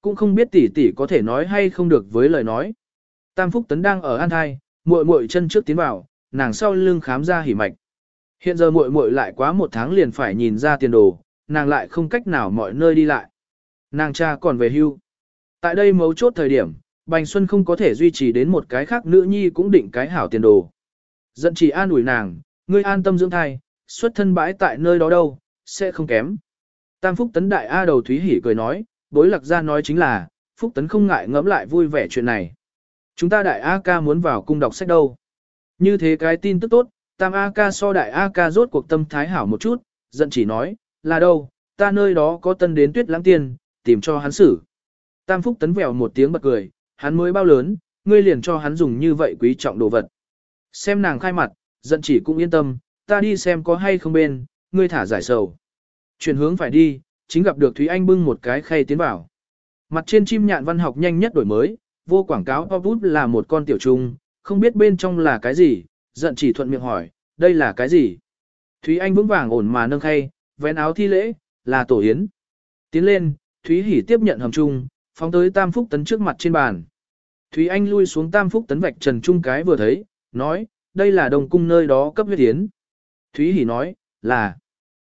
cũng không biết tỷ tỷ có thể nói hay không được với lời nói. Tam Phúc Tấn đang ở an thai, muội muội chân trước tiến vào, nàng sau lưng khám ra hỉ mạch. Hiện giờ muội muội lại quá một tháng liền phải nhìn ra tiền đồ, nàng lại không cách nào mọi nơi đi lại. Nàng cha còn về hưu. Tại đây mấu chốt thời điểm, Bành Xuân không có thể duy trì đến một cái khác nữ nhi cũng định cái hảo tiền đồ. Dẫn chỉ an ủi nàng, ngươi an tâm dưỡng thai, xuất thân bãi tại nơi đó đâu, sẽ không kém. Tam Phúc Tấn đại A đầu Thúy Hỷ cười nói, bối lạc ra nói chính là, Phúc Tấn không ngại ngẫm lại vui vẻ chuyện này. Chúng ta đại A ca muốn vào cung đọc sách đâu. Như thế cái tin tức tốt, Tam A ca so đại A ca rốt cuộc tâm thái hảo một chút, giận chỉ nói, là đâu, ta nơi đó có tân đến tuyết lãng tiền, tìm cho hắn xử. Tam Phúc Tấn vèo một tiếng bật cười, hắn mới bao lớn, ngươi liền cho hắn dùng như vậy quý trọng đồ vật. Xem nàng khai mặt, giận chỉ cũng yên tâm, ta đi xem có hay không bên, ngươi thả giải sầu. Chuyển hướng phải đi, chính gặp được Thúy Anh bưng một cái khay tiến vào. Mặt trên chim nhạn văn học nhanh nhất đổi mới, vô quảng cáo pop là một con tiểu trung, không biết bên trong là cái gì, giận chỉ thuận miệng hỏi, đây là cái gì? Thúy Anh vững vàng ổn mà nâng khay, vén áo thi lễ, là tổ yến. Tiến lên, Thúy hỉ tiếp nhận hầm trung, phóng tới Tam Phúc Tấn trước mặt trên bàn. Thúy Anh lui xuống Tam Phúc Tấn vạch trần trung cái vừa thấy, nói, đây là đồng cung nơi đó cấp huyết yến. Thúy hỉ nói, là,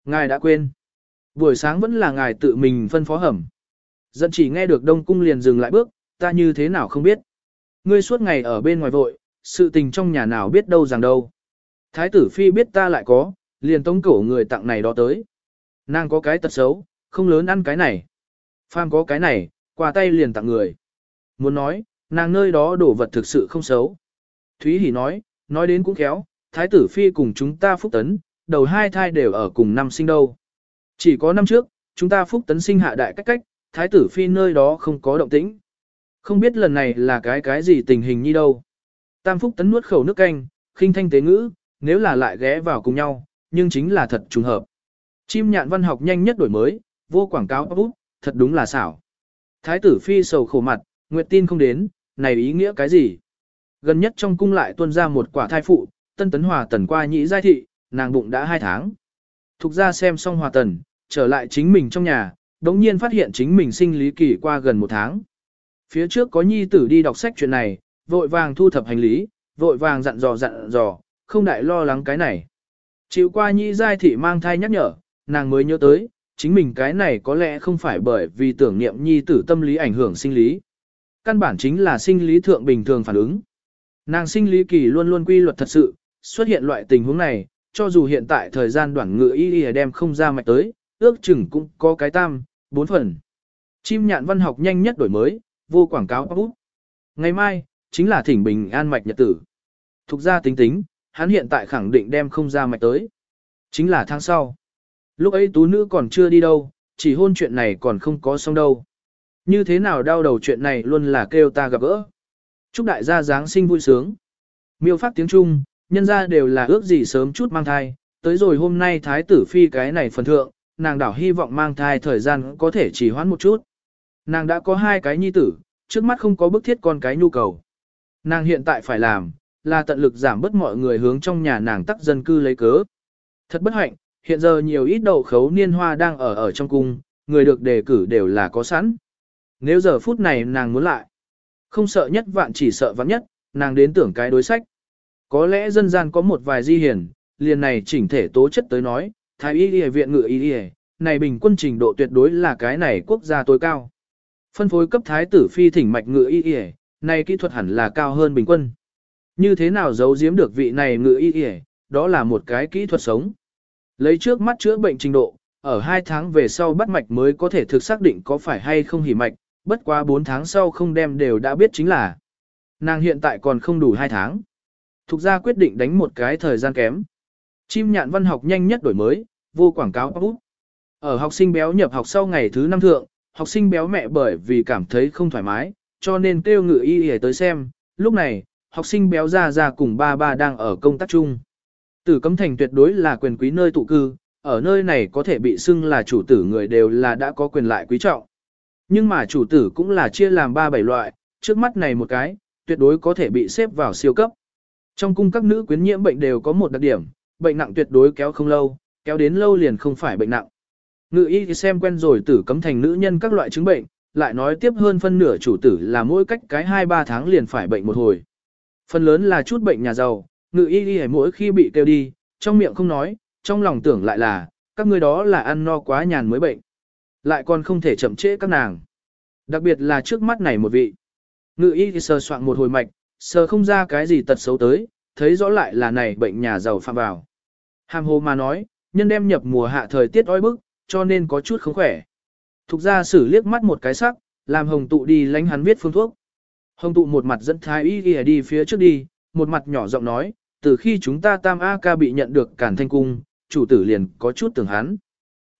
ngài đã quên. Buổi sáng vẫn là ngài tự mình phân phó hầm. Dận chỉ nghe được đông cung liền dừng lại bước, ta như thế nào không biết. Ngươi suốt ngày ở bên ngoài vội, sự tình trong nhà nào biết đâu rằng đâu. Thái tử phi biết ta lại có, liền tống cổ người tặng này đó tới. Nàng có cái tật xấu, không lớn ăn cái này. Phàm có cái này, qua tay liền tặng người. Muốn nói, nàng nơi đó đổ vật thực sự không xấu. Thúy Hỷ nói, nói đến cũng khéo, thái tử phi cùng chúng ta phúc tấn, đầu hai thai đều ở cùng năm sinh đâu. Chỉ có năm trước, chúng ta phúc tấn sinh hạ đại cách cách, thái tử phi nơi đó không có động tĩnh. Không biết lần này là cái cái gì tình hình như đâu. Tam phúc tấn nuốt khẩu nước canh, khinh thanh tế ngữ, nếu là lại ghé vào cùng nhau, nhưng chính là thật trùng hợp. Chim nhạn văn học nhanh nhất đổi mới, vô quảng cáo bút, thật đúng là xảo. Thái tử phi sầu khổ mặt, nguyệt tin không đến, này ý nghĩa cái gì? Gần nhất trong cung lại tuôn ra một quả thai phụ, tân tấn hòa tần qua nhĩ giai thị, nàng bụng đã hai tháng. Thục ra xem xong hòa tần, trở lại chính mình trong nhà, đống nhiên phát hiện chính mình sinh lý kỳ qua gần một tháng. Phía trước có nhi tử đi đọc sách chuyện này, vội vàng thu thập hành lý, vội vàng dặn dò dặn dò, không đại lo lắng cái này. Chịu qua nhi giai thị mang thai nhắc nhở, nàng mới nhớ tới, chính mình cái này có lẽ không phải bởi vì tưởng niệm nhi tử tâm lý ảnh hưởng sinh lý. Căn bản chính là sinh lý thượng bình thường phản ứng. Nàng sinh lý kỳ luôn luôn quy luật thật sự, xuất hiện loại tình huống này, cho dù hiện tại thời gian đoạn ngựa y y đem không ra mạch tới, ước chừng cũng có cái tam, bốn phần. Chim nhạn văn học nhanh nhất đổi mới, vô quảng cáo bút. Ngày mai, chính là thỉnh bình an mạch nhật tử. Thục ra tính tính, hắn hiện tại khẳng định đem không ra mạch tới. Chính là tháng sau. Lúc ấy tú nữ còn chưa đi đâu, chỉ hôn chuyện này còn không có xong đâu. Như thế nào đau đầu chuyện này luôn là kêu ta gặp gỡ. Chúc đại gia Giáng sinh vui sướng. Miêu phát tiếng Trung, nhân ra đều là ước gì sớm chút mang thai, tới rồi hôm nay thái tử phi cái này phần thượng, nàng đảo hy vọng mang thai thời gian có thể chỉ hoãn một chút. Nàng đã có hai cái nhi tử, trước mắt không có bức thiết con cái nhu cầu. Nàng hiện tại phải làm, là tận lực giảm bớt mọi người hướng trong nhà nàng tắc dân cư lấy cớ. Thật bất hạnh, hiện giờ nhiều ít đậu khấu niên hoa đang ở ở trong cung, người được đề cử đều là có sẵn. Nếu giờ phút này nàng muốn lại, không sợ nhất vạn chỉ sợ vạn nhất, nàng đến tưởng cái đối sách. Có lẽ dân gian có một vài di hiển, liền này chỉnh thể tố chất tới nói, thái y y viện ngự y y, này bình quân trình độ tuyệt đối là cái này quốc gia tối cao. Phân phối cấp thái tử phi thỉnh mạch ngự y y, này kỹ thuật hẳn là cao hơn bình quân. Như thế nào giấu giếm được vị này ngự y y, đó là một cái kỹ thuật sống. Lấy trước mắt chữa bệnh trình độ, ở 2 tháng về sau bắt mạch mới có thể thực xác định có phải hay không hỉ mạch, bất quá 4 tháng sau không đem đều đã biết chính là. Nàng hiện tại còn không đủ 2 tháng. Thục ra quyết định đánh một cái thời gian kém. Chim nhạn văn học nhanh nhất đổi mới, vô quảng cáo bút. Ở học sinh béo nhập học sau ngày thứ năm thượng, học sinh béo mẹ bởi vì cảm thấy không thoải mái, cho nên kêu ngự y y tới xem. Lúc này, học sinh béo ra ra cùng ba ba đang ở công tác chung. Tử cấm thành tuyệt đối là quyền quý nơi tụ cư, ở nơi này có thể bị xưng là chủ tử người đều là đã có quyền lại quý trọng. Nhưng mà chủ tử cũng là chia làm ba bảy loại, trước mắt này một cái, tuyệt đối có thể bị xếp vào siêu cấp. Trong cung các nữ quyến nhiễm bệnh đều có một đặc điểm, bệnh nặng tuyệt đối kéo không lâu, kéo đến lâu liền không phải bệnh nặng. Ngự y xem quen rồi tử cấm thành nữ nhân các loại chứng bệnh, lại nói tiếp hơn phân nửa chủ tử là mỗi cách cái 2-3 tháng liền phải bệnh một hồi. Phần lớn là chút bệnh nhà giàu, ngự y y mỗi khi bị kêu đi, trong miệng không nói, trong lòng tưởng lại là, các ngươi đó là ăn no quá nhàn mới bệnh. Lại còn không thể chậm trễ các nàng. Đặc biệt là trước mắt này một vị. Ngự y thì sờ soạn một hồi mạch, sờ không ra cái gì tật xấu tới, thấy rõ lại là này bệnh nhà giàu phạm vào. Hàm hồ mà nói, nhân đem nhập mùa hạ thời tiết oi bức, cho nên có chút không khỏe. Thục ra sử liếc mắt một cái sắc, làm hồng tụ đi lánh hắn viết phương thuốc. Hồng tụ một mặt dẫn thái y y đi phía trước đi, một mặt nhỏ giọng nói, từ khi chúng ta tam A ca bị nhận được cản thanh cung, chủ tử liền có chút tưởng hắn.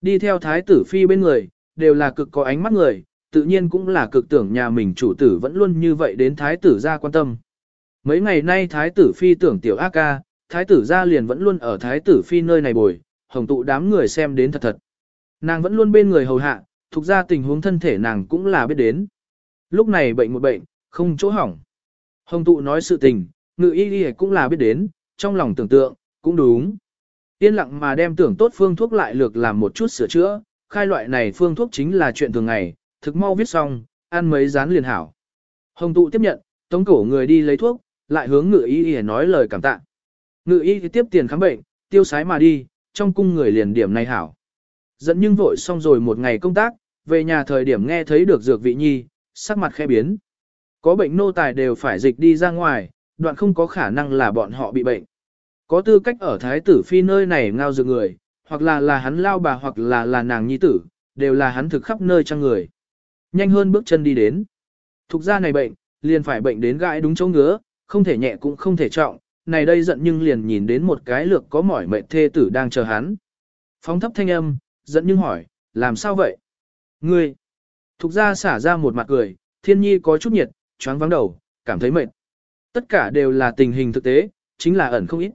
Đi theo thái tử phi bên người, đều là cực có ánh mắt người, tự nhiên cũng là cực tưởng nhà mình chủ tử vẫn luôn như vậy đến thái tử ra quan tâm. Mấy ngày nay thái tử phi tưởng tiểu A ca, thái tử gia liền vẫn luôn ở thái tử phi nơi này bồi, hồng tụ đám người xem đến thật thật. Nàng vẫn luôn bên người hầu hạ, thuộc ra tình huống thân thể nàng cũng là biết đến. Lúc này bệnh một bệnh, không chỗ hỏng. Hồng tụ nói sự tình, ngự y y cũng là biết đến, trong lòng tưởng tượng, cũng đúng. Yên lặng mà đem tưởng tốt phương thuốc lại lược làm một chút sửa chữa, khai loại này phương thuốc chính là chuyện thường ngày, thực mau viết xong, ăn mấy rán liền hảo. Hồng tụ tiếp nhận, tống cổ người đi lấy thuốc, lại hướng ngự y y nói lời cảm tạ. Ngự y tiếp tiền khám bệnh, tiêu sái mà đi, trong cung người liền điểm này hảo. Dẫn nhưng vội xong rồi một ngày công tác, về nhà thời điểm nghe thấy được dược vị nhi, sắc mặt khẽ biến. Có bệnh nô tài đều phải dịch đi ra ngoài, đoạn không có khả năng là bọn họ bị bệnh. Có tư cách ở thái tử phi nơi này ngao dược người, hoặc là là hắn lao bà hoặc là là nàng nhi tử, đều là hắn thực khắp nơi trang người. Nhanh hơn bước chân đi đến. Thục ra này bệnh, liền phải bệnh đến gãi đúng chỗ ngứa, không thể nhẹ cũng không thể trọng, này đây giận nhưng liền nhìn đến một cái lược có mỏi mệt thê tử đang chờ hắn. Phóng thấp thanh âm, giận nhưng hỏi, làm sao vậy? Ngươi! Thục ra xả ra một mặt cười, thiên nhi có chút nhiệt, choáng vắng đầu, cảm thấy mệt. Tất cả đều là tình hình thực tế, chính là ẩn không ít.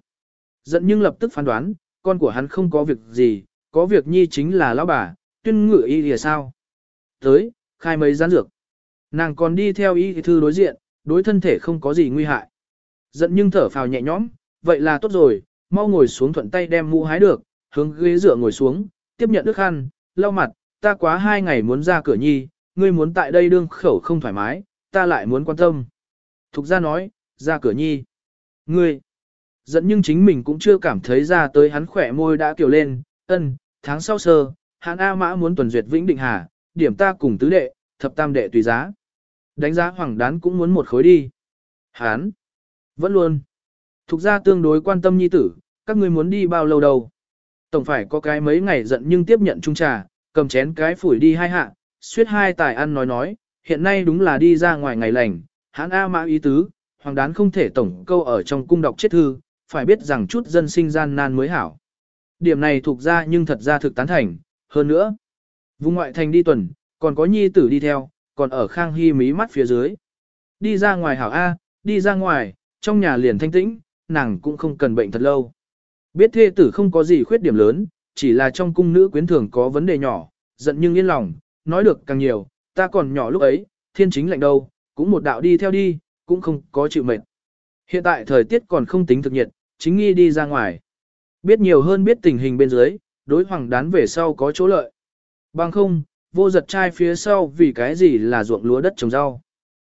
Giận nhưng lập tức phán đoán, con của hắn không có việc gì, có việc nhi chính là lão bà, tuyên ngự y thì sao? Tới, khai mấy gián dược. Nàng còn đi theo y thư đối diện, đối thân thể không có gì nguy hại. Giận nhưng thở phào nhẹ nhõm, vậy là tốt rồi, mau ngồi xuống thuận tay đem mũ hái được, hướng ghế dựa ngồi xuống, tiếp nhận nước khăn, lau mặt, ta quá hai ngày muốn ra cửa nhi, ngươi muốn tại đây đương khẩu không thoải mái, ta lại muốn quan tâm. Thục ra nói, ra cửa nhi. Ngươi, giận nhưng chính mình cũng chưa cảm thấy ra tới hắn khỏe môi đã kiều lên, ân, tháng sau sơ, hắn A mã muốn tuần duyệt vĩnh định hà, điểm ta cùng tứ đệ, thập tam đệ tùy giá. Đánh giá hoàng đán cũng muốn một khối đi. Hán, vẫn luôn. Thục ra tương đối quan tâm nhi tử, các ngươi muốn đi bao lâu đâu. Tổng phải có cái mấy ngày giận nhưng tiếp nhận chung trà, cầm chén cái phủi đi hai hạ, suyết hai tài ăn nói nói, hiện nay đúng là đi ra ngoài ngày lành, hán A mã ý tứ, hoàng đán không thể tổng câu ở trong cung đọc chết thư, phải biết rằng chút dân sinh gian nan mới hảo. Điểm này thuộc ra nhưng thật ra thực tán thành, hơn nữa. Vùng ngoại thành đi tuần, còn có nhi tử đi theo, còn ở khang hy mí mắt phía dưới. Đi ra ngoài hảo A, đi ra ngoài, trong nhà liền thanh tĩnh, nàng cũng không cần bệnh thật lâu. Biết thê tử không có gì khuyết điểm lớn, chỉ là trong cung nữ quyến thường có vấn đề nhỏ, giận nhưng yên lòng, nói được càng nhiều, ta còn nhỏ lúc ấy, thiên chính lạnh đâu, cũng một đạo đi theo đi, cũng không có chịu mệt. Hiện tại thời tiết còn không tính thực nhiệt, chính nghi đi ra ngoài. Biết nhiều hơn biết tình hình bên dưới, đối hoàng đán về sau có chỗ lợi. Bằng không, vô giật trai phía sau vì cái gì là ruộng lúa đất trồng rau.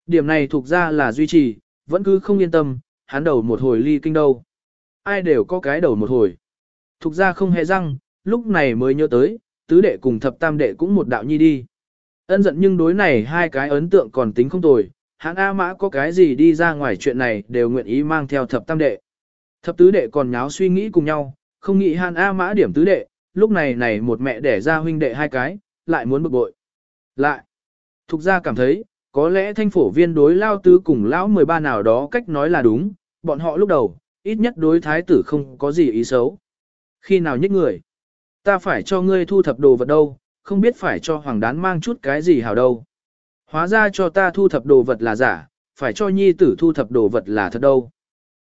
Điểm này thuộc ra là duy trì, vẫn cứ không yên tâm, hắn đầu một hồi ly kinh đâu. Ai đều có cái đầu một hồi. Thuộc ra không hề răng, lúc này mới nhớ tới, tứ đệ cùng thập tam đệ cũng một đạo nhi đi. Ân giận nhưng đối này hai cái ấn tượng còn tính không tồi, hắn A mã có cái gì đi ra ngoài chuyện này đều nguyện ý mang theo thập tam đệ. Thập tứ đệ còn nháo suy nghĩ cùng nhau, không nghĩ hắn A mã điểm tứ đệ, lúc này này một mẹ đẻ ra huynh đệ hai cái, lại muốn bực bội. Lại, Thục ra cảm thấy, có lẽ thanh phổ viên đối lao tứ cùng lão 13 nào đó cách nói là đúng, bọn họ lúc đầu, ít nhất đối thái tử không có gì ý xấu. Khi nào nhích người, ta phải cho ngươi thu thập đồ vật đâu, không biết phải cho hoàng đán mang chút cái gì hào đâu. Hóa ra cho ta thu thập đồ vật là giả, phải cho nhi tử thu thập đồ vật là thật đâu.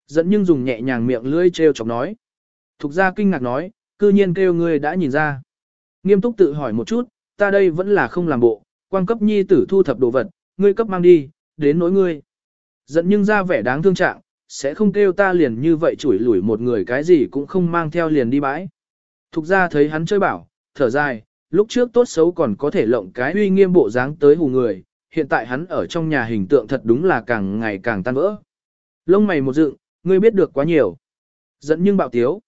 Dẫn nhưng dùng nhẹ nhàng miệng lưỡi treo chọc nói. Thục ra kinh ngạc nói, cư nhiên kêu ngươi đã nhìn ra. Nghiêm túc tự hỏi một chút, ta đây vẫn là không làm bộ, quan cấp nhi tử thu thập đồ vật, ngươi cấp mang đi, đến nỗi ngươi. Giận nhưng ra vẻ đáng thương trạng, sẽ không kêu ta liền như vậy chủi lủi một người cái gì cũng không mang theo liền đi bãi. Thục ra thấy hắn chơi bảo, thở dài, lúc trước tốt xấu còn có thể lộng cái uy nghiêm bộ dáng tới hù người, hiện tại hắn ở trong nhà hình tượng thật đúng là càng ngày càng tan vỡ. Lông mày một dựng, ngươi biết được quá nhiều. Giận nhưng bạo tiếu.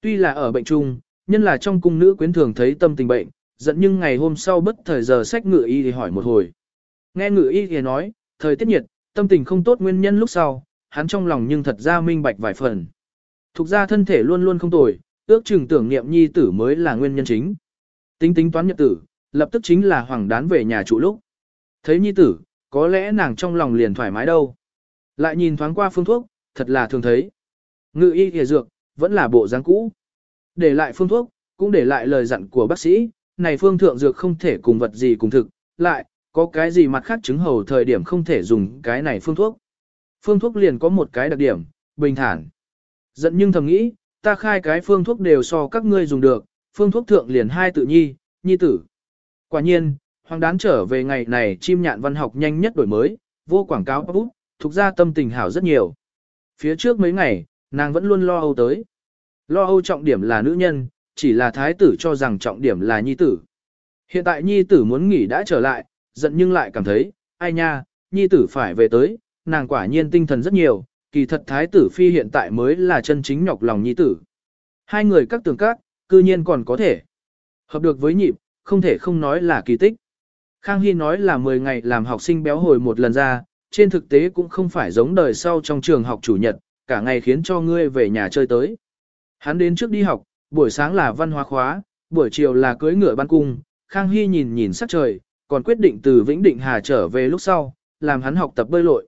Tuy là ở bệnh chung, nhân là trong cung nữ quyến thường thấy tâm tình bệnh, giận nhưng ngày hôm sau bất thời giờ sách ngự y thì hỏi một hồi. Nghe ngự y thì nói, thời tiết nhiệt, tâm tình không tốt nguyên nhân lúc sau, hắn trong lòng nhưng thật ra minh bạch vài phần. Thục ra thân thể luôn luôn không tồi, ước chừng tưởng niệm nhi tử mới là nguyên nhân chính. Tính tính toán nhật tử, lập tức chính là hoàng đán về nhà trụ lúc. Thấy nhi tử, có lẽ nàng trong lòng liền thoải mái đâu. Lại nhìn thoáng qua phương thuốc, thật là thường thấy. Ngự y thìa dược, vẫn là bộ dáng cũ. Để lại phương thuốc, cũng để lại lời dặn của bác sĩ, này phương thượng dược không thể cùng vật gì cùng thực, lại, có cái gì mặt khác chứng hầu thời điểm không thể dùng cái này phương thuốc. Phương thuốc liền có một cái đặc điểm, bình thản. Giận nhưng thầm nghĩ, ta khai cái phương thuốc đều so các ngươi dùng được, phương thuốc thượng liền hai tự nhi, nhi tử. Quả nhiên, hoàng đán trở về ngày này chim nhạn văn học nhanh nhất đổi mới, vô quảng cáo bút, thuộc ra tâm tình hảo rất nhiều. Phía trước mấy ngày, nàng vẫn luôn lo âu tới. Lo âu trọng điểm là nữ nhân, chỉ là thái tử cho rằng trọng điểm là nhi tử. Hiện tại nhi tử muốn nghỉ đã trở lại, giận nhưng lại cảm thấy, ai nha, nhi tử phải về tới, nàng quả nhiên tinh thần rất nhiều, kỳ thật thái tử phi hiện tại mới là chân chính nhọc lòng nhi tử. Hai người các tường các, cư nhiên còn có thể. Hợp được với nhịp, không thể không nói là kỳ tích. Khang Hy nói là 10 ngày làm học sinh béo hồi một lần ra, trên thực tế cũng không phải giống đời sau trong trường học chủ nhật, cả ngày khiến cho ngươi về nhà chơi tới. Hắn đến trước đi học, buổi sáng là văn hóa khóa, buổi chiều là cưới ngựa ban cung, Khang Hy nhìn nhìn sắc trời, còn quyết định từ Vĩnh Định Hà trở về lúc sau, làm hắn học tập bơi lội.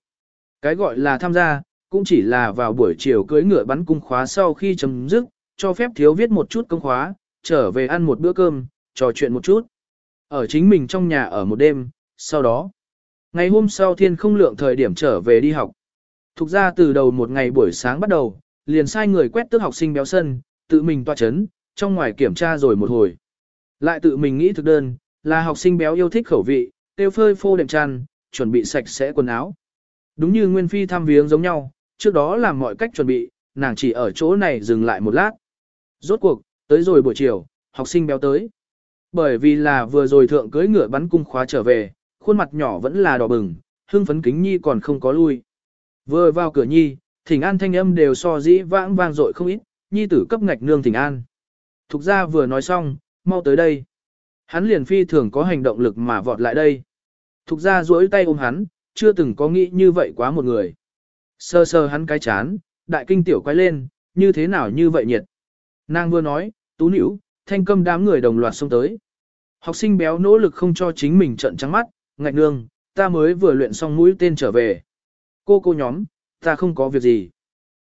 Cái gọi là tham gia, cũng chỉ là vào buổi chiều cưới ngựa bắn cung khóa sau khi chấm dứt, cho phép thiếu viết một chút công khóa, trở về ăn một bữa cơm, trò chuyện một chút. Ở chính mình trong nhà ở một đêm, sau đó, ngày hôm sau thiên không lượng thời điểm trở về đi học. Thục ra từ đầu một ngày buổi sáng bắt đầu, liền sai người quét tước học sinh béo sân, tự mình toa chấn, trong ngoài kiểm tra rồi một hồi. Lại tự mình nghĩ thực đơn, là học sinh béo yêu thích khẩu vị, tiêu phơi phô đệm tràn, chuẩn bị sạch sẽ quần áo. Đúng như Nguyên Phi thăm viếng giống nhau, trước đó làm mọi cách chuẩn bị, nàng chỉ ở chỗ này dừng lại một lát. Rốt cuộc, tới rồi buổi chiều, học sinh béo tới. Bởi vì là vừa rồi thượng cưới ngựa bắn cung khóa trở về, khuôn mặt nhỏ vẫn là đỏ bừng, hương phấn kính nhi còn không có lui. Vừa vào cửa nhi, thỉnh an thanh âm đều so dĩ vãng vang dội không ít, nhi tử cấp ngạch nương thỉnh an. Thục ra vừa nói xong, mau tới đây. Hắn liền phi thường có hành động lực mà vọt lại đây. Thục ra duỗi tay ôm hắn, chưa từng có nghĩ như vậy quá một người. Sơ sơ hắn cái chán, đại kinh tiểu quay lên, như thế nào như vậy nhiệt. Nàng vừa nói, tú nữ, thanh câm đám người đồng loạt xông tới. Học sinh béo nỗ lực không cho chính mình trận trắng mắt, ngạch nương, ta mới vừa luyện xong mũi tên trở về. Cô cô nhóm, ta không có việc gì.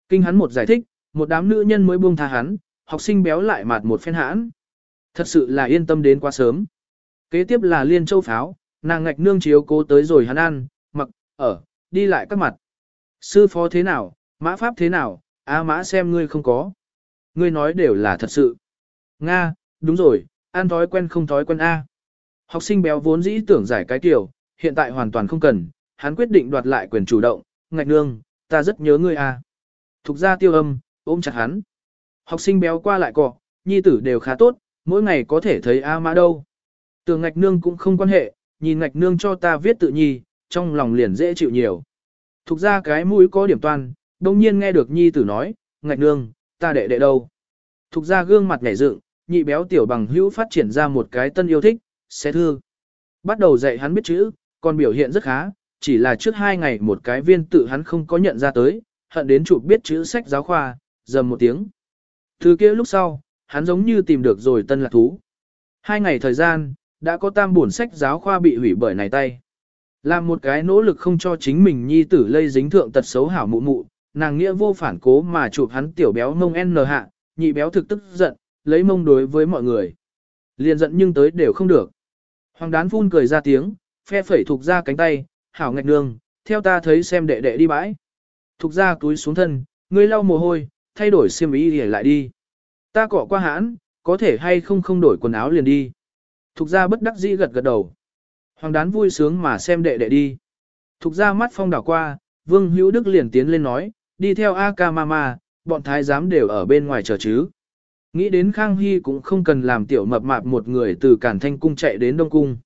Kinh hắn một giải thích, một đám nữ nhân mới buông tha hắn, học sinh béo lại mạt một phen hãn. Thật sự là yên tâm đến quá sớm. Kế tiếp là liên châu pháo, nàng ngạch nương chiếu cố tới rồi hắn ăn, mặc, ở, đi lại các mặt. Sư phó thế nào, mã pháp thế nào, a mã xem ngươi không có. Ngươi nói đều là thật sự. Nga, đúng rồi, ăn thói quen không thói quen A. Học sinh béo vốn dĩ tưởng giải cái tiểu, hiện tại hoàn toàn không cần, hắn quyết định đoạt lại quyền chủ động, ngạch nương, ta rất nhớ ngươi A. Thục ra tiêu âm, ôm chặt hắn. Học sinh béo qua lại cọ, nhi tử đều khá tốt, mỗi ngày có thể thấy A mã đâu. Tường ngạch nương cũng không quan hệ, nhìn ngạch nương cho ta viết tự nhi, trong lòng liền dễ chịu nhiều. Thục ra cái mũi có điểm toan, đồng nhiên nghe được nhi tử nói, ngạch nương, ta đệ đệ đâu. Thục ra gương mặt nhảy dựng, nhị béo tiểu bằng hữu phát triển ra một cái tân yêu thích, sẽ thư. Bắt đầu dạy hắn biết chữ, còn biểu hiện rất khá, chỉ là trước hai ngày một cái viên tự hắn không có nhận ra tới, hận đến chụp biết chữ sách giáo khoa, dầm một tiếng. Từ kia lúc sau, hắn giống như tìm được rồi tân lạc thú. Hai ngày thời gian, đã có tam buồn sách giáo khoa bị hủy bởi này tay. Làm một cái nỗ lực không cho chính mình nhi tử lây dính thượng tật xấu hảo mụ mụ, nàng nghĩa vô phản cố mà chụp hắn tiểu béo mông n hạ, nhị béo thực tức giận, lấy mông đối với mọi người. Liền giận nhưng tới đều không được. Hoàng đán phun cười ra tiếng, phe phẩy thuộc ra cánh tay, hảo ngạch nương, theo ta thấy xem đệ đệ đi bãi. Thục ra túi xuống thân, ngươi lau mồ hôi, thay đổi xiêm y để lại đi. Ta cọ qua hãn, có thể hay không không đổi quần áo liền đi. Thục ra bất đắc dĩ gật gật đầu. Hoàng đán vui sướng mà xem đệ đệ đi. Thục ra mắt phong đảo qua, vương hữu đức liền tiến lên nói, đi theo A ca mama, bọn thái giám đều ở bên ngoài chờ chứ. Nghĩ đến Khang Hy cũng không cần làm tiểu mập mạp một người từ Cản Thanh Cung chạy đến Đông Cung.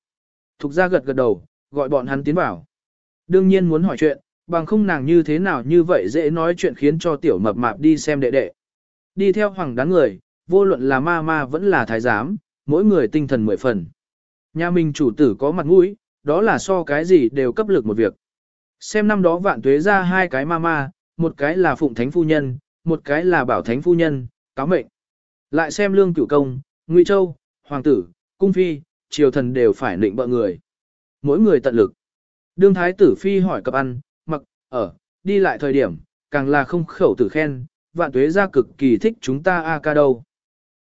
Thục ra gật gật đầu, gọi bọn hắn tiến vào. Đương nhiên muốn hỏi chuyện, bằng không nàng như thế nào như vậy dễ nói chuyện khiến cho tiểu mập mạp đi xem đệ đệ. Đi theo hoàng đán người, vô luận là ma ma vẫn là thái giám, mỗi người tinh thần mười phần. Nhà mình chủ tử có mặt mũi, đó là so cái gì đều cấp lực một việc. Xem năm đó vạn tuế ra hai cái ma ma, một cái là phụng thánh phu nhân, một cái là bảo thánh phu nhân, cáo mệnh. Lại xem lương cửu công, ngụy châu, hoàng tử, cung phi, triều thần đều phải nịnh bợ người. Mỗi người tận lực. Đương thái tử phi hỏi cập ăn, ở, đi lại thời điểm, càng là không khẩu tử khen, vạn tuế ra cực kỳ thích chúng ta a ca đâu.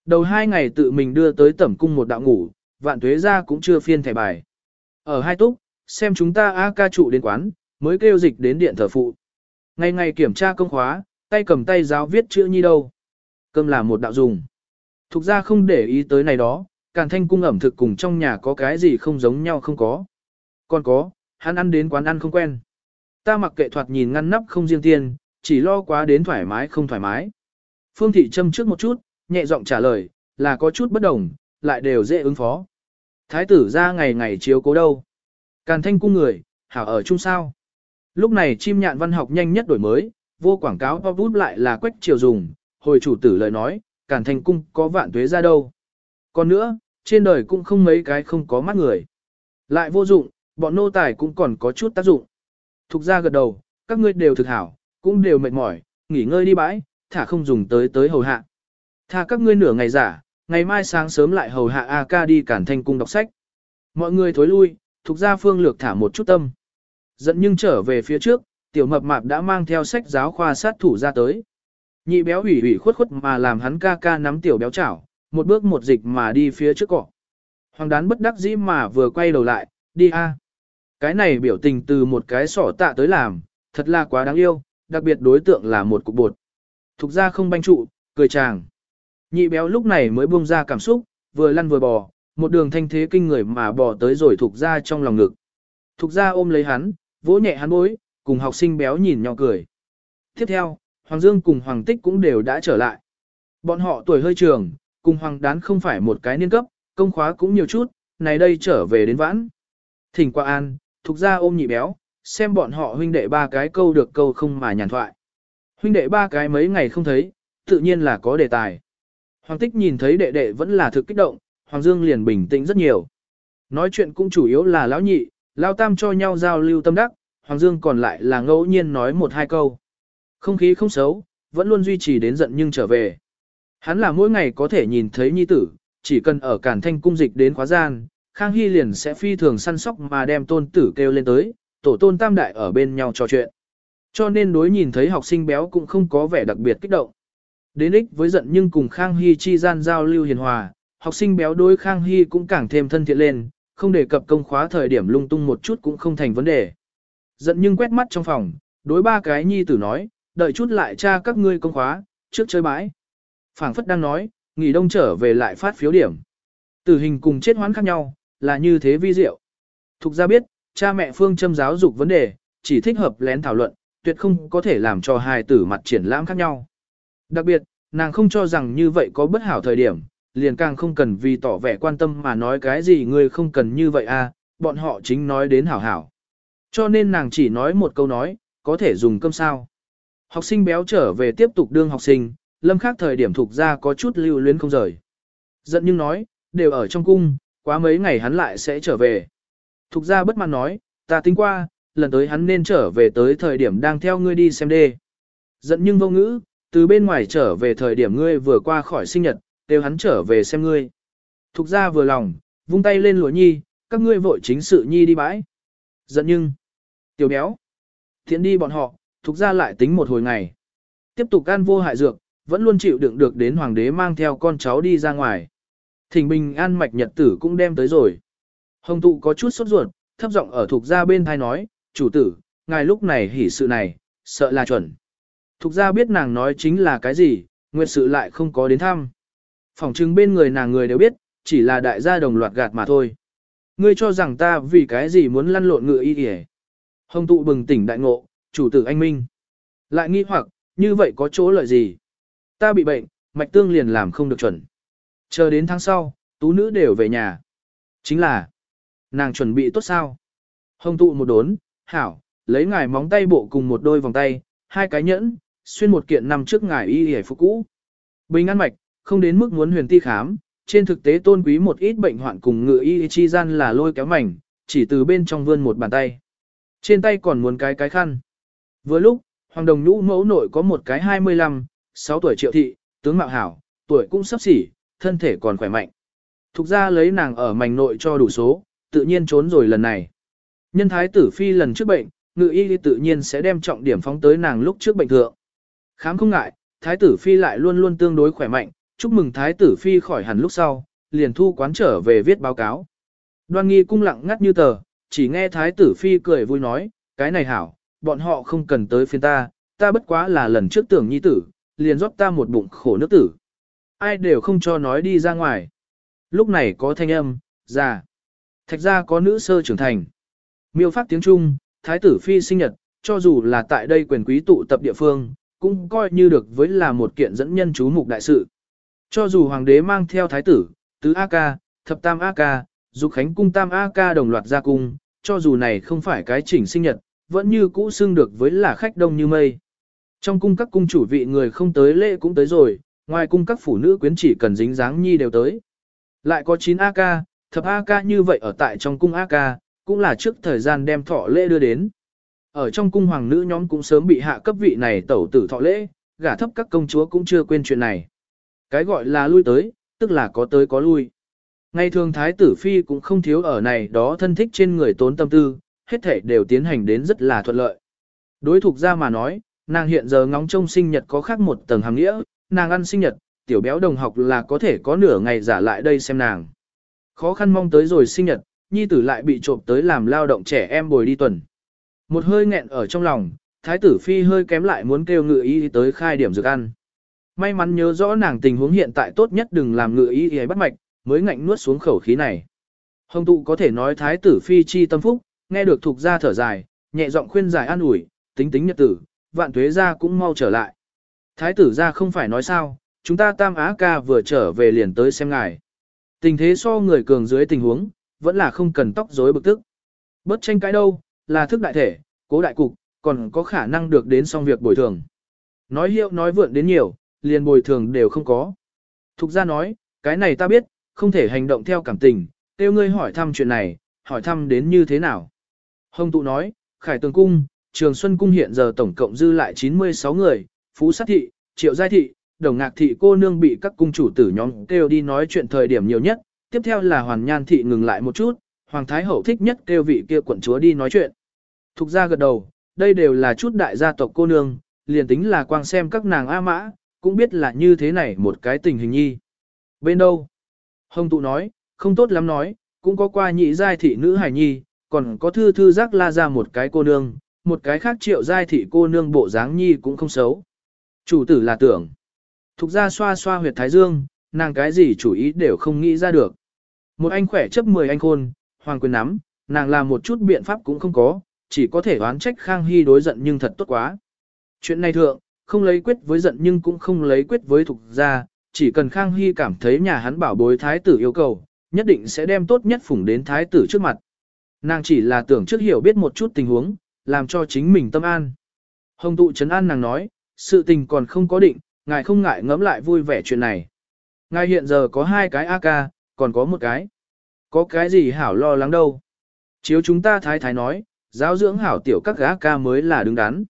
Đầu hai ngày tự mình đưa tới tẩm cung một đạo ngủ, vạn tuế ra cũng chưa phiên thẻ bài. Ở hai túc, xem chúng ta a ca trụ đến quán, mới kêu dịch đến điện thờ phụ. Ngày ngày kiểm tra công khóa, tay cầm tay giáo viết chữ nhi đâu. Cơm là một đạo dùng. Thục ra không để ý tới này đó, càn thanh cung ẩm thực cùng trong nhà có cái gì không giống nhau không có. Còn có, hắn ăn đến quán ăn không quen. Ta mặc kệ thoạt nhìn ngăn nắp không riêng tiền, chỉ lo quá đến thoải mái không thoải mái. Phương thị châm trước một chút, nhẹ giọng trả lời, là có chút bất đồng, lại đều dễ ứng phó. Thái tử ra ngày ngày chiếu cố đâu. Càn thanh cung người, hảo ở chung sao. Lúc này chim nhạn văn học nhanh nhất đổi mới, vô quảng cáo pop bút lại là quách triều dùng, hồi chủ tử lời nói, càn thanh cung có vạn tuế ra đâu. Còn nữa, trên đời cũng không mấy cái không có mắt người. Lại vô dụng, bọn nô tài cũng còn có chút tác dụng. Thục ra gật đầu, các ngươi đều thực hảo, cũng đều mệt mỏi, nghỉ ngơi đi bãi, thả không dùng tới tới hầu hạ. Tha các ngươi nửa ngày giả, ngày mai sáng sớm lại hầu hạ A ca đi cản thanh cung đọc sách. Mọi người thối lui, thuộc ra phương lược thả một chút tâm. Dẫn nhưng trở về phía trước, tiểu mập mạp đã mang theo sách giáo khoa sát thủ ra tới. Nhị béo ủy ủy khuất khuất mà làm hắn ca ca nắm tiểu béo chảo, một bước một dịch mà đi phía trước cỏ. Hoàng đán bất đắc dĩ mà vừa quay đầu lại, đi a. Cái này biểu tình từ một cái sỏ tạ tới làm, thật là quá đáng yêu, đặc biệt đối tượng là một cục bột. Thục ra không banh trụ, cười chàng. Nhị béo lúc này mới buông ra cảm xúc, vừa lăn vừa bò, một đường thanh thế kinh người mà bò tới rồi thục ra trong lòng ngực. Thục ra ôm lấy hắn, vỗ nhẹ hắn bối, cùng học sinh béo nhìn nhỏ cười. Tiếp theo, Hoàng Dương cùng Hoàng Tích cũng đều đã trở lại. Bọn họ tuổi hơi trường, cùng Hoàng Đán không phải một cái niên cấp, công khóa cũng nhiều chút, này đây trở về đến vãn. Thỉnh qua an, thục ra ôm nhị béo, xem bọn họ huynh đệ ba cái câu được câu không mà nhàn thoại. Huynh đệ ba cái mấy ngày không thấy, tự nhiên là có đề tài. Hoàng tích nhìn thấy đệ đệ vẫn là thực kích động, Hoàng Dương liền bình tĩnh rất nhiều. Nói chuyện cũng chủ yếu là lão nhị, lão tam cho nhau giao lưu tâm đắc, Hoàng Dương còn lại là ngẫu nhiên nói một hai câu. Không khí không xấu, vẫn luôn duy trì đến giận nhưng trở về. Hắn là mỗi ngày có thể nhìn thấy nhi tử, chỉ cần ở cản thanh cung dịch đến khóa gian, Khang Hy liền sẽ phi thường săn sóc mà đem tôn tử kêu lên tới, tổ tôn tam đại ở bên nhau trò chuyện. Cho nên đối nhìn thấy học sinh béo cũng không có vẻ đặc biệt kích động. Đến ích với giận nhưng cùng Khang Hy chi gian giao lưu hiền hòa, học sinh béo đối Khang Hy cũng càng thêm thân thiện lên, không đề cập công khóa thời điểm lung tung một chút cũng không thành vấn đề. Giận nhưng quét mắt trong phòng, đối ba cái nhi tử nói, đợi chút lại tra các ngươi công khóa, trước chơi bãi. Phảng phất đang nói, nghỉ đông trở về lại phát phiếu điểm. Tử hình cùng chết hoán khác nhau, là như thế vi diệu. Thục ra biết, cha mẹ phương châm giáo dục vấn đề, chỉ thích hợp lén thảo luận, tuyệt không có thể làm cho hài tử mặt triển lãm khác nhau. Đặc biệt, nàng không cho rằng như vậy có bất hảo thời điểm, liền càng không cần vì tỏ vẻ quan tâm mà nói cái gì người không cần như vậy à, bọn họ chính nói đến hảo hảo. Cho nên nàng chỉ nói một câu nói, có thể dùng cơm sao. Học sinh béo trở về tiếp tục đương học sinh, lâm khác thời điểm thuộc ra có chút lưu luyến không rời. Giận nhưng nói, đều ở trong cung, quá mấy ngày hắn lại sẽ trở về. Thục ra bất mãn nói, ta tính qua, lần tới hắn nên trở về tới thời điểm đang theo ngươi đi xem đê. Giận nhưng vô ngữ, từ bên ngoài trở về thời điểm ngươi vừa qua khỏi sinh nhật, đều hắn trở về xem ngươi. Thục ra vừa lòng, vung tay lên lụa nhi, các ngươi vội chính sự nhi đi bãi. Giận nhưng, tiểu béo, thiện đi bọn họ, thục ra lại tính một hồi ngày. Tiếp tục ăn vô hại dược, vẫn luôn chịu đựng được đến hoàng đế mang theo con cháu đi ra ngoài. Thỉnh bình an mạch nhật tử cũng đem tới rồi. Hồng tụ có chút sốt ruột, thấp giọng ở thuộc gia bên thai nói, chủ tử, ngài lúc này hỉ sự này, sợ là chuẩn. Thục gia biết nàng nói chính là cái gì, nguyệt sự lại không có đến thăm. Phòng chứng bên người nàng người đều biết, chỉ là đại gia đồng loạt gạt mà thôi. Ngươi cho rằng ta vì cái gì muốn lăn lộn ngựa y kìa. Hồng tụ bừng tỉnh đại ngộ, chủ tử anh minh. Lại nghi hoặc, như vậy có chỗ lợi gì? Ta bị bệnh, mạch tương liền làm không được chuẩn. Chờ đến tháng sau, tú nữ đều về nhà. Chính là, nàng chuẩn bị tốt sao? Hồng tụ một đốn, hảo, lấy ngài móng tay bộ cùng một đôi vòng tay, hai cái nhẫn, xuyên một kiện nằm trước ngài y hề phục cũ. Bình an mạch, không đến mức muốn huyền ti khám, trên thực tế tôn quý một ít bệnh hoạn cùng ngự y chi gian là lôi kéo mảnh, chỉ từ bên trong vươn một bàn tay. Trên tay còn muốn cái cái khăn. Vừa lúc, Hoàng Đồng Nhũ mẫu nội có một cái 25, 6 tuổi triệu thị, tướng mạo hảo, tuổi cũng sắp xỉ, thân thể còn khỏe mạnh. Thục ra lấy nàng ở mảnh nội cho đủ số, tự nhiên trốn rồi lần này. Nhân thái tử phi lần trước bệnh, ngự y tự nhiên sẽ đem trọng điểm phóng tới nàng lúc trước bệnh thượng. Khám không ngại, thái tử phi lại luôn luôn tương đối khỏe mạnh, chúc mừng thái tử phi khỏi hẳn lúc sau, liền thu quán trở về viết báo cáo. Đoan nghi cung lặng ngắt như tờ, chỉ nghe thái tử phi cười vui nói, cái này hảo, bọn họ không cần tới phiên ta, ta bất quá là lần trước tưởng nhi tử, liền rót ta một bụng khổ nước tử. Ai đều không cho nói đi ra ngoài. Lúc này có thanh âm, già. Thạch ra có nữ sơ trưởng thành. Miêu phát tiếng Trung, thái tử phi sinh nhật, cho dù là tại đây quyền quý tụ tập địa phương, cũng coi như được với là một kiện dẫn nhân chú mục đại sự. Cho dù hoàng đế mang theo thái tử, tứ A ca, thập tam A ca, dục khánh cung tam A ca đồng loạt ra cung, cho dù này không phải cái chỉnh sinh nhật, vẫn như cũ xưng được với là khách đông như mây. Trong cung các cung chủ vị người không tới lễ cũng tới rồi, ngoài cung các phụ nữ quyến chỉ cần dính dáng nhi đều tới. Lại có 9 A ca, thập A ca như vậy ở tại trong cung A ca, cũng là trước thời gian đem thọ lễ đưa đến. Ở trong cung hoàng nữ nhóm cũng sớm bị hạ cấp vị này tẩu tử thọ lễ, gả thấp các công chúa cũng chưa quên chuyện này. Cái gọi là lui tới, tức là có tới có lui. Ngày thường thái tử phi cũng không thiếu ở này đó thân thích trên người tốn tâm tư, hết thể đều tiến hành đến rất là thuận lợi. Đối thuộc ra mà nói, nàng hiện giờ ngóng trông sinh nhật có khác một tầng hàng nghĩa, nàng ăn sinh nhật, tiểu béo đồng học là có thể có nửa ngày giả lại đây xem nàng. Khó khăn mong tới rồi sinh nhật, nhi tử lại bị trộm tới làm lao động trẻ em bồi đi tuần. Một hơi nghẹn ở trong lòng, thái tử phi hơi kém lại muốn kêu ngự y tới khai điểm dược ăn. May mắn nhớ rõ nàng tình huống hiện tại tốt nhất đừng làm ngự y y bắt mạch, mới ngạnh nuốt xuống khẩu khí này. Hồng tụ có thể nói thái tử phi chi tâm phúc, nghe được thuộc ra thở dài, nhẹ giọng khuyên giải an ủi, tính tính nhật tử, vạn tuế ra cũng mau trở lại. Thái tử ra không phải nói sao, chúng ta tam á ca vừa trở về liền tới xem ngài. Tình thế so người cường dưới tình huống, vẫn là không cần tóc rối bực tức. Bất tranh cãi đâu, là thức đại thể, cố đại cục, còn có khả năng được đến xong việc bồi thường. Nói hiệu nói vượn đến nhiều, liền bồi thường đều không có. Thục ra nói, cái này ta biết, không thể hành động theo cảm tình, tiêu ngươi hỏi thăm chuyện này, hỏi thăm đến như thế nào. Hồng tụ nói, Khải Tường Cung, Trường Xuân Cung hiện giờ tổng cộng dư lại 96 người, Phú Sát Thị, Triệu Giai Thị, Đồng Ngạc Thị cô nương bị các cung chủ tử nhóm kêu đi nói chuyện thời điểm nhiều nhất, tiếp theo là Hoàn Nhan Thị ngừng lại một chút, Hoàng Thái Hậu thích nhất kêu vị kia quận chúa đi nói chuyện. Thục ra gật đầu, đây đều là chút đại gia tộc cô nương, liền tính là quang xem các nàng A Mã, cũng biết là như thế này một cái tình hình nhi. Bên đâu? Hồng tụ nói, không tốt lắm nói, cũng có qua nhị giai thị nữ hải nhi, còn có thư thư giác la ra một cái cô nương, một cái khác triệu giai thị cô nương bộ dáng nhi cũng không xấu. Chủ tử là tưởng. Thục ra xoa xoa huyệt thái dương, nàng cái gì chủ ý đều không nghĩ ra được. Một anh khỏe chấp 10 anh khôn, hoàng quyền nắm, nàng làm một chút biện pháp cũng không có, chỉ có thể oán trách Khang Hy đối giận nhưng thật tốt quá. Chuyện này thượng, không lấy quyết với giận nhưng cũng không lấy quyết với thục gia, chỉ cần Khang Hy cảm thấy nhà hắn bảo bối thái tử yêu cầu, nhất định sẽ đem tốt nhất phủng đến thái tử trước mặt. Nàng chỉ là tưởng trước hiểu biết một chút tình huống, làm cho chính mình tâm an. Hồng tụ trấn an nàng nói, sự tình còn không có định, ngài không ngại ngẫm lại vui vẻ chuyện này. Ngài hiện giờ có hai cái AK, còn có một cái. Có cái gì hảo lo lắng đâu. Chiếu chúng ta thái thái nói, giáo dưỡng hảo tiểu các gã ca mới là đứng đắn.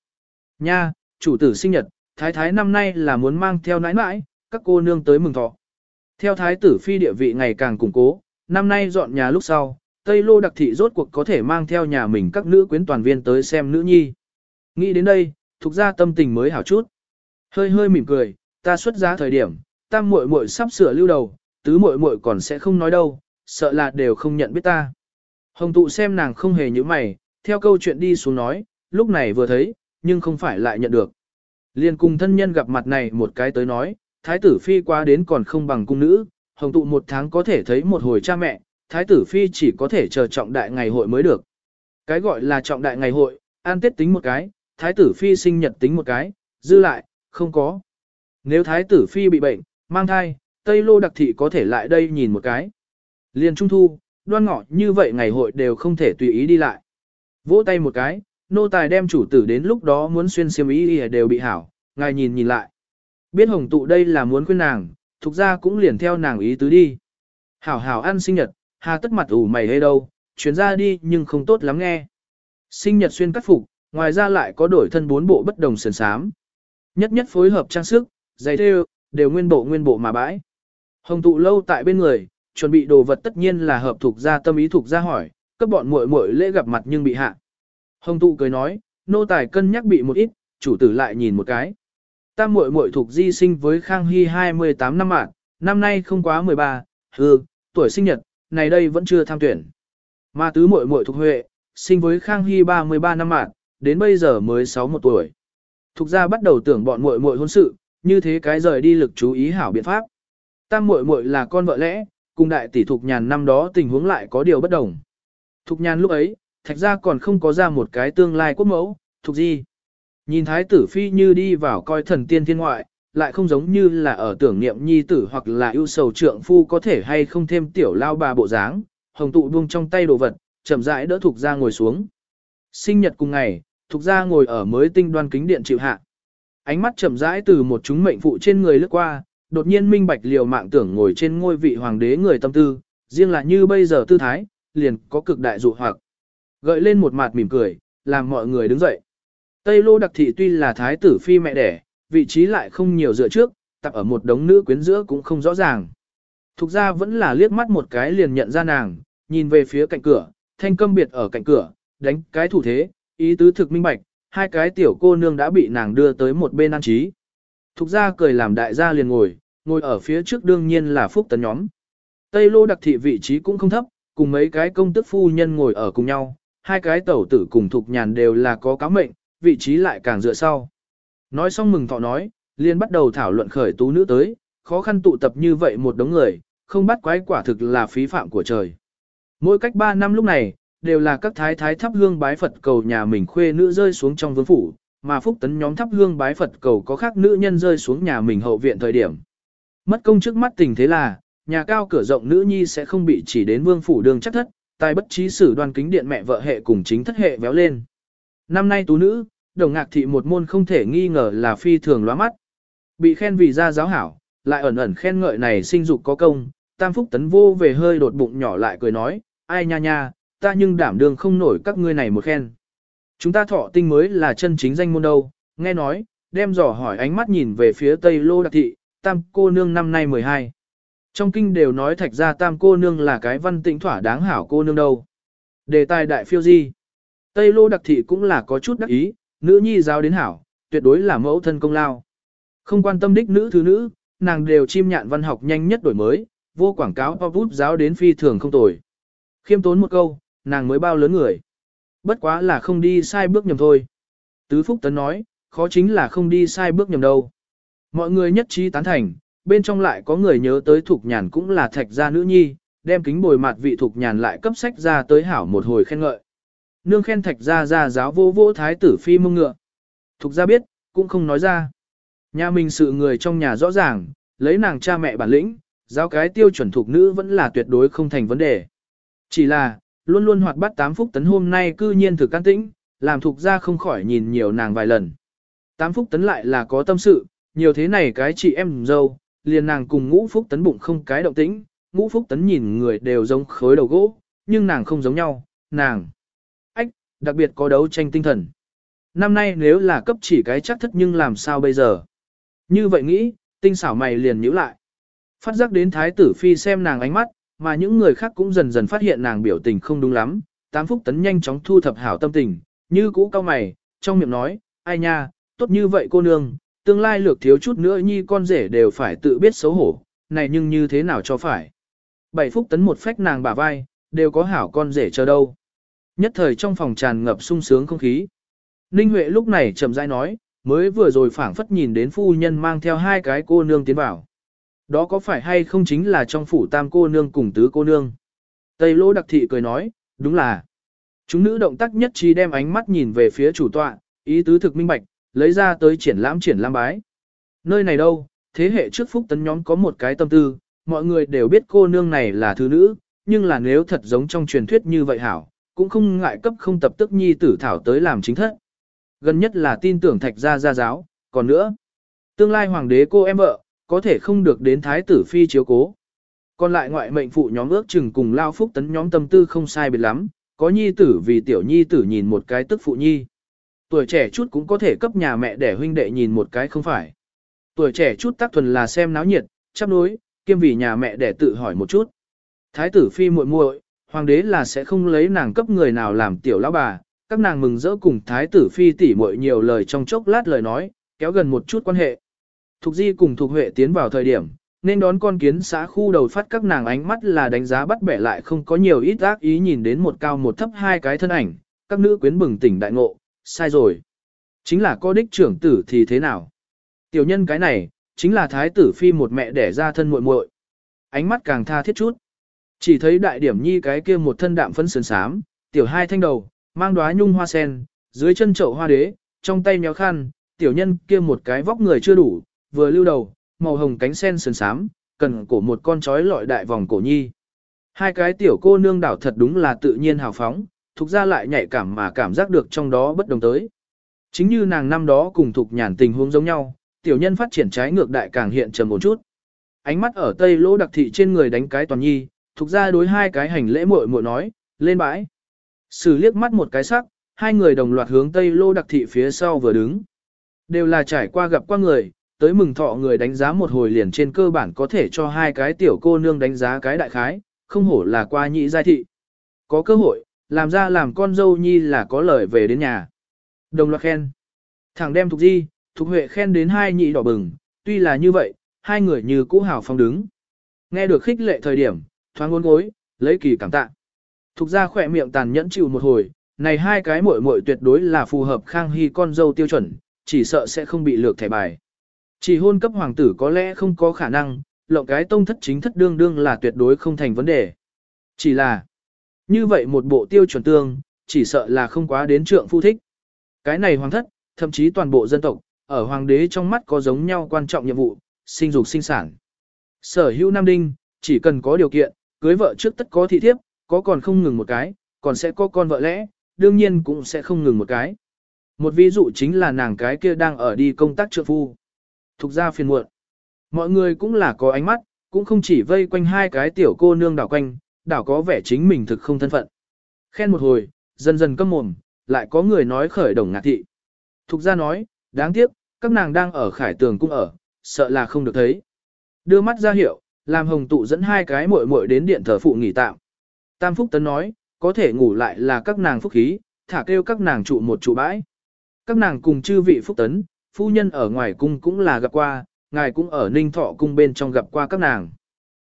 Nha, chủ tử sinh nhật, thái thái năm nay là muốn mang theo nãi nãi, các cô nương tới mừng thọ. Theo thái tử phi địa vị ngày càng củng cố, năm nay dọn nhà lúc sau, Tây Lô đặc thị rốt cuộc có thể mang theo nhà mình các nữ quyến toàn viên tới xem nữ nhi. Nghĩ đến đây, thuộc ra tâm tình mới hảo chút. Hơi hơi mỉm cười, ta xuất giá thời điểm, tam muội muội sắp sửa lưu đầu, tứ muội muội còn sẽ không nói đâu, sợ là đều không nhận biết ta. Hồng tụ xem nàng không hề như mày, theo câu chuyện đi xuống nói, lúc này vừa thấy, nhưng không phải lại nhận được. Liên cùng thân nhân gặp mặt này một cái tới nói, thái tử phi qua đến còn không bằng cung nữ, hồng tụ một tháng có thể thấy một hồi cha mẹ, thái tử phi chỉ có thể chờ trọng đại ngày hội mới được. Cái gọi là trọng đại ngày hội, an tết tính một cái, thái tử phi sinh nhật tính một cái, dư lại, không có. Nếu thái tử phi bị bệnh, mang thai, Tây Lô đặc thị có thể lại đây nhìn một cái. Liền trung thu, đoan ngọ như vậy ngày hội đều không thể tùy ý đi lại. Vỗ tay một cái, nô tài đem chủ tử đến lúc đó muốn xuyên xiêm ý đều bị hảo, ngài nhìn nhìn lại. Biết hồng tụ đây là muốn khuyên nàng, thuộc ra cũng liền theo nàng ý tứ đi. Hảo hảo ăn sinh nhật, hà tất mặt ủ mày hay đâu, chuyến ra đi nhưng không tốt lắm nghe. Sinh nhật xuyên cắt phục, ngoài ra lại có đổi thân bốn bộ bất đồng sườn sám. Nhất nhất phối hợp trang sức, giày thêu, đều nguyên bộ nguyên bộ mà bãi. Hồng tụ lâu tại bên người, chuẩn bị đồ vật tất nhiên là hợp thuộc ra tâm ý thuộc ra hỏi, cấp bọn muội muội lễ gặp mặt nhưng bị hạ. Hồng tụ cười nói, nô tài cân nhắc bị một ít, chủ tử lại nhìn một cái. ta muội muội thuộc di sinh với Khang Hy 28 năm mạng, năm nay không quá 13, hư, tuổi sinh nhật, này đây vẫn chưa tham tuyển. Mà tứ muội muội thuộc Huệ, sinh với Khang Hy 33 năm mạng, đến bây giờ mới 61 tuổi. Thục ra bắt đầu tưởng bọn muội muội hôn sự, như thế cái rời đi lực chú ý hảo biện pháp. Tam muội muội là con vợ lẽ, cùng đại tỷ Thục Nhàn năm đó tình huống lại có điều bất đồng. Thục Nhàn lúc ấy, thạch ra còn không có ra một cái tương lai quốc mẫu, Thục Di. Nhìn thái tử phi như đi vào coi thần tiên thiên ngoại, lại không giống như là ở tưởng niệm nhi tử hoặc là ưu sầu trượng phu có thể hay không thêm tiểu lao bà bộ dáng, hồng tụ buông trong tay đồ vật, chậm rãi đỡ Thục ra ngồi xuống. Sinh nhật cùng ngày, thuộc ra ngồi ở mới tinh đoan kính điện chịu hạ. Ánh mắt chậm rãi từ một chúng mệnh phụ trên người lướt qua, đột nhiên minh bạch liều mạng tưởng ngồi trên ngôi vị hoàng đế người tâm tư, riêng là như bây giờ tư thái, liền có cực đại dụ hoặc. Gợi lên một mặt mỉm cười, làm mọi người đứng dậy. Tây Lô Đặc Thị tuy là thái tử phi mẹ đẻ, vị trí lại không nhiều dựa trước, tập ở một đống nữ quyến giữa cũng không rõ ràng. Thục ra vẫn là liếc mắt một cái liền nhận ra nàng, nhìn về phía cạnh cửa, thanh câm biệt ở cạnh cửa, đánh cái thủ thế, ý tứ thực minh bạch, hai cái tiểu cô nương đã bị nàng đưa tới một bên an trí. Thục ra cười làm đại gia liền ngồi, ngồi ở phía trước đương nhiên là phúc tấn nhóm. Tây lô đặc thị vị trí cũng không thấp, cùng mấy cái công tức phu nhân ngồi ở cùng nhau, hai cái tẩu tử cùng thục nhàn đều là có cáo mệnh, vị trí lại càng dựa sau. Nói xong mừng thọ nói, liền bắt đầu thảo luận khởi tú nữ tới, khó khăn tụ tập như vậy một đống người, không bắt quái quả thực là phí phạm của trời. Mỗi cách ba năm lúc này, đều là các thái thái thắp hương bái Phật cầu nhà mình khuê nữ rơi xuống trong vương phủ, mà phúc tấn nhóm thắp hương bái Phật cầu có khác nữ nhân rơi xuống nhà mình hậu viện thời điểm. Mất công trước mắt tình thế là, nhà cao cửa rộng nữ nhi sẽ không bị chỉ đến vương phủ đường chắc thất, tài bất trí sử đoan kính điện mẹ vợ hệ cùng chính thất hệ véo lên. Năm nay tú nữ, đồng ngạc thị một môn không thể nghi ngờ là phi thường lóa mắt. Bị khen vì ra giáo hảo, lại ẩn ẩn khen ngợi này sinh dục có công, tam phúc tấn vô về hơi đột bụng nhỏ lại cười nói, ai nha nha, ta nhưng đảm đương không nổi các ngươi này một khen. Chúng ta thọ tinh mới là chân chính danh môn đâu, nghe nói, đem dò hỏi ánh mắt nhìn về phía tây lô đặc thị, tam cô nương năm nay 12. Trong kinh đều nói thạch ra tam cô nương là cái văn tĩnh thỏa đáng hảo cô nương đâu. Đề tài đại phiêu di. Tây lô đặc thị cũng là có chút đắc ý, nữ nhi giáo đến hảo, tuyệt đối là mẫu thân công lao. Không quan tâm đích nữ thứ nữ, nàng đều chim nhạn văn học nhanh nhất đổi mới, vô quảng cáo pop bút giáo đến phi thường không tồi. Khiêm tốn một câu, nàng mới bao lớn người. Bất quá là không đi sai bước nhầm thôi. Tứ Phúc Tấn nói, khó chính là không đi sai bước nhầm đâu. Mọi người nhất trí tán thành, bên trong lại có người nhớ tới Thục Nhàn cũng là thạch gia nữ nhi, đem kính bồi mặt vị Thục Nhàn lại cấp sách ra tới hảo một hồi khen ngợi. Nương khen thạch gia gia giáo vô vô thái tử phi mông ngựa. Thục gia biết, cũng không nói ra. Nhà mình sự người trong nhà rõ ràng, lấy nàng cha mẹ bản lĩnh, giáo cái tiêu chuẩn thuộc nữ vẫn là tuyệt đối không thành vấn đề. Chỉ là, luôn luôn hoạt bát tám phúc tấn hôm nay cư nhiên thực can tĩnh, làm thuộc gia không khỏi nhìn nhiều nàng vài lần. Tám phúc tấn lại là có tâm sự, nhiều thế này cái chị em dâu, liền nàng cùng ngũ phúc tấn bụng không cái động tĩnh, ngũ phúc tấn nhìn người đều giống khối đầu gỗ, nhưng nàng không giống nhau, nàng. Ách, đặc biệt có đấu tranh tinh thần. Năm nay nếu là cấp chỉ cái chắc thất nhưng làm sao bây giờ? Như vậy nghĩ, tinh xảo mày liền nhíu lại. Phát giác đến thái tử phi xem nàng ánh mắt, mà những người khác cũng dần dần phát hiện nàng biểu tình không đúng lắm. Tám phúc tấn nhanh chóng thu thập hảo tâm tình, như cũ cao mày, trong miệng nói, ai nha, tốt như vậy cô nương, tương lai lược thiếu chút nữa nhi con rể đều phải tự biết xấu hổ, này nhưng như thế nào cho phải. Bảy phúc tấn một phách nàng bả vai, đều có hảo con rể chờ đâu. Nhất thời trong phòng tràn ngập sung sướng không khí. Ninh Huệ lúc này chậm rãi nói, mới vừa rồi phảng phất nhìn đến phu nhân mang theo hai cái cô nương tiến vào. Đó có phải hay không chính là trong phủ tam cô nương cùng tứ cô nương? Tây Lô Đặc Thị cười nói, đúng là. Chúng nữ động tác nhất trí đem ánh mắt nhìn về phía chủ tọa, ý tứ thực minh bạch, lấy ra tới triển lãm triển lãm bái. Nơi này đâu, thế hệ trước phúc tấn nhóm có một cái tâm tư, mọi người đều biết cô nương này là thứ nữ, nhưng là nếu thật giống trong truyền thuyết như vậy hảo, cũng không ngại cấp không tập tức nhi tử thảo tới làm chính thất. Gần nhất là tin tưởng thạch gia gia giáo, còn nữa, tương lai hoàng đế cô em vợ, có thể không được đến thái tử phi chiếu cố. Còn lại ngoại mệnh phụ nhóm ước chừng cùng lao phúc tấn nhóm tâm tư không sai biệt lắm, có nhi tử vì tiểu nhi tử nhìn một cái tức phụ nhi. Tuổi trẻ chút cũng có thể cấp nhà mẹ để huynh đệ nhìn một cái không phải. Tuổi trẻ chút tác thuần là xem náo nhiệt, chấp đối, kiêm vì nhà mẹ để tự hỏi một chút. Thái tử phi muội muội, hoàng đế là sẽ không lấy nàng cấp người nào làm tiểu lão bà, các nàng mừng rỡ cùng thái tử phi tỉ muội nhiều lời trong chốc lát lời nói, kéo gần một chút quan hệ. Thục Di cùng Thục Huệ tiến vào thời điểm, nên đón con kiến xã khu đầu phát các nàng ánh mắt là đánh giá bắt bẻ lại không có nhiều ít ác ý nhìn đến một cao một thấp hai cái thân ảnh, các nữ quyến bừng tỉnh đại ngộ, sai rồi. Chính là có đích trưởng tử thì thế nào? Tiểu nhân cái này, chính là thái tử phi một mẹ đẻ ra thân muội muội. Ánh mắt càng tha thiết chút. Chỉ thấy đại điểm nhi cái kia một thân đạm phấn sườn sám, tiểu hai thanh đầu, mang đóa nhung hoa sen, dưới chân chậu hoa đế, trong tay nhéo khăn, tiểu nhân kia một cái vóc người chưa đủ, vừa lưu đầu, màu hồng cánh sen sườn sám, cần cổ một con chói lọi đại vòng cổ nhi. Hai cái tiểu cô nương đảo thật đúng là tự nhiên hào phóng, thuộc ra lại nhạy cảm mà cảm giác được trong đó bất đồng tới. Chính như nàng năm đó cùng thuộc nhàn tình huống giống nhau, tiểu nhân phát triển trái ngược đại càng hiện trầm một chút. Ánh mắt ở tây lỗ đặc thị trên người đánh cái toàn nhi, thuộc ra đối hai cái hành lễ muội muội nói, lên bãi. Sử liếc mắt một cái sắc, hai người đồng loạt hướng tây lô đặc thị phía sau vừa đứng. Đều là trải qua gặp qua người, tới mừng thọ người đánh giá một hồi liền trên cơ bản có thể cho hai cái tiểu cô nương đánh giá cái đại khái, không hổ là qua nhị giai thị. Có cơ hội, làm ra làm con dâu nhi là có lời về đến nhà. Đồng loạt khen. Thẳng đem Thục Di, Thục Huệ khen đến hai nhị đỏ bừng, tuy là như vậy, hai người như cũ hào phong đứng. Nghe được khích lệ thời điểm, thoáng ngôn gối, lấy kỳ cảm tạ. Thục ra khỏe miệng tàn nhẫn chịu một hồi, này hai cái muội muội tuyệt đối là phù hợp Khang Hy con dâu tiêu chuẩn, chỉ sợ sẽ không bị lược thẻ bài. Chỉ hôn cấp hoàng tử có lẽ không có khả năng, lộng cái tông thất chính thất đương đương là tuyệt đối không thành vấn đề. Chỉ là, như vậy một bộ tiêu chuẩn tương, chỉ sợ là không quá đến trượng phu thích. Cái này hoàng thất, thậm chí toàn bộ dân tộc, ở hoàng đế trong mắt có giống nhau quan trọng nhiệm vụ, sinh dục sinh sản. Sở hữu Nam Đinh, chỉ cần có điều kiện, cưới vợ trước tất có thị thiếp, có còn không ngừng một cái, còn sẽ có con vợ lẽ, đương nhiên cũng sẽ không ngừng một cái. Một ví dụ chính là nàng cái kia đang ở đi công tác trượng phu. Thục ra phiền muộn. Mọi người cũng là có ánh mắt, cũng không chỉ vây quanh hai cái tiểu cô nương đảo quanh, đảo có vẻ chính mình thực không thân phận. Khen một hồi, dần dần câm mồm, lại có người nói khởi đồng ngạc thị. Thục ra nói, đáng tiếc, các nàng đang ở khải tường cung ở, sợ là không được thấy. Đưa mắt ra hiệu, làm hồng tụ dẫn hai cái muội muội đến điện thờ phụ nghỉ tạm. Tam Phúc Tấn nói, có thể ngủ lại là các nàng phúc khí, thả kêu các nàng trụ một trụ bãi. Các nàng cùng chư vị Phúc Tấn, phu nhân ở ngoài cung cũng là gặp qua, ngài cũng ở ninh thọ cung bên trong gặp qua các nàng.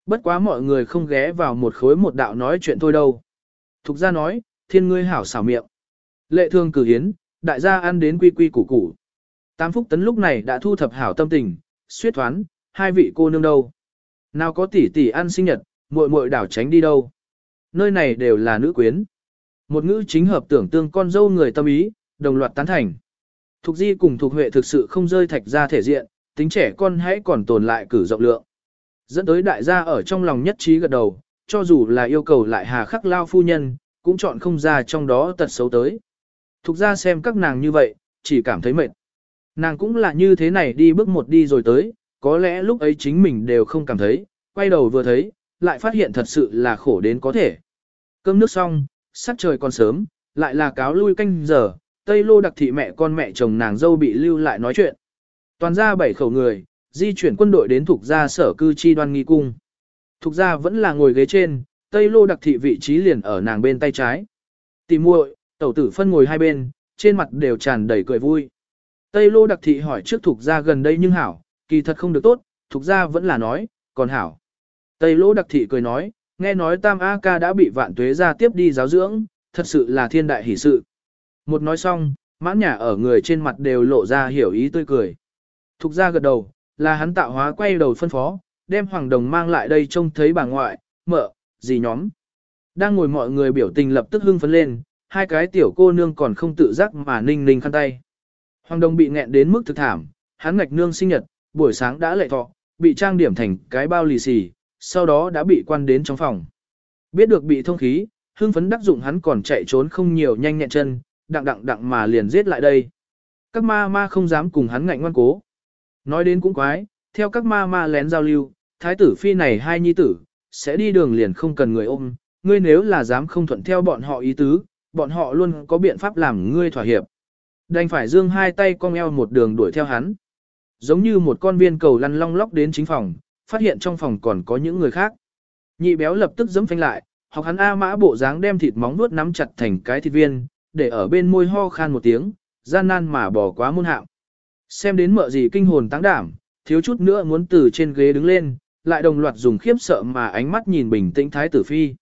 Bất quá mọi người không ghé vào một khối một đạo nói chuyện thôi đâu. Thục ra nói, thiên ngươi hảo xảo miệng. Lệ thương cử hiến, đại gia ăn đến quy quy củ củ. Tám Phúc Tấn lúc này đã thu thập hảo tâm tình, suyết thoán, hai vị cô nương đâu. Nào có tỷ tỷ ăn sinh nhật, muội muội đảo tránh đi đâu. Nơi này đều là nữ quyến. Một ngữ chính hợp tưởng tương con dâu người tâm ý, đồng loạt tán thành. Thục Di cùng Thục Huệ thực sự không rơi thạch ra thể diện, tính trẻ con hãy còn tồn lại cử rộng lượng. Dẫn tới đại gia ở trong lòng nhất trí gật đầu, cho dù là yêu cầu lại hà khắc lao phu nhân, cũng chọn không ra trong đó tật xấu tới. Thục ra xem các nàng như vậy, chỉ cảm thấy mệt. Nàng cũng là như thế này đi bước một đi rồi tới, có lẽ lúc ấy chính mình đều không cảm thấy, quay đầu vừa thấy, lại phát hiện thật sự là khổ đến có thể. Cơm nước xong, sắc trời còn sớm, lại là cáo lui canh giờ, Tây Lô đặc thị mẹ con mẹ chồng nàng dâu bị lưu lại nói chuyện. Toàn ra bảy khẩu người, di chuyển quân đội đến thuộc gia sở cư chi đoan nghi cung. Thuộc gia vẫn là ngồi ghế trên, Tây Lô đặc thị vị trí liền ở nàng bên tay trái. Tìm muội, tẩu tử phân ngồi hai bên, trên mặt đều tràn đầy cười vui. Tây Lô đặc thị hỏi trước thuộc gia gần đây nhưng hảo, kỳ thật không được tốt, thuộc gia vẫn là nói, còn hảo. Tây Lô đặc thị cười nói, nghe nói Tam A Ca đã bị vạn tuế gia tiếp đi giáo dưỡng, thật sự là thiên đại hỷ sự. Một nói xong, mãn nhà ở người trên mặt đều lộ ra hiểu ý tươi cười. Thục ra gật đầu, là hắn tạo hóa quay đầu phân phó, đem hoàng đồng mang lại đây trông thấy bà ngoại, mợ, gì nhóm. Đang ngồi mọi người biểu tình lập tức hưng phấn lên, hai cái tiểu cô nương còn không tự giác mà ninh ninh khăn tay. Hoàng đồng bị nghẹn đến mức thực thảm, hắn ngạch nương sinh nhật, buổi sáng đã lệ thọ, bị trang điểm thành cái bao lì xì, sau đó đã bị quan đến trong phòng. Biết được bị thông khí, hưng phấn đắc dụng hắn còn chạy trốn không nhiều nhanh nhẹn chân, đặng đặng đặng mà liền giết lại đây. Các ma ma không dám cùng hắn ngạnh ngoan cố. Nói đến cũng quái, theo các ma ma lén giao lưu, thái tử phi này hai nhi tử, sẽ đi đường liền không cần người ôm, ngươi nếu là dám không thuận theo bọn họ ý tứ, bọn họ luôn có biện pháp làm ngươi thỏa hiệp. Đành phải dương hai tay cong eo một đường đuổi theo hắn. Giống như một con viên cầu lăn long lóc đến chính phòng, phát hiện trong phòng còn có những người khác. Nhị béo lập tức giẫm phanh lại, học hắn A mã bộ dáng đem thịt móng nuốt nắm chặt thành cái thịt viên, để ở bên môi ho khan một tiếng, gian nan mà bỏ quá môn hạo. Xem đến mợ gì kinh hồn tăng đảm, thiếu chút nữa muốn từ trên ghế đứng lên, lại đồng loạt dùng khiếp sợ mà ánh mắt nhìn bình tĩnh thái tử phi.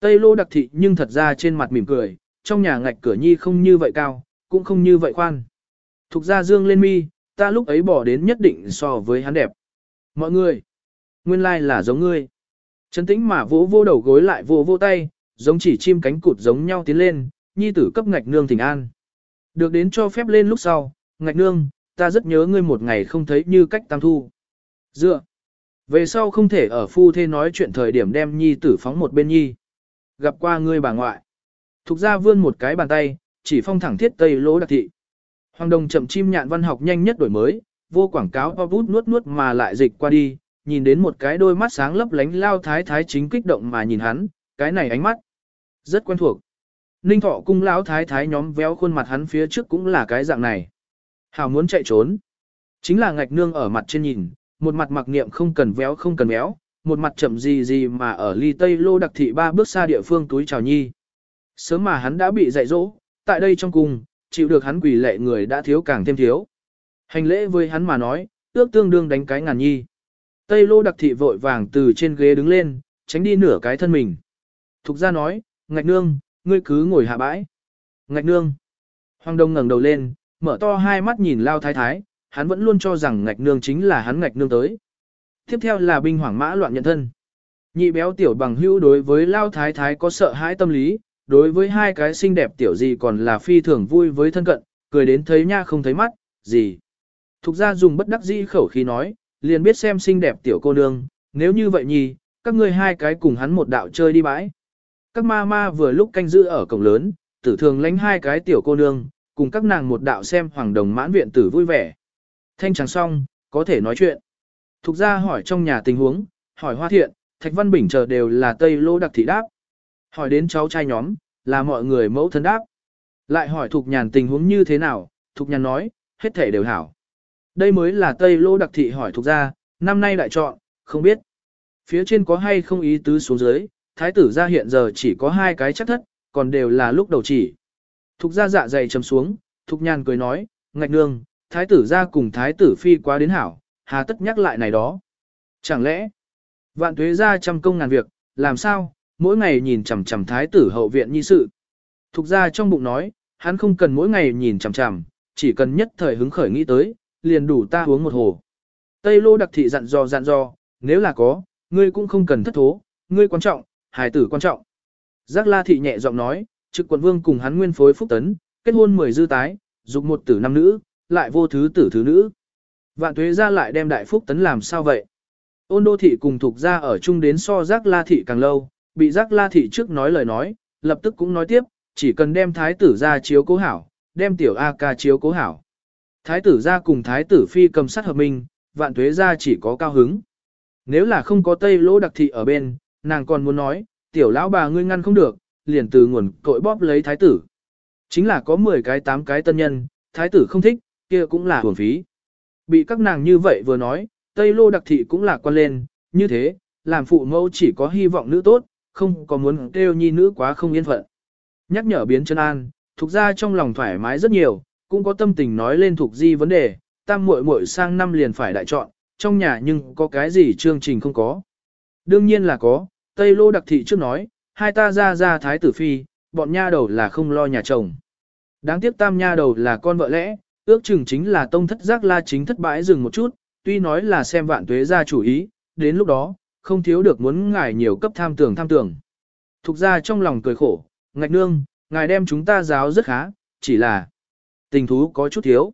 Tây lô đặc thị nhưng thật ra trên mặt mỉm cười, trong nhà ngạch cửa nhi không như vậy cao, cũng không như vậy khoan. Thục ra dương lên mi, ta lúc ấy bỏ đến nhất định so với hắn đẹp. Mọi người, nguyên lai là giống ngươi. Trấn tĩnh mà vỗ vô đầu gối lại vỗ vô tay, giống chỉ chim cánh cụt giống nhau tiến lên, nhi tử cấp ngạch nương thỉnh an. Được đến cho phép lên lúc sau, ngạch nương, ta rất nhớ ngươi một ngày không thấy như cách tam thu. Dựa. Về sau không thể ở phu thê nói chuyện thời điểm đem nhi tử phóng một bên nhi. Gặp qua ngươi bà ngoại. Thục ra vươn một cái bàn tay, chỉ phong thẳng thiết tây lỗ đặc thị. Hoàng đồng chậm chim nhạn văn học nhanh nhất đổi mới, vô quảng cáo po bút nuốt nuốt mà lại dịch qua đi, nhìn đến một cái đôi mắt sáng lấp lánh lao thái thái chính kích động mà nhìn hắn, cái này ánh mắt. Rất quen thuộc. Ninh thọ cung lão thái thái nhóm véo khuôn mặt hắn phía trước cũng là cái dạng này. Hào muốn chạy trốn. Chính là ngạch nương ở mặt trên nhìn, một mặt mặc niệm không cần véo không cần véo, một mặt chậm gì gì mà ở ly tây lô đặc thị ba bước xa địa phương túi chào nhi. Sớm mà hắn đã bị dạy dỗ, tại đây trong cung, chịu được hắn quỷ lệ người đã thiếu càng thêm thiếu. Hành lễ với hắn mà nói, ước tương đương đánh cái ngàn nhi. Tây lô đặc thị vội vàng từ trên ghế đứng lên, tránh đi nửa cái thân mình. Thục ra nói, ngạch nương, ngươi cứ ngồi hạ bãi. Ngạch nương. Hoàng đông ngẩng đầu lên, mở to hai mắt nhìn lao thái thái, hắn vẫn luôn cho rằng ngạch nương chính là hắn ngạch nương tới. Tiếp theo là binh hoảng mã loạn nhận thân. Nhị béo tiểu bằng hữu đối với lao thái thái có sợ hãi tâm lý, đối với hai cái xinh đẹp tiểu gì còn là phi thường vui với thân cận, cười đến thấy nha không thấy mắt, gì. Thục ra dùng bất đắc dĩ khẩu khí nói, liền biết xem xinh đẹp tiểu cô nương, nếu như vậy nhì, các ngươi hai cái cùng hắn một đạo chơi đi bãi. Các ma ma vừa lúc canh giữ ở cổng lớn, tử thường lánh hai cái tiểu cô nương, cùng các nàng một đạo xem hoàng đồng mãn viện tử vui vẻ. Thanh trắng xong, có thể nói chuyện. Thục ra hỏi trong nhà tình huống, hỏi hoa thiện, thạch văn bình chờ đều là tây lô đặc thị đáp. Hỏi đến cháu trai nhóm, là mọi người mẫu thân đáp. Lại hỏi thục nhàn tình huống như thế nào, thục nhàn nói, hết thể đều hảo. Đây mới là tây lô đặc thị hỏi thục ra, năm nay lại chọn, không biết. Phía trên có hay không ý tứ xuống dưới, thái tử ra hiện giờ chỉ có hai cái chắc thất, còn đều là lúc đầu chỉ. Thục ra dạ dày chầm xuống, thục nhàn cười nói, ngạch nương, thái tử ra cùng thái tử phi quá đến hảo, hà tất nhắc lại này đó. Chẳng lẽ, vạn tuế ra trăm công ngàn việc, làm sao, mỗi ngày nhìn chằm chằm thái tử hậu viện nhi sự. Thục ra trong bụng nói, hắn không cần mỗi ngày nhìn chằm chằm, chỉ cần nhất thời hứng khởi nghĩ tới, liền đủ ta uống một hồ. Tây lô đặc thị dặn dò dặn dò, nếu là có, ngươi cũng không cần thất thố, ngươi quan trọng, hài tử quan trọng. Giác la thị nhẹ giọng nói, trực quận vương cùng hắn nguyên phối phúc tấn, kết hôn mười dư tái, dục một tử năm nữ, lại vô thứ tử thứ nữ. Vạn tuế ra lại đem đại phúc tấn làm sao vậy? Ôn đô thị cùng thuộc ra ở chung đến so giác la thị càng lâu, bị giác la thị trước nói lời nói, lập tức cũng nói tiếp, chỉ cần đem thái tử ra chiếu cố hảo, đem tiểu A ca chiếu cố hảo. Thái tử ra cùng thái tử phi cầm sát hợp minh, vạn tuế ra chỉ có cao hứng. Nếu là không có tây lỗ đặc thị ở bên, nàng còn muốn nói, tiểu lão bà ngươi ngăn không được, liền từ nguồn cội bóp lấy thái tử. Chính là có 10 cái 8 cái tân nhân, thái tử không thích, kia cũng là hưởng phí. Bị các nàng như vậy vừa nói, Tây Lô đặc thị cũng là quan lên, như thế, làm phụ mẫu chỉ có hy vọng nữ tốt, không có muốn kêu nhi nữ quá không yên phận. Nhắc nhở biến chân an, thuộc ra trong lòng thoải mái rất nhiều, cũng có tâm tình nói lên thuộc di vấn đề, tam muội muội sang năm liền phải đại chọn, trong nhà nhưng có cái gì chương trình không có. Đương nhiên là có, Tây Lô đặc thị trước nói, hai ta ra ra thái tử phi, bọn nha đầu là không lo nhà chồng. Đáng tiếc tam nha đầu là con vợ lẽ, ước chừng chính là tông thất giác la chính thất bãi dừng một chút, tuy nói là xem vạn tuế ra chủ ý, đến lúc đó, không thiếu được muốn ngài nhiều cấp tham tưởng tham tưởng. Thục ra trong lòng cười khổ, ngạch nương, ngài đem chúng ta giáo rất khá, chỉ là tình thú có chút thiếu.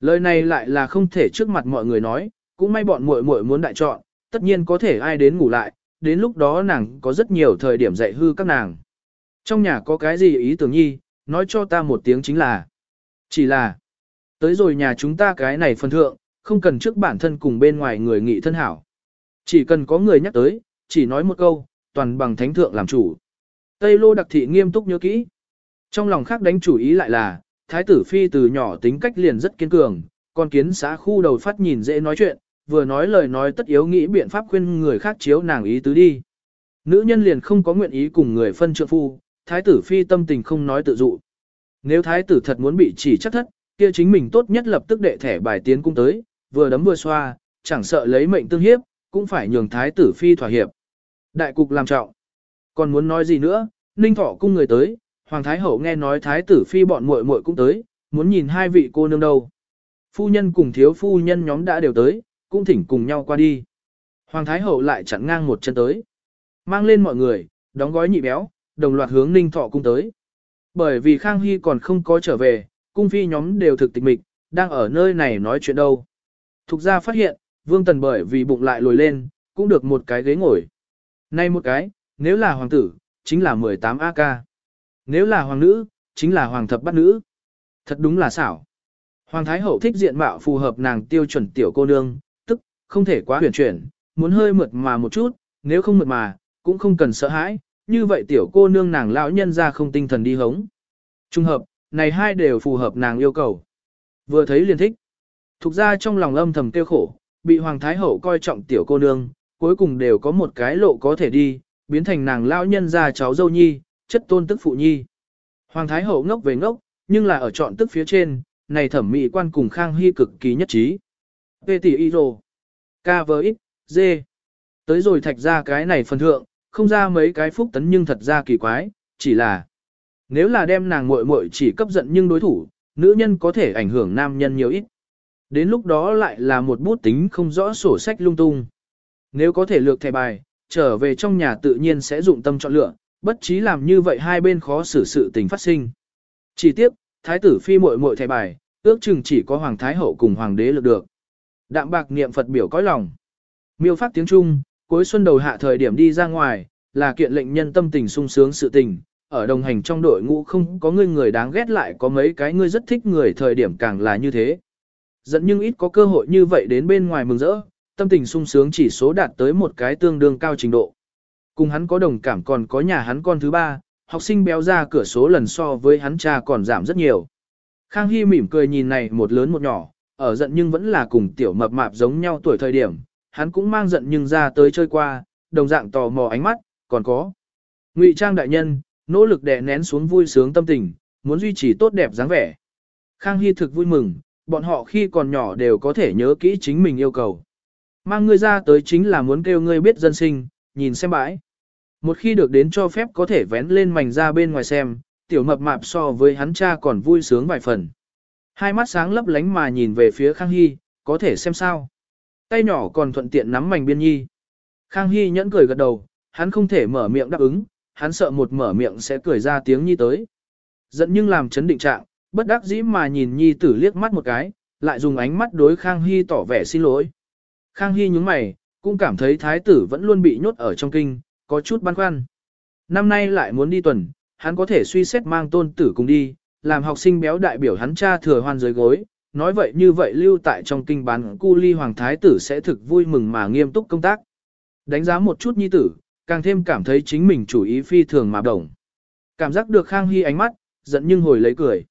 Lời này lại là không thể trước mặt mọi người nói, cũng may bọn muội muội muốn đại chọn, tất nhiên có thể ai đến ngủ lại, đến lúc đó nàng có rất nhiều thời điểm dạy hư các nàng. Trong nhà có cái gì ý tưởng nhi, nói cho ta một tiếng chính là. Chỉ là, tới rồi nhà chúng ta cái này phân thượng, không cần trước bản thân cùng bên ngoài người nghị thân hảo. Chỉ cần có người nhắc tới, chỉ nói một câu, toàn bằng thánh thượng làm chủ. Tây lô đặc thị nghiêm túc nhớ kỹ. Trong lòng khác đánh chủ ý lại là, thái tử phi từ nhỏ tính cách liền rất kiên cường, con kiến xã khu đầu phát nhìn dễ nói chuyện, vừa nói lời nói tất yếu nghĩ biện pháp khuyên người khác chiếu nàng ý tứ đi. Nữ nhân liền không có nguyện ý cùng người phân trượng phu, thái tử phi tâm tình không nói tự dụ. Nếu thái tử thật muốn bị chỉ chắc thất, kia chính mình tốt nhất lập tức đệ thẻ bài tiến cung tới, vừa đấm vừa xoa, chẳng sợ lấy mệnh tương hiếp, cũng phải nhường thái tử phi thỏa hiệp. Đại cục làm trọng. Còn muốn nói gì nữa, ninh thọ cung người tới, hoàng thái hậu nghe nói thái tử phi bọn muội muội cũng tới, muốn nhìn hai vị cô nương đâu. Phu nhân cùng thiếu phu nhân nhóm đã đều tới, cũng thỉnh cùng nhau qua đi. Hoàng thái hậu lại chặn ngang một chân tới. Mang lên mọi người, đóng gói nhị béo, đồng loạt hướng ninh thọ cung tới. Bởi vì Khang Hy còn không có trở về, cung phi nhóm đều thực tịch mịch, đang ở nơi này nói chuyện đâu. Thục ra phát hiện, vương tần bởi vì bụng lại lồi lên, cũng được một cái ghế ngồi. Nay một cái, nếu là hoàng tử, chính là 18 AK. Nếu là hoàng nữ, chính là hoàng thập bát nữ. Thật đúng là xảo. Hoàng thái hậu thích diện mạo phù hợp nàng tiêu chuẩn tiểu cô nương, không thể quá huyền chuyển, muốn hơi mượt mà một chút, nếu không mượt mà, cũng không cần sợ hãi, như vậy tiểu cô nương nàng lão nhân ra không tinh thần đi hống. Trung hợp, này hai đều phù hợp nàng yêu cầu. Vừa thấy liền thích. Thục ra trong lòng âm thầm tiêu khổ, bị Hoàng Thái Hậu coi trọng tiểu cô nương, cuối cùng đều có một cái lộ có thể đi, biến thành nàng lão nhân ra cháu dâu nhi, chất tôn tức phụ nhi. Hoàng Thái Hậu ngốc về ngốc, nhưng là ở chọn tức phía trên, này thẩm mỹ quan cùng Khang Hy cực kỳ nhất trí. P tỷ y rồ. K với D. Tới rồi thạch ra cái này phần thượng, không ra mấy cái phúc tấn nhưng thật ra kỳ quái, chỉ là nếu là đem nàng muội muội chỉ cấp giận nhưng đối thủ, nữ nhân có thể ảnh hưởng nam nhân nhiều ít. Đến lúc đó lại là một bút tính không rõ sổ sách lung tung. Nếu có thể lược thẻ bài, trở về trong nhà tự nhiên sẽ dụng tâm chọn lựa, bất trí làm như vậy hai bên khó xử sự tình phát sinh. Chỉ tiếc, thái tử phi muội muội thẻ bài, ước chừng chỉ có hoàng thái hậu cùng hoàng đế lược được. Đạm bạc niệm Phật biểu cõi lòng. Miêu phát tiếng Trung, cuối xuân đầu hạ thời điểm đi ra ngoài, là kiện lệnh nhân tâm tình sung sướng sự tình, ở đồng hành trong đội ngũ không có người người đáng ghét lại có mấy cái người rất thích người thời điểm càng là như thế. Dẫn nhưng ít có cơ hội như vậy đến bên ngoài mừng rỡ, tâm tình sung sướng chỉ số đạt tới một cái tương đương cao trình độ. Cùng hắn có đồng cảm còn có nhà hắn con thứ ba, học sinh béo ra cửa số lần so với hắn cha còn giảm rất nhiều. Khang Hy mỉm cười nhìn này một lớn một nhỏ, ở giận nhưng vẫn là cùng tiểu mập mạp giống nhau tuổi thời điểm, hắn cũng mang giận nhưng ra tới chơi qua, đồng dạng tò mò ánh mắt, còn có. Ngụy Trang đại nhân, nỗ lực đè nén xuống vui sướng tâm tình, muốn duy trì tốt đẹp dáng vẻ. Khang Hy thực vui mừng, bọn họ khi còn nhỏ đều có thể nhớ kỹ chính mình yêu cầu. Mang ngươi ra tới chính là muốn kêu ngươi biết dân sinh, nhìn xem bãi. Một khi được đến cho phép có thể vén lên mảnh ra bên ngoài xem, tiểu mập mạp so với hắn cha còn vui sướng vài phần. Hai mắt sáng lấp lánh mà nhìn về phía Khang Hy, có thể xem sao. Tay nhỏ còn thuận tiện nắm mảnh biên nhi. Khang Hy nhẫn cười gật đầu, hắn không thể mở miệng đáp ứng, hắn sợ một mở miệng sẽ cười ra tiếng nhi tới. Giận nhưng làm chấn định trạng, bất đắc dĩ mà nhìn nhi tử liếc mắt một cái, lại dùng ánh mắt đối Khang Hy tỏ vẻ xin lỗi. Khang Hy nhướng mày, cũng cảm thấy thái tử vẫn luôn bị nhốt ở trong kinh, có chút băn khoăn. Năm nay lại muốn đi tuần, hắn có thể suy xét mang tôn tử cùng đi, làm học sinh béo đại biểu hắn cha thừa hoan dưới gối, nói vậy như vậy lưu tại trong kinh bán cu ly hoàng thái tử sẽ thực vui mừng mà nghiêm túc công tác. Đánh giá một chút nhi tử, càng thêm cảm thấy chính mình chủ ý phi thường mà đồng. Cảm giác được Khang Hy ánh mắt, giận nhưng hồi lấy cười.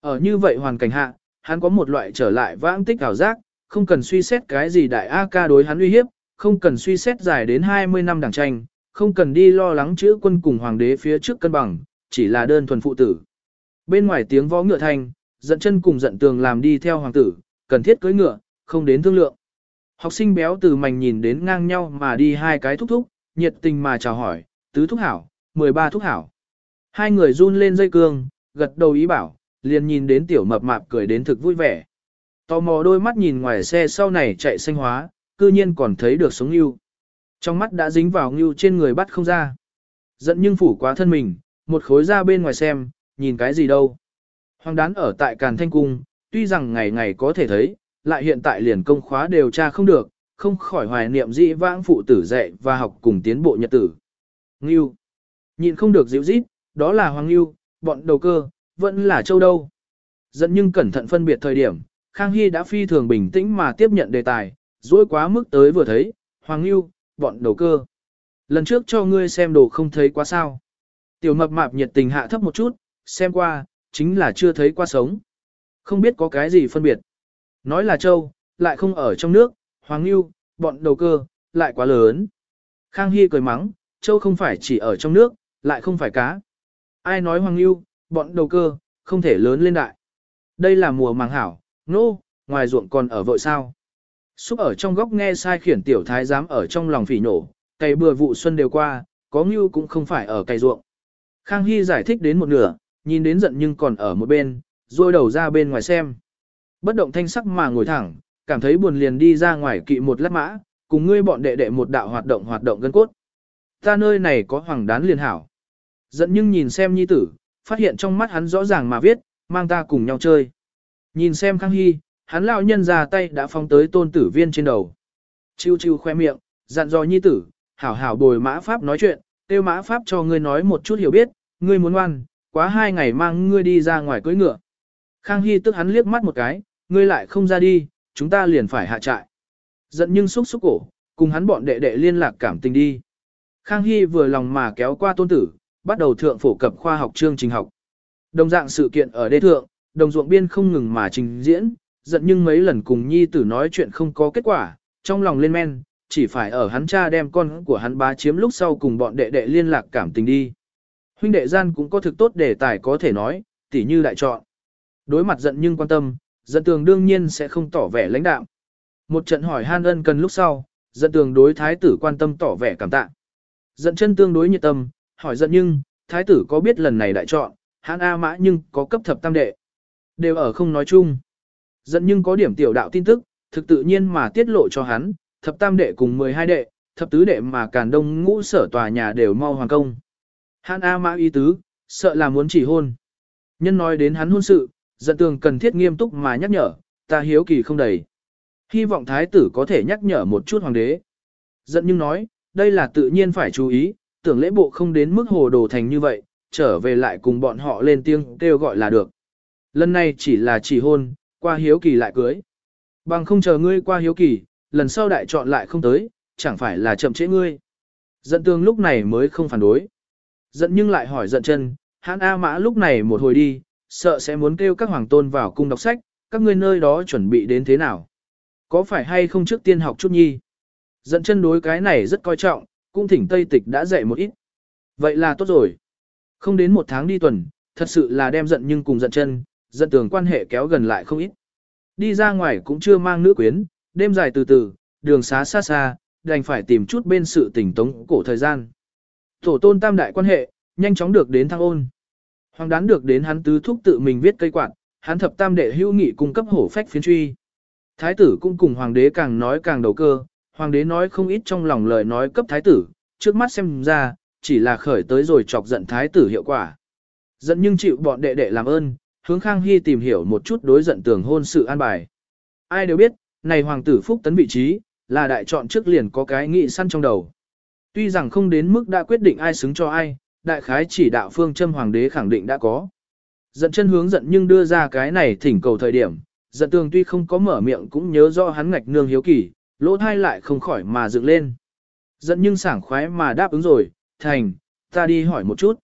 Ở như vậy hoàn cảnh hạ, hắn có một loại trở lại vãng tích ảo giác, không cần suy xét cái gì đại A ca đối hắn uy hiếp, không cần suy xét dài đến 20 năm đảng tranh, không cần đi lo lắng chữ quân cùng hoàng đế phía trước cân bằng, chỉ là đơn thuần phụ tử. Bên ngoài tiếng võ ngựa thanh, giận chân cùng giận tường làm đi theo hoàng tử, cần thiết cưỡi ngựa, không đến thương lượng. Học sinh béo từ mảnh nhìn đến ngang nhau mà đi hai cái thúc thúc, nhiệt tình mà chào hỏi, tứ thúc hảo, 13 thúc hảo. Hai người run lên dây cương, gật đầu ý bảo, liền nhìn đến tiểu mập mạp cười đến thực vui vẻ. Tò mò đôi mắt nhìn ngoài xe sau này chạy xanh hóa, cư nhiên còn thấy được sống ngưu. Trong mắt đã dính vào ngưu trên người bắt không ra. Giận nhưng phủ quá thân mình, một khối ra bên ngoài xem, nhìn cái gì đâu. Hoàng đán ở tại Càn Thanh Cung, tuy rằng ngày ngày có thể thấy, lại hiện tại liền công khóa đều tra không được, không khỏi hoài niệm dĩ vãng phụ tử dạy và học cùng tiến bộ nhật tử. Ngưu. nhìn không được dịu rít, đó là Hoàng Ngưu, bọn đầu cơ, vẫn là châu đâu. Dẫn nhưng cẩn thận phân biệt thời điểm, Khang Hy đã phi thường bình tĩnh mà tiếp nhận đề tài, dối quá mức tới vừa thấy, Hoàng Ngưu, bọn đầu cơ. Lần trước cho ngươi xem đồ không thấy quá sao. Tiểu mập mạp nhiệt tình hạ thấp một chút, xem qua, chính là chưa thấy qua sống. Không biết có cái gì phân biệt. Nói là châu, lại không ở trong nước, Hoàng lưu bọn đầu cơ, lại quá lớn. Khang Hy cười mắng, châu không phải chỉ ở trong nước, lại không phải cá. Ai nói Hoàng lưu bọn đầu cơ, không thể lớn lên đại. Đây là mùa màng hảo, nô, no, ngoài ruộng còn ở vội sao. Xúc ở trong góc nghe sai khiển tiểu thái giám ở trong lòng phỉ nổ, cày bừa vụ xuân đều qua, có ngưu cũng không phải ở cày ruộng. Khang Hy giải thích đến một nửa, nhìn đến giận nhưng còn ở một bên, rồi đầu ra bên ngoài xem. Bất động thanh sắc mà ngồi thẳng, cảm thấy buồn liền đi ra ngoài kỵ một lát mã, cùng ngươi bọn đệ đệ một đạo hoạt động hoạt động gân cốt. Ta nơi này có hoàng đán liền hảo. Giận nhưng nhìn xem nhi tử, phát hiện trong mắt hắn rõ ràng mà viết, mang ta cùng nhau chơi. Nhìn xem Khang Hy, hắn lão nhân ra tay đã phóng tới tôn tử viên trên đầu. Chiêu chiêu khoe miệng, dặn dò nhi tử, hảo hảo bồi mã pháp nói chuyện, tiêu mã pháp cho ngươi nói một chút hiểu biết, ngươi muốn ngoan, quá hai ngày mang ngươi đi ra ngoài cưỡi ngựa. Khang Hy tức hắn liếc mắt một cái, ngươi lại không ra đi, chúng ta liền phải hạ trại. Giận nhưng xúc xúc cổ, cùng hắn bọn đệ đệ liên lạc cảm tình đi. Khang Hy vừa lòng mà kéo qua tôn tử, bắt đầu thượng phổ cập khoa học chương trình học. Đồng dạng sự kiện ở đê thượng, đồng ruộng biên không ngừng mà trình diễn, giận nhưng mấy lần cùng nhi tử nói chuyện không có kết quả, trong lòng lên men, chỉ phải ở hắn cha đem con của hắn bá chiếm lúc sau cùng bọn đệ đệ liên lạc cảm tình đi. Huynh đệ gian cũng có thực tốt để tài có thể nói, tỉ như đại chọn. Đối mặt giận nhưng quan tâm, giận tường đương nhiên sẽ không tỏ vẻ lãnh đạm. Một trận hỏi han ân cần lúc sau, giận tường đối thái tử quan tâm tỏ vẻ cảm tạ. Giận chân tương đối nhiệt tâm, hỏi giận nhưng, thái tử có biết lần này đại chọn, hắn A mã nhưng có cấp thập tam đệ. Đều ở không nói chung. Giận nhưng có điểm tiểu đạo tin tức, thực tự nhiên mà tiết lộ cho hắn, thập tam đệ cùng 12 đệ, thập tứ đệ mà càn đông ngũ sở tòa nhà đều mau hoàn công. Hắn A mã ý tứ, sợ là muốn chỉ hôn. Nhân nói đến hắn hôn sự, giận tường cần thiết nghiêm túc mà nhắc nhở, ta hiếu kỳ không đầy. Hy vọng thái tử có thể nhắc nhở một chút hoàng đế. Giận nhưng nói, đây là tự nhiên phải chú ý, tưởng lễ bộ không đến mức hồ đồ thành như vậy, trở về lại cùng bọn họ lên tiếng kêu gọi là được. Lần này chỉ là chỉ hôn, qua hiếu kỳ lại cưới. Bằng không chờ ngươi qua hiếu kỳ, lần sau đại chọn lại không tới, chẳng phải là chậm trễ ngươi. Giận tương lúc này mới không phản đối. Giận nhưng lại hỏi giận chân, hãn A mã lúc này một hồi đi, sợ sẽ muốn kêu các hoàng tôn vào cung đọc sách, các ngươi nơi đó chuẩn bị đến thế nào. Có phải hay không trước tiên học chút nhi? Giận chân đối cái này rất coi trọng, cung thỉnh Tây Tịch đã dạy một ít. Vậy là tốt rồi. Không đến một tháng đi tuần, thật sự là đem giận nhưng cùng giận chân, giận tường quan hệ kéo gần lại không ít. Đi ra ngoài cũng chưa mang nữ quyến, đêm dài từ từ, đường xá xa xa, đành phải tìm chút bên sự tỉnh tống cổ thời gian. Tổ tôn tam đại quan hệ, nhanh chóng được đến thăng ôn. Hoàng đán được đến hắn tứ thúc tự mình viết cây quạt, hắn thập tam đệ hữu nghị cung cấp hổ phách phiến truy. Thái tử cũng cùng hoàng đế càng nói càng đầu cơ, hoàng đế nói không ít trong lòng lời nói cấp thái tử, trước mắt xem ra, chỉ là khởi tới rồi chọc giận thái tử hiệu quả. Giận nhưng chịu bọn đệ đệ làm ơn, hướng Khang Hy tìm hiểu một chút đối giận tường hôn sự an bài. Ai đều biết, này hoàng tử phúc tấn vị trí, là đại chọn trước liền có cái nghị săn trong đầu. Tuy rằng không đến mức đã quyết định ai xứng cho ai, đại khái chỉ đạo phương châm hoàng đế khẳng định đã có. Giận chân hướng giận nhưng đưa ra cái này thỉnh cầu thời điểm, giận tường tuy không có mở miệng cũng nhớ rõ hắn ngạch nương hiếu kỳ, lỗ thai lại không khỏi mà dựng lên. Giận nhưng sảng khoái mà đáp ứng rồi, thành, ta đi hỏi một chút.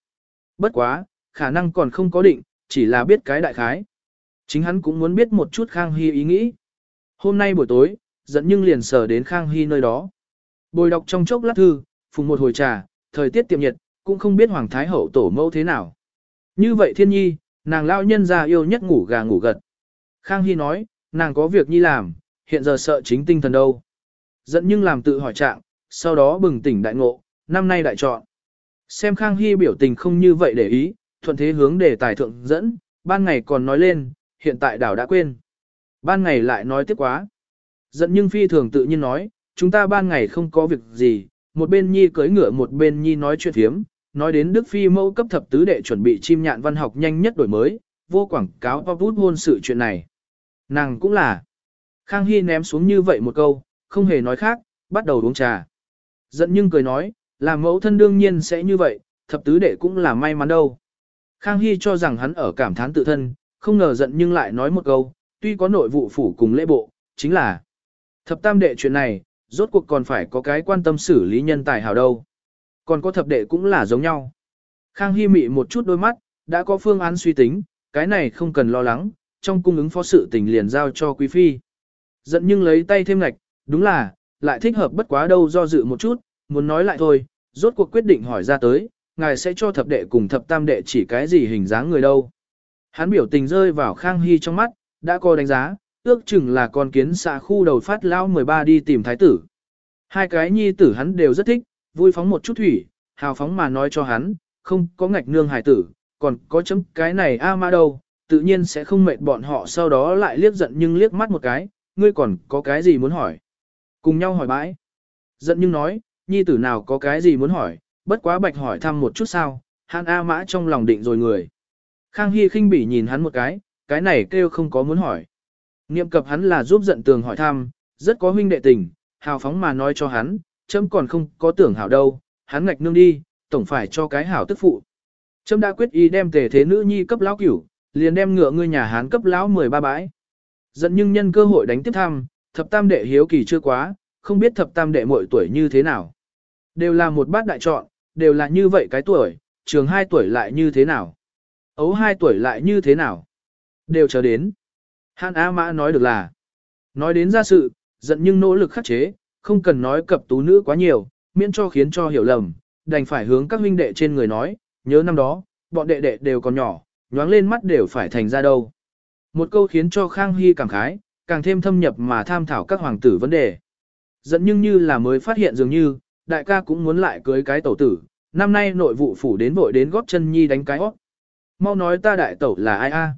Bất quá, khả năng còn không có định, chỉ là biết cái đại khái. Chính hắn cũng muốn biết một chút Khang Hy ý nghĩ. Hôm nay buổi tối, giận nhưng liền sở đến Khang Hy nơi đó. Bồi đọc trong chốc lát thư, phùng một hồi trà, thời tiết tiệm nhiệt, cũng không biết Hoàng Thái Hậu tổ mẫu thế nào. Như vậy thiên nhi, nàng lao nhân ra yêu nhất ngủ gà ngủ gật. Khang Hy nói, nàng có việc nhi làm, hiện giờ sợ chính tinh thần đâu. Dẫn nhưng làm tự hỏi trạng, sau đó bừng tỉnh đại ngộ, năm nay đại chọn. Xem Khang Hy biểu tình không như vậy để ý, thuận thế hướng để tài thượng dẫn, ban ngày còn nói lên, hiện tại đảo đã quên. Ban ngày lại nói tiếp quá. Dẫn nhưng phi thường tự nhiên nói, chúng ta ban ngày không có việc gì, một bên nhi cưỡi ngựa một bên nhi nói chuyện thiếm, nói đến Đức Phi mẫu cấp thập tứ đệ chuẩn bị chim nhạn văn học nhanh nhất đổi mới, vô quảng cáo và vút hôn sự chuyện này. Nàng cũng là. Khang Hy ném xuống như vậy một câu, không hề nói khác, bắt đầu uống trà. Giận nhưng cười nói, làm mẫu thân đương nhiên sẽ như vậy, thập tứ đệ cũng là may mắn đâu. Khang Hy cho rằng hắn ở cảm thán tự thân, không ngờ giận nhưng lại nói một câu, tuy có nội vụ phủ cùng lễ bộ, chính là thập tam đệ chuyện này, rốt cuộc còn phải có cái quan tâm xử lý nhân tài hào đâu. Còn có thập đệ cũng là giống nhau. Khang Hy mị một chút đôi mắt, đã có phương án suy tính, cái này không cần lo lắng, trong cung ứng phó sự tình liền giao cho quý phi. Giận nhưng lấy tay thêm ngạch, đúng là, lại thích hợp bất quá đâu do dự một chút, muốn nói lại thôi, rốt cuộc quyết định hỏi ra tới, ngài sẽ cho thập đệ cùng thập tam đệ chỉ cái gì hình dáng người đâu. Hắn biểu tình rơi vào Khang Hy trong mắt, đã có đánh giá, ước chừng là con kiến xạ khu đầu phát lao 13 đi tìm thái tử. Hai cái nhi tử hắn đều rất thích, vui phóng một chút thủy, hào phóng mà nói cho hắn, không có ngạch nương hải tử, còn có chấm cái này a ma đâu, tự nhiên sẽ không mệt bọn họ sau đó lại liếc giận nhưng liếc mắt một cái, ngươi còn có cái gì muốn hỏi. Cùng nhau hỏi bãi. Giận nhưng nói, nhi tử nào có cái gì muốn hỏi, bất quá bạch hỏi thăm một chút sao, hắn A mã trong lòng định rồi người. Khang Hy khinh bỉ nhìn hắn một cái, cái này kêu không có muốn hỏi. Niệm cập hắn là giúp giận tường hỏi thăm, rất có huynh đệ tình, hào phóng mà nói cho hắn, chấm còn không có tưởng hảo đâu, hắn ngạch nương đi, tổng phải cho cái hảo tức phụ. Trâm đã quyết ý đem tề thế nữ nhi cấp lão cửu, liền đem ngựa ngươi nhà hán cấp lão 13 bãi. Giận nhưng nhân cơ hội đánh tiếp thăm, thập tam đệ hiếu kỳ chưa quá, không biết thập tam đệ mỗi tuổi như thế nào. Đều là một bát đại chọn, đều là như vậy cái tuổi, trường 2 tuổi lại như thế nào. Ấu 2 tuổi lại như thế nào. Đều chờ đến. Hàn A Mã nói được là. Nói đến ra sự, giận nhưng nỗ lực khắc chế, không cần nói cập tú nữ quá nhiều, miễn cho khiến cho hiểu lầm, đành phải hướng các huynh đệ trên người nói, nhớ năm đó, bọn đệ đệ đều còn nhỏ, nhoáng lên mắt đều phải thành ra đâu. Một câu khiến cho Khang Hy cảm khái, càng thêm thâm nhập mà tham thảo các hoàng tử vấn đề. Dẫn nhưng như là mới phát hiện dường như, đại ca cũng muốn lại cưới cái tẩu tử, năm nay nội vụ phủ đến vội đến góp chân nhi đánh cái hót. Mau nói ta đại tẩu là ai a?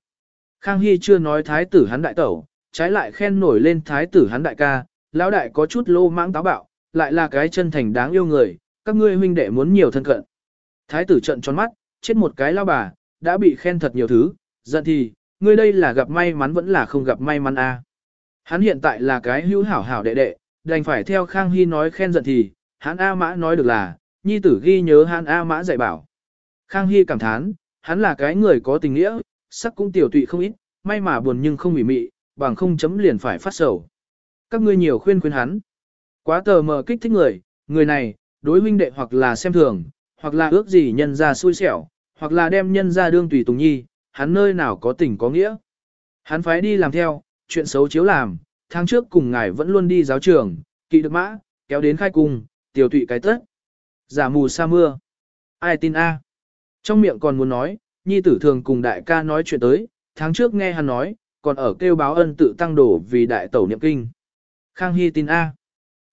Khang Hy chưa nói thái tử hắn đại tẩu, trái lại khen nổi lên thái tử hắn đại ca, lão đại có chút lô mãng táo bạo, lại là cái chân thành đáng yêu người, các ngươi huynh đệ muốn nhiều thân cận. Thái tử trận tròn mắt, chết một cái lao bà, đã bị khen thật nhiều thứ, giận thì, ngươi đây là gặp may mắn vẫn là không gặp may mắn a. À. Hắn hiện tại là cái hữu hảo hảo đệ đệ, đành phải theo Khang Hy nói khen giận thì, hắn A Mã nói được là, nhi tử ghi nhớ hắn A Mã dạy bảo. Khang Hy cảm thán, hắn là cái người có tình nghĩa, sắc cũng tiểu tụy không ít, may mà buồn nhưng không mỉ mị, bằng không chấm liền phải phát sầu. Các ngươi nhiều khuyên khuyên hắn. Quá tờ mờ kích thích người, người này, đối huynh đệ hoặc là xem thường, hoặc là ước gì nhân ra xui xẻo, hoặc là đem nhân ra đương tùy tùng nhi, hắn nơi nào có tình có nghĩa. Hắn phải đi làm theo, chuyện xấu chiếu làm, tháng trước cùng ngài vẫn luôn đi giáo trường, kỵ được mã, kéo đến khai cung, tiểu tụy cái tất. Giả mù sa mưa. Ai tin a? Trong miệng còn muốn nói, nhi tử thường cùng đại ca nói chuyện tới, tháng trước nghe hắn nói, còn ở kêu báo ân tự tăng đổ vì đại tẩu niệm kinh. Khang Hy tin a.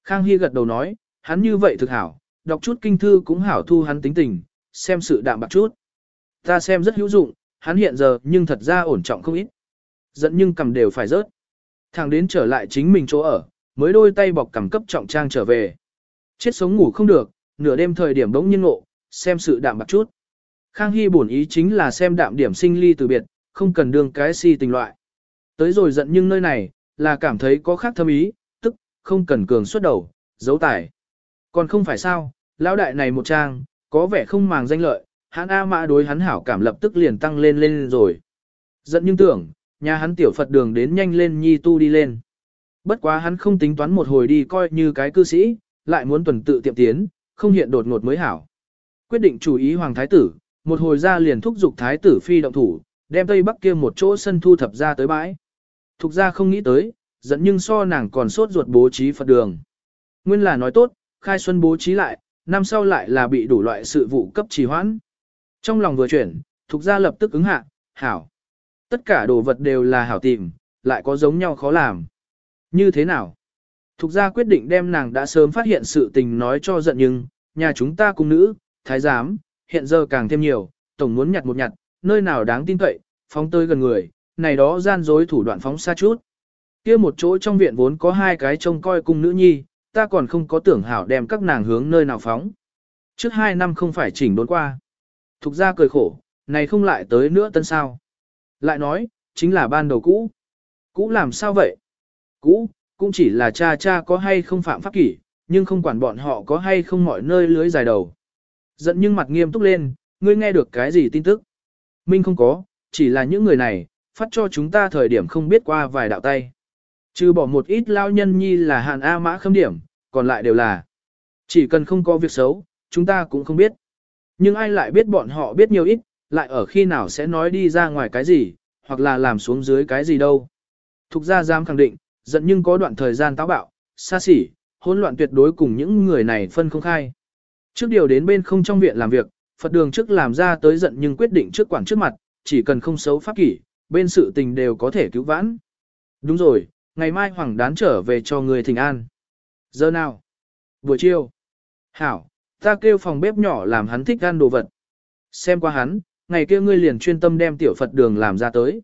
Khang Hy gật đầu nói, hắn như vậy thực hảo, đọc chút kinh thư cũng hảo thu hắn tính tình, xem sự đạm bạc chút. Ta xem rất hữu dụng, hắn hiện giờ nhưng thật ra ổn trọng không ít. Giận nhưng cầm đều phải rớt. Thằng đến trở lại chính mình chỗ ở, mới đôi tay bọc cầm cấp trọng trang trở về. Chết sống ngủ không được, nửa đêm thời điểm đống nhiên ngộ, xem sự đạm bạc chút. Khang Hy bổn ý chính là xem đạm điểm sinh ly từ biệt, không cần đương cái si tình loại. Tới rồi giận nhưng nơi này, là cảm thấy có khác thâm ý, tức, không cần cường xuất đầu, giấu tải, Còn không phải sao, lão đại này một trang, có vẻ không màng danh lợi, hắn A mã đối hắn hảo cảm lập tức liền tăng lên lên rồi. Giận nhưng tưởng, nhà hắn tiểu Phật đường đến nhanh lên nhi tu đi lên. Bất quá hắn không tính toán một hồi đi coi như cái cư sĩ, lại muốn tuần tự tiệm tiến, không hiện đột ngột mới hảo. Quyết định chủ ý hoàng thái tử, một hồi ra liền thúc giục thái tử phi động thủ, đem tây bắc kia một chỗ sân thu thập ra tới bãi. Thục ra không nghĩ tới, giận nhưng so nàng còn sốt ruột bố trí Phật đường. Nguyên là nói tốt, khai xuân bố trí lại, năm sau lại là bị đủ loại sự vụ cấp trì hoãn. Trong lòng vừa chuyển, Thục ra lập tức ứng hạ, hảo. Tất cả đồ vật đều là hảo tìm, lại có giống nhau khó làm. Như thế nào? Thục ra quyết định đem nàng đã sớm phát hiện sự tình nói cho giận nhưng, nhà chúng ta cung nữ, thái giám, hiện giờ càng thêm nhiều, tổng muốn nhặt một nhặt, nơi nào đáng tin cậy, phóng tới gần người, này đó gian dối thủ đoạn phóng xa chút. kia một chỗ trong viện vốn có hai cái trông coi cung nữ nhi, ta còn không có tưởng hảo đem các nàng hướng nơi nào phóng. Trước hai năm không phải chỉnh đốn qua. Thục ra cười khổ, này không lại tới nữa tân sao. Lại nói, chính là ban đầu cũ. Cũ làm sao vậy? Cũ, cũng chỉ là cha cha có hay không phạm pháp kỷ, nhưng không quản bọn họ có hay không mọi nơi lưới dài đầu. Giận nhưng mặt nghiêm túc lên, ngươi nghe được cái gì tin tức? Minh không có, chỉ là những người này, phát cho chúng ta thời điểm không biết qua vài đạo tay. Trừ bỏ một ít lao nhân nhi là hạn A mã khâm điểm, còn lại đều là. Chỉ cần không có việc xấu, chúng ta cũng không biết. Nhưng ai lại biết bọn họ biết nhiều ít, lại ở khi nào sẽ nói đi ra ngoài cái gì, hoặc là làm xuống dưới cái gì đâu. Thục gia dám khẳng định, giận nhưng có đoạn thời gian táo bạo, xa xỉ, hỗn loạn tuyệt đối cùng những người này phân không khai. Trước điều đến bên không trong viện làm việc, Phật đường trước làm ra tới giận nhưng quyết định trước quản trước mặt, chỉ cần không xấu pháp kỷ, bên sự tình đều có thể cứu vãn. Đúng rồi, ngày mai Hoàng đán trở về cho người thỉnh an. Giờ nào? Buổi chiều. Hảo, ta kêu phòng bếp nhỏ làm hắn thích ăn đồ vật. Xem qua hắn, ngày kia ngươi liền chuyên tâm đem tiểu Phật đường làm ra tới.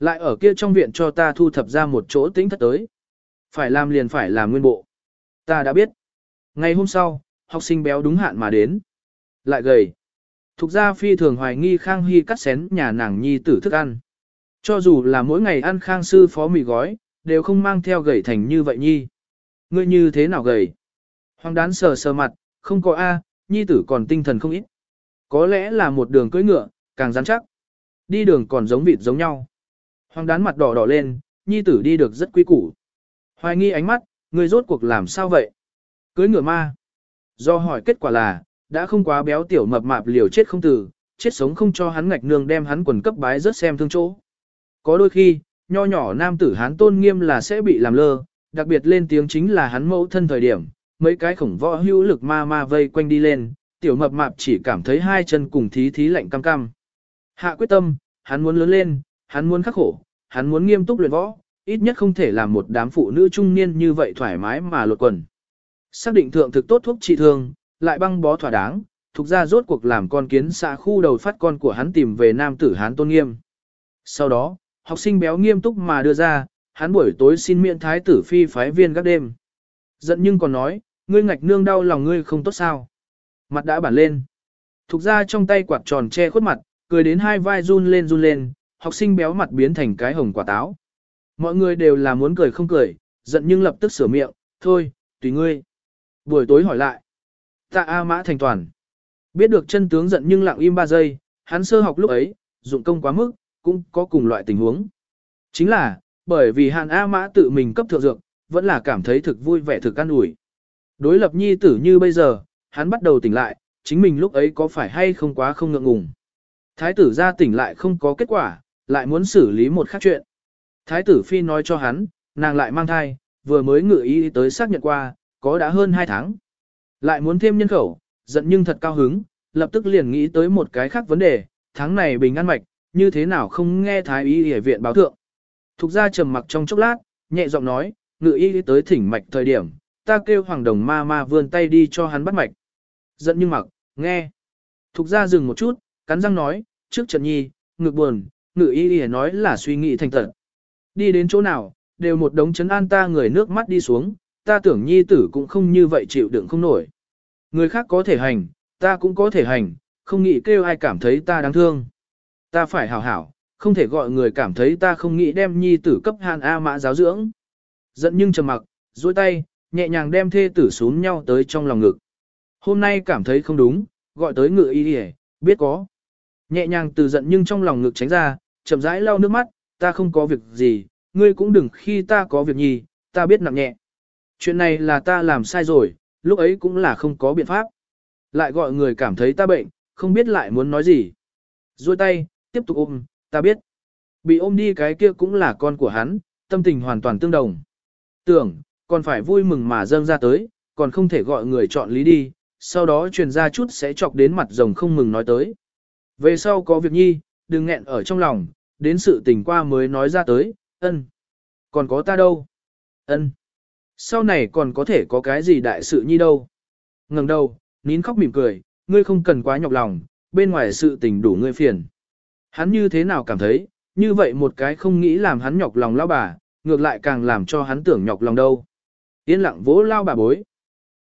Lại ở kia trong viện cho ta thu thập ra một chỗ tĩnh thất tới. Phải làm liền phải làm nguyên bộ. Ta đã biết. Ngày hôm sau, học sinh béo đúng hạn mà đến. Lại gầy. Thục gia phi thường hoài nghi Khang Hy cắt xén nhà nàng nhi tử thức ăn. Cho dù là mỗi ngày ăn Khang sư phó mì gói, đều không mang theo gầy thành như vậy nhi. Ngươi như thế nào gầy? Hoàng đán sờ sờ mặt, không có A, nhi tử còn tinh thần không ít. Có lẽ là một đường cưỡi ngựa, càng rắn chắc. Đi đường còn giống vịt giống nhau. Hoàng đán mặt đỏ đỏ lên, nhi tử đi được rất quý củ. Hoài nghi ánh mắt, người rốt cuộc làm sao vậy? Cưới ngựa ma. Do hỏi kết quả là, đã không quá béo tiểu mập mạp liều chết không từ, chết sống không cho hắn ngạch nương đem hắn quần cấp bái rớt xem thương chỗ. Có đôi khi, nho nhỏ nam tử hắn tôn nghiêm là sẽ bị làm lơ, đặc biệt lên tiếng chính là hắn mẫu thân thời điểm, mấy cái khổng võ hữu lực ma ma vây quanh đi lên, tiểu mập mạp chỉ cảm thấy hai chân cùng thí thí lạnh cam cam. Hạ quyết tâm, hắn muốn lớn lên, hắn muốn khắc khổ, hắn muốn nghiêm túc luyện võ, ít nhất không thể làm một đám phụ nữ trung niên như vậy thoải mái mà lột quần. Xác định thượng thực tốt thuốc trị thương, lại băng bó thỏa đáng, thuộc ra rốt cuộc làm con kiến xạ khu đầu phát con của hắn tìm về nam tử hán tôn nghiêm. Sau đó, học sinh béo nghiêm túc mà đưa ra, hắn buổi tối xin miễn thái tử phi phái viên các đêm. Giận nhưng còn nói, ngươi ngạch nương đau lòng ngươi không tốt sao. Mặt đã bản lên. Thục ra trong tay quạt tròn che khuất mặt, cười đến hai vai run lên run lên, học sinh béo mặt biến thành cái hồng quả táo. Mọi người đều là muốn cười không cười, giận nhưng lập tức sửa miệng, thôi, tùy ngươi. Buổi tối hỏi lại. Tạ A Mã thành toàn. Biết được chân tướng giận nhưng lặng im 3 giây, hắn sơ học lúc ấy, dụng công quá mức, cũng có cùng loại tình huống. Chính là, bởi vì Hàn A Mã tự mình cấp thượng dược, vẫn là cảm thấy thực vui vẻ thực an ủi. Đối lập nhi tử như bây giờ, hắn bắt đầu tỉnh lại, chính mình lúc ấy có phải hay không quá không ngượng ngùng. Thái tử ra tỉnh lại không có kết quả, lại muốn xử lý một khác chuyện. Thái tử phi nói cho hắn, nàng lại mang thai, vừa mới ngự ý tới xác nhận qua, có đã hơn 2 tháng. Lại muốn thêm nhân khẩu, giận nhưng thật cao hứng, lập tức liền nghĩ tới một cái khác vấn đề, tháng này bình an mạch, như thế nào không nghe thái y y viện báo thượng. Thục ra trầm mặc trong chốc lát, nhẹ giọng nói, ngự y tới thỉnh mạch thời điểm, ta kêu hoàng đồng ma ma vươn tay đi cho hắn bắt mạch. Giận nhưng mặc, nghe. Thục ra dừng một chút, cắn răng nói, trước trận nhi, ngực buồn, ngự y y nói là suy nghĩ thành tận. Đi đến chỗ nào, đều một đống chấn an ta người nước mắt đi xuống, ta tưởng nhi tử cũng không như vậy chịu đựng không nổi. Người khác có thể hành, ta cũng có thể hành, không nghĩ kêu ai cảm thấy ta đáng thương. Ta phải hảo hảo, không thể gọi người cảm thấy ta không nghĩ đem nhi tử cấp hàn A mã giáo dưỡng. Giận nhưng trầm mặc, duỗi tay, nhẹ nhàng đem thê tử xuống nhau tới trong lòng ngực. Hôm nay cảm thấy không đúng, gọi tới ngự y đi biết có. Nhẹ nhàng từ giận nhưng trong lòng ngực tránh ra, chậm rãi lau nước mắt, ta không có việc gì, ngươi cũng đừng khi ta có việc nhì, ta biết nặng nhẹ. Chuyện này là ta làm sai rồi, lúc ấy cũng là không có biện pháp. Lại gọi người cảm thấy ta bệnh, không biết lại muốn nói gì. Rồi tay, tiếp tục ôm, ta biết. Bị ôm đi cái kia cũng là con của hắn, tâm tình hoàn toàn tương đồng. Tưởng, còn phải vui mừng mà dâng ra tới, còn không thể gọi người chọn lý đi, sau đó truyền ra chút sẽ chọc đến mặt rồng không mừng nói tới. Về sau có việc nhi, đừng nghẹn ở trong lòng, đến sự tình qua mới nói ra tới, ân. Còn có ta đâu? ân. Sau này còn có thể có cái gì đại sự nhi đâu? Ngừng đầu, nín khóc mỉm cười, ngươi không cần quá nhọc lòng, bên ngoài sự tình đủ ngươi phiền. Hắn như thế nào cảm thấy, như vậy một cái không nghĩ làm hắn nhọc lòng lao bà, ngược lại càng làm cho hắn tưởng nhọc lòng đâu. Yên lặng vỗ lao bà bối.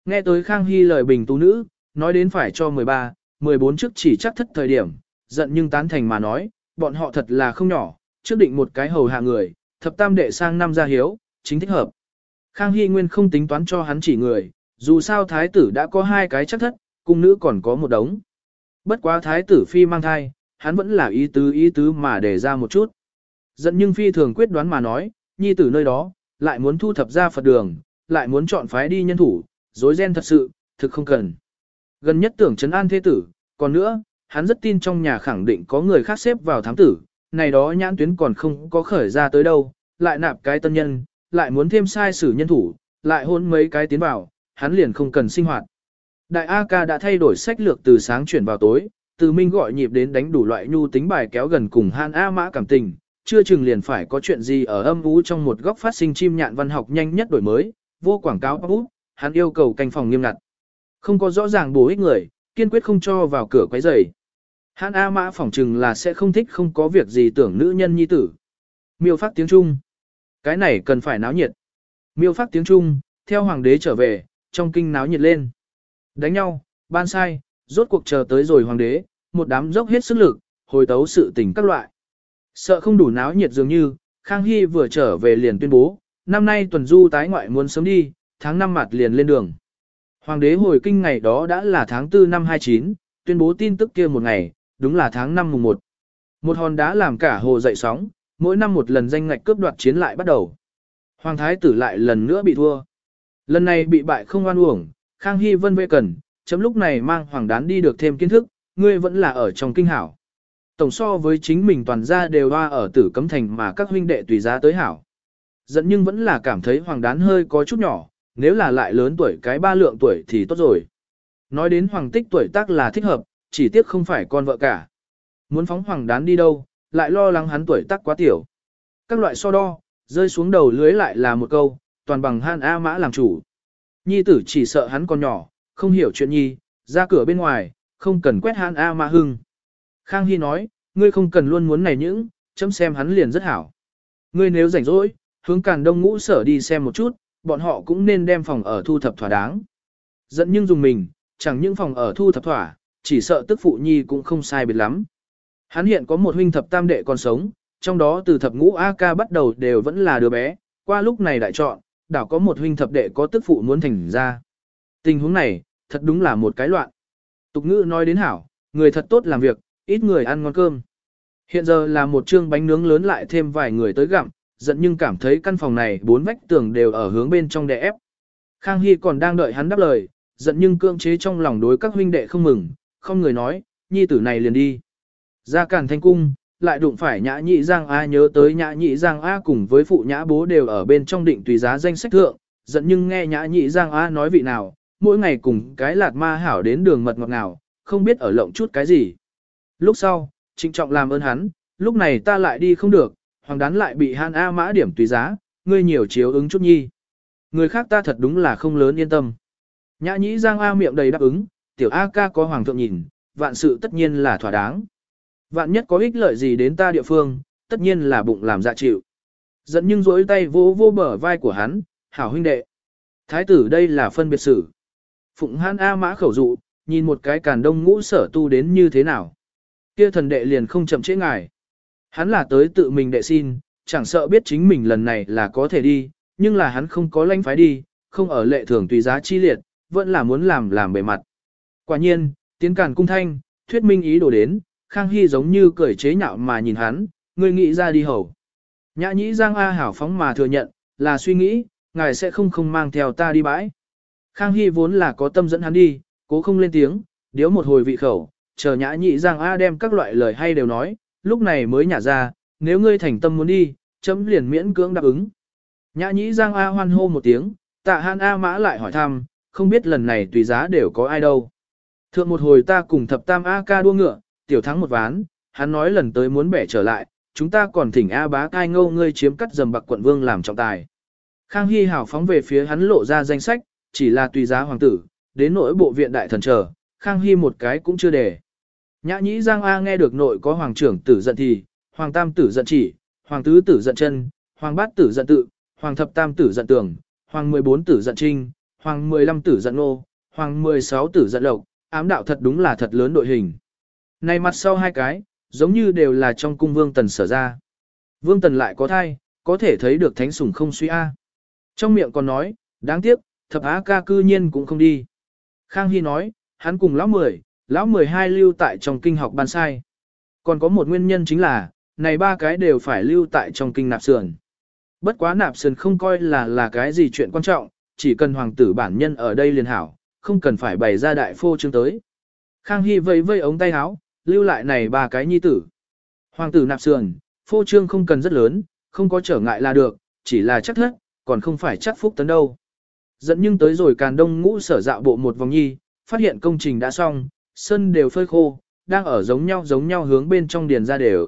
Nghe tới Khang Hy lời bình tú nữ, nói đến phải cho 13, 14 trước chỉ chắc thất thời điểm, giận nhưng tán thành mà nói, bọn họ thật là không nhỏ, trước định một cái hầu hạ người, thập tam đệ sang năm ra hiếu, chính thích hợp. Khang Hy Nguyên không tính toán cho hắn chỉ người, dù sao thái tử đã có hai cái chắc thất, cung nữ còn có một đống. Bất quá thái tử phi mang thai, hắn vẫn là ý tứ ý tứ mà để ra một chút. Giận nhưng phi thường quyết đoán mà nói, nhi tử nơi đó, lại muốn thu thập ra Phật đường, lại muốn chọn phái đi nhân thủ, dối ghen thật sự, thực không cần. Gần nhất tưởng trấn an thế tử, còn nữa, hắn rất tin trong nhà khẳng định có người khác xếp vào thám tử, này đó nhãn tuyến còn không có khởi ra tới đâu, lại nạp cái tân nhân, lại muốn thêm sai sử nhân thủ, lại hôn mấy cái tiến vào, hắn liền không cần sinh hoạt. Đại A ca đã thay đổi sách lược từ sáng chuyển vào tối, từ minh gọi nhịp đến đánh đủ loại nhu tính bài kéo gần cùng Han A mã cảm tình, chưa chừng liền phải có chuyện gì ở âm ú trong một góc phát sinh chim nhạn văn học nhanh nhất đổi mới, vô quảng cáo bút, hắn yêu cầu canh phòng nghiêm ngặt. Không có rõ ràng bổ ích người, kiên quyết không cho vào cửa quấy rầy. Han A mã phỏng chừng là sẽ không thích không có việc gì tưởng nữ nhân nhi tử. Miêu phát tiếng Trung. Cái này cần phải náo nhiệt. Miêu phát tiếng Trung, theo hoàng đế trở về, trong kinh náo nhiệt lên. Đánh nhau, ban sai, rốt cuộc chờ tới rồi hoàng đế, một đám dốc hết sức lực, hồi tấu sự tình các loại. Sợ không đủ náo nhiệt dường như, Khang Hy vừa trở về liền tuyên bố, năm nay tuần du tái ngoại muốn sớm đi, tháng 5 mặt liền lên đường. Hoàng đế hồi kinh ngày đó đã là tháng 4 năm 29, tuyên bố tin tức kia một ngày, đúng là tháng 5 mùng 1. Một hòn đá làm cả hồ dậy sóng, mỗi năm một lần danh ngạch cướp đoạt chiến lại bắt đầu. Hoàng thái tử lại lần nữa bị thua. Lần này bị bại không oan uổng, Khang Hy vân vệ cần, chấm lúc này mang hoàng đán đi được thêm kiến thức, ngươi vẫn là ở trong kinh hảo. Tổng so với chính mình toàn gia đều hoa ở tử cấm thành mà các huynh đệ tùy giá tới hảo. Dẫn nhưng vẫn là cảm thấy hoàng đán hơi có chút nhỏ, nếu là lại lớn tuổi cái ba lượng tuổi thì tốt rồi. Nói đến hoàng tích tuổi tác là thích hợp, chỉ tiếc không phải con vợ cả. Muốn phóng hoàng đán đi đâu, lại lo lắng hắn tuổi tác quá tiểu. Các loại so đo, rơi xuống đầu lưới lại là một câu, toàn bằng han A mã làm chủ. Nhi tử chỉ sợ hắn còn nhỏ, không hiểu chuyện nhi, ra cửa bên ngoài, không cần quét han A mã hưng. Khang Hy nói, ngươi không cần luôn muốn này những, chấm xem hắn liền rất hảo. Ngươi nếu rảnh rỗi, hướng càn đông ngũ sở đi xem một chút, bọn họ cũng nên đem phòng ở thu thập thỏa đáng. Dẫn nhưng dùng mình, chẳng những phòng ở thu thập thỏa, chỉ sợ tức phụ nhi cũng không sai biệt lắm. Hắn hiện có một huynh thập tam đệ còn sống, trong đó từ thập ngũ A ca bắt đầu đều vẫn là đứa bé, qua lúc này đại chọn, đảo có một huynh thập đệ có tức phụ muốn thành ra. Tình huống này, thật đúng là một cái loạn. Tục ngữ nói đến hảo, người thật tốt làm việc, ít người ăn ngon cơm. Hiện giờ là một chương bánh nướng lớn lại thêm vài người tới gặm, giận nhưng cảm thấy căn phòng này bốn vách tường đều ở hướng bên trong đè ép. Khang Hy còn đang đợi hắn đáp lời, giận nhưng cưỡng chế trong lòng đối các huynh đệ không mừng, không người nói, nhi tử này liền đi. Ra cản thanh cung, lại đụng phải nhã nhị giang A nhớ tới nhã nhị giang A cùng với phụ nhã bố đều ở bên trong định tùy giá danh sách thượng, giận nhưng nghe nhã nhị giang A nói vị nào, mỗi ngày cùng cái lạt ma hảo đến đường mật ngọt nào không biết ở lộng chút cái gì. Lúc sau, trịnh trọng làm ơn hắn, lúc này ta lại đi không được, hoàng đán lại bị han A mã điểm tùy giá, ngươi nhiều chiếu ứng chút nhi. Người khác ta thật đúng là không lớn yên tâm. Nhã nhĩ giang A miệng đầy đáp ứng, tiểu A ca có hoàng thượng nhìn, vạn sự tất nhiên là thỏa đáng. Vạn nhất có ích lợi gì đến ta địa phương, tất nhiên là bụng làm dạ chịu. Dẫn nhưng rỗi tay vô vô bờ vai của hắn, hảo huynh đệ. Thái tử đây là phân biệt sử. Phụng hắn A mã khẩu dụ, nhìn một cái càn đông ngũ sở tu đến như thế nào. Kia thần đệ liền không chậm trễ ngài. Hắn là tới tự mình đệ xin, chẳng sợ biết chính mình lần này là có thể đi, nhưng là hắn không có lãnh phái đi, không ở lệ thường tùy giá chi liệt, vẫn là muốn làm làm bề mặt. Quả nhiên, tiến càn cung thanh, thuyết minh ý đồ đến, Khang Hy giống như cười chế nhạo mà nhìn hắn, ngươi nghĩ ra đi hầu. Nhã nhĩ Giang A hảo phóng mà thừa nhận, là suy nghĩ, ngài sẽ không không mang theo ta đi bãi. Khang Hy vốn là có tâm dẫn hắn đi, cố không lên tiếng, điếu một hồi vị khẩu, chờ nhã Nhĩ Giang A đem các loại lời hay đều nói, lúc này mới nhả ra, nếu ngươi thành tâm muốn đi, chấm liền miễn cưỡng đáp ứng. Nhã nhĩ Giang A hoan hô một tiếng, tạ han A mã lại hỏi thăm, không biết lần này tùy giá đều có ai đâu. Thượng một hồi ta cùng thập tam A ca đua ngựa, tiểu thắng một ván, hắn nói lần tới muốn bẻ trở lại, chúng ta còn thỉnh A bá cai ngâu ngươi chiếm cắt dầm bạc quận vương làm trọng tài. Khang Hy hào phóng về phía hắn lộ ra danh sách, chỉ là tùy giá hoàng tử, đến nỗi bộ viện đại thần chờ, Khang Hy một cái cũng chưa để. Nhã nhĩ Giang A nghe được nội có hoàng trưởng tử giận thì, hoàng tam tử giận chỉ, hoàng tứ tử giận chân, hoàng bát tử giận tự, hoàng thập tam tử giận tường, hoàng mười bốn tử giận trinh, hoàng mười lăm tử giận nô, hoàng mười sáu tử giận lộc, ám đạo thật đúng là thật lớn đội hình. Này mặt sau hai cái, giống như đều là trong cung vương tần sở ra. Vương tần lại có thai, có thể thấy được thánh sủng không suy A. Trong miệng còn nói, đáng tiếc, thập á ca cư nhiên cũng không đi. Khang Hy nói, hắn cùng lão 10, lão 12 lưu tại trong kinh học ban sai. Còn có một nguyên nhân chính là, này ba cái đều phải lưu tại trong kinh nạp sườn. Bất quá nạp sườn không coi là là cái gì chuyện quan trọng, chỉ cần hoàng tử bản nhân ở đây liền hảo, không cần phải bày ra đại phô trương tới. Khang Hy vây vây ống tay áo, lưu lại này ba cái nhi tử. Hoàng tử nạp sườn, phô trương không cần rất lớn, không có trở ngại là được, chỉ là chắc thất, còn không phải chắc phúc tấn đâu. Dẫn nhưng tới rồi càn đông ngũ sở dạo bộ một vòng nhi, phát hiện công trình đã xong, sân đều phơi khô, đang ở giống nhau giống nhau hướng bên trong điền ra đều.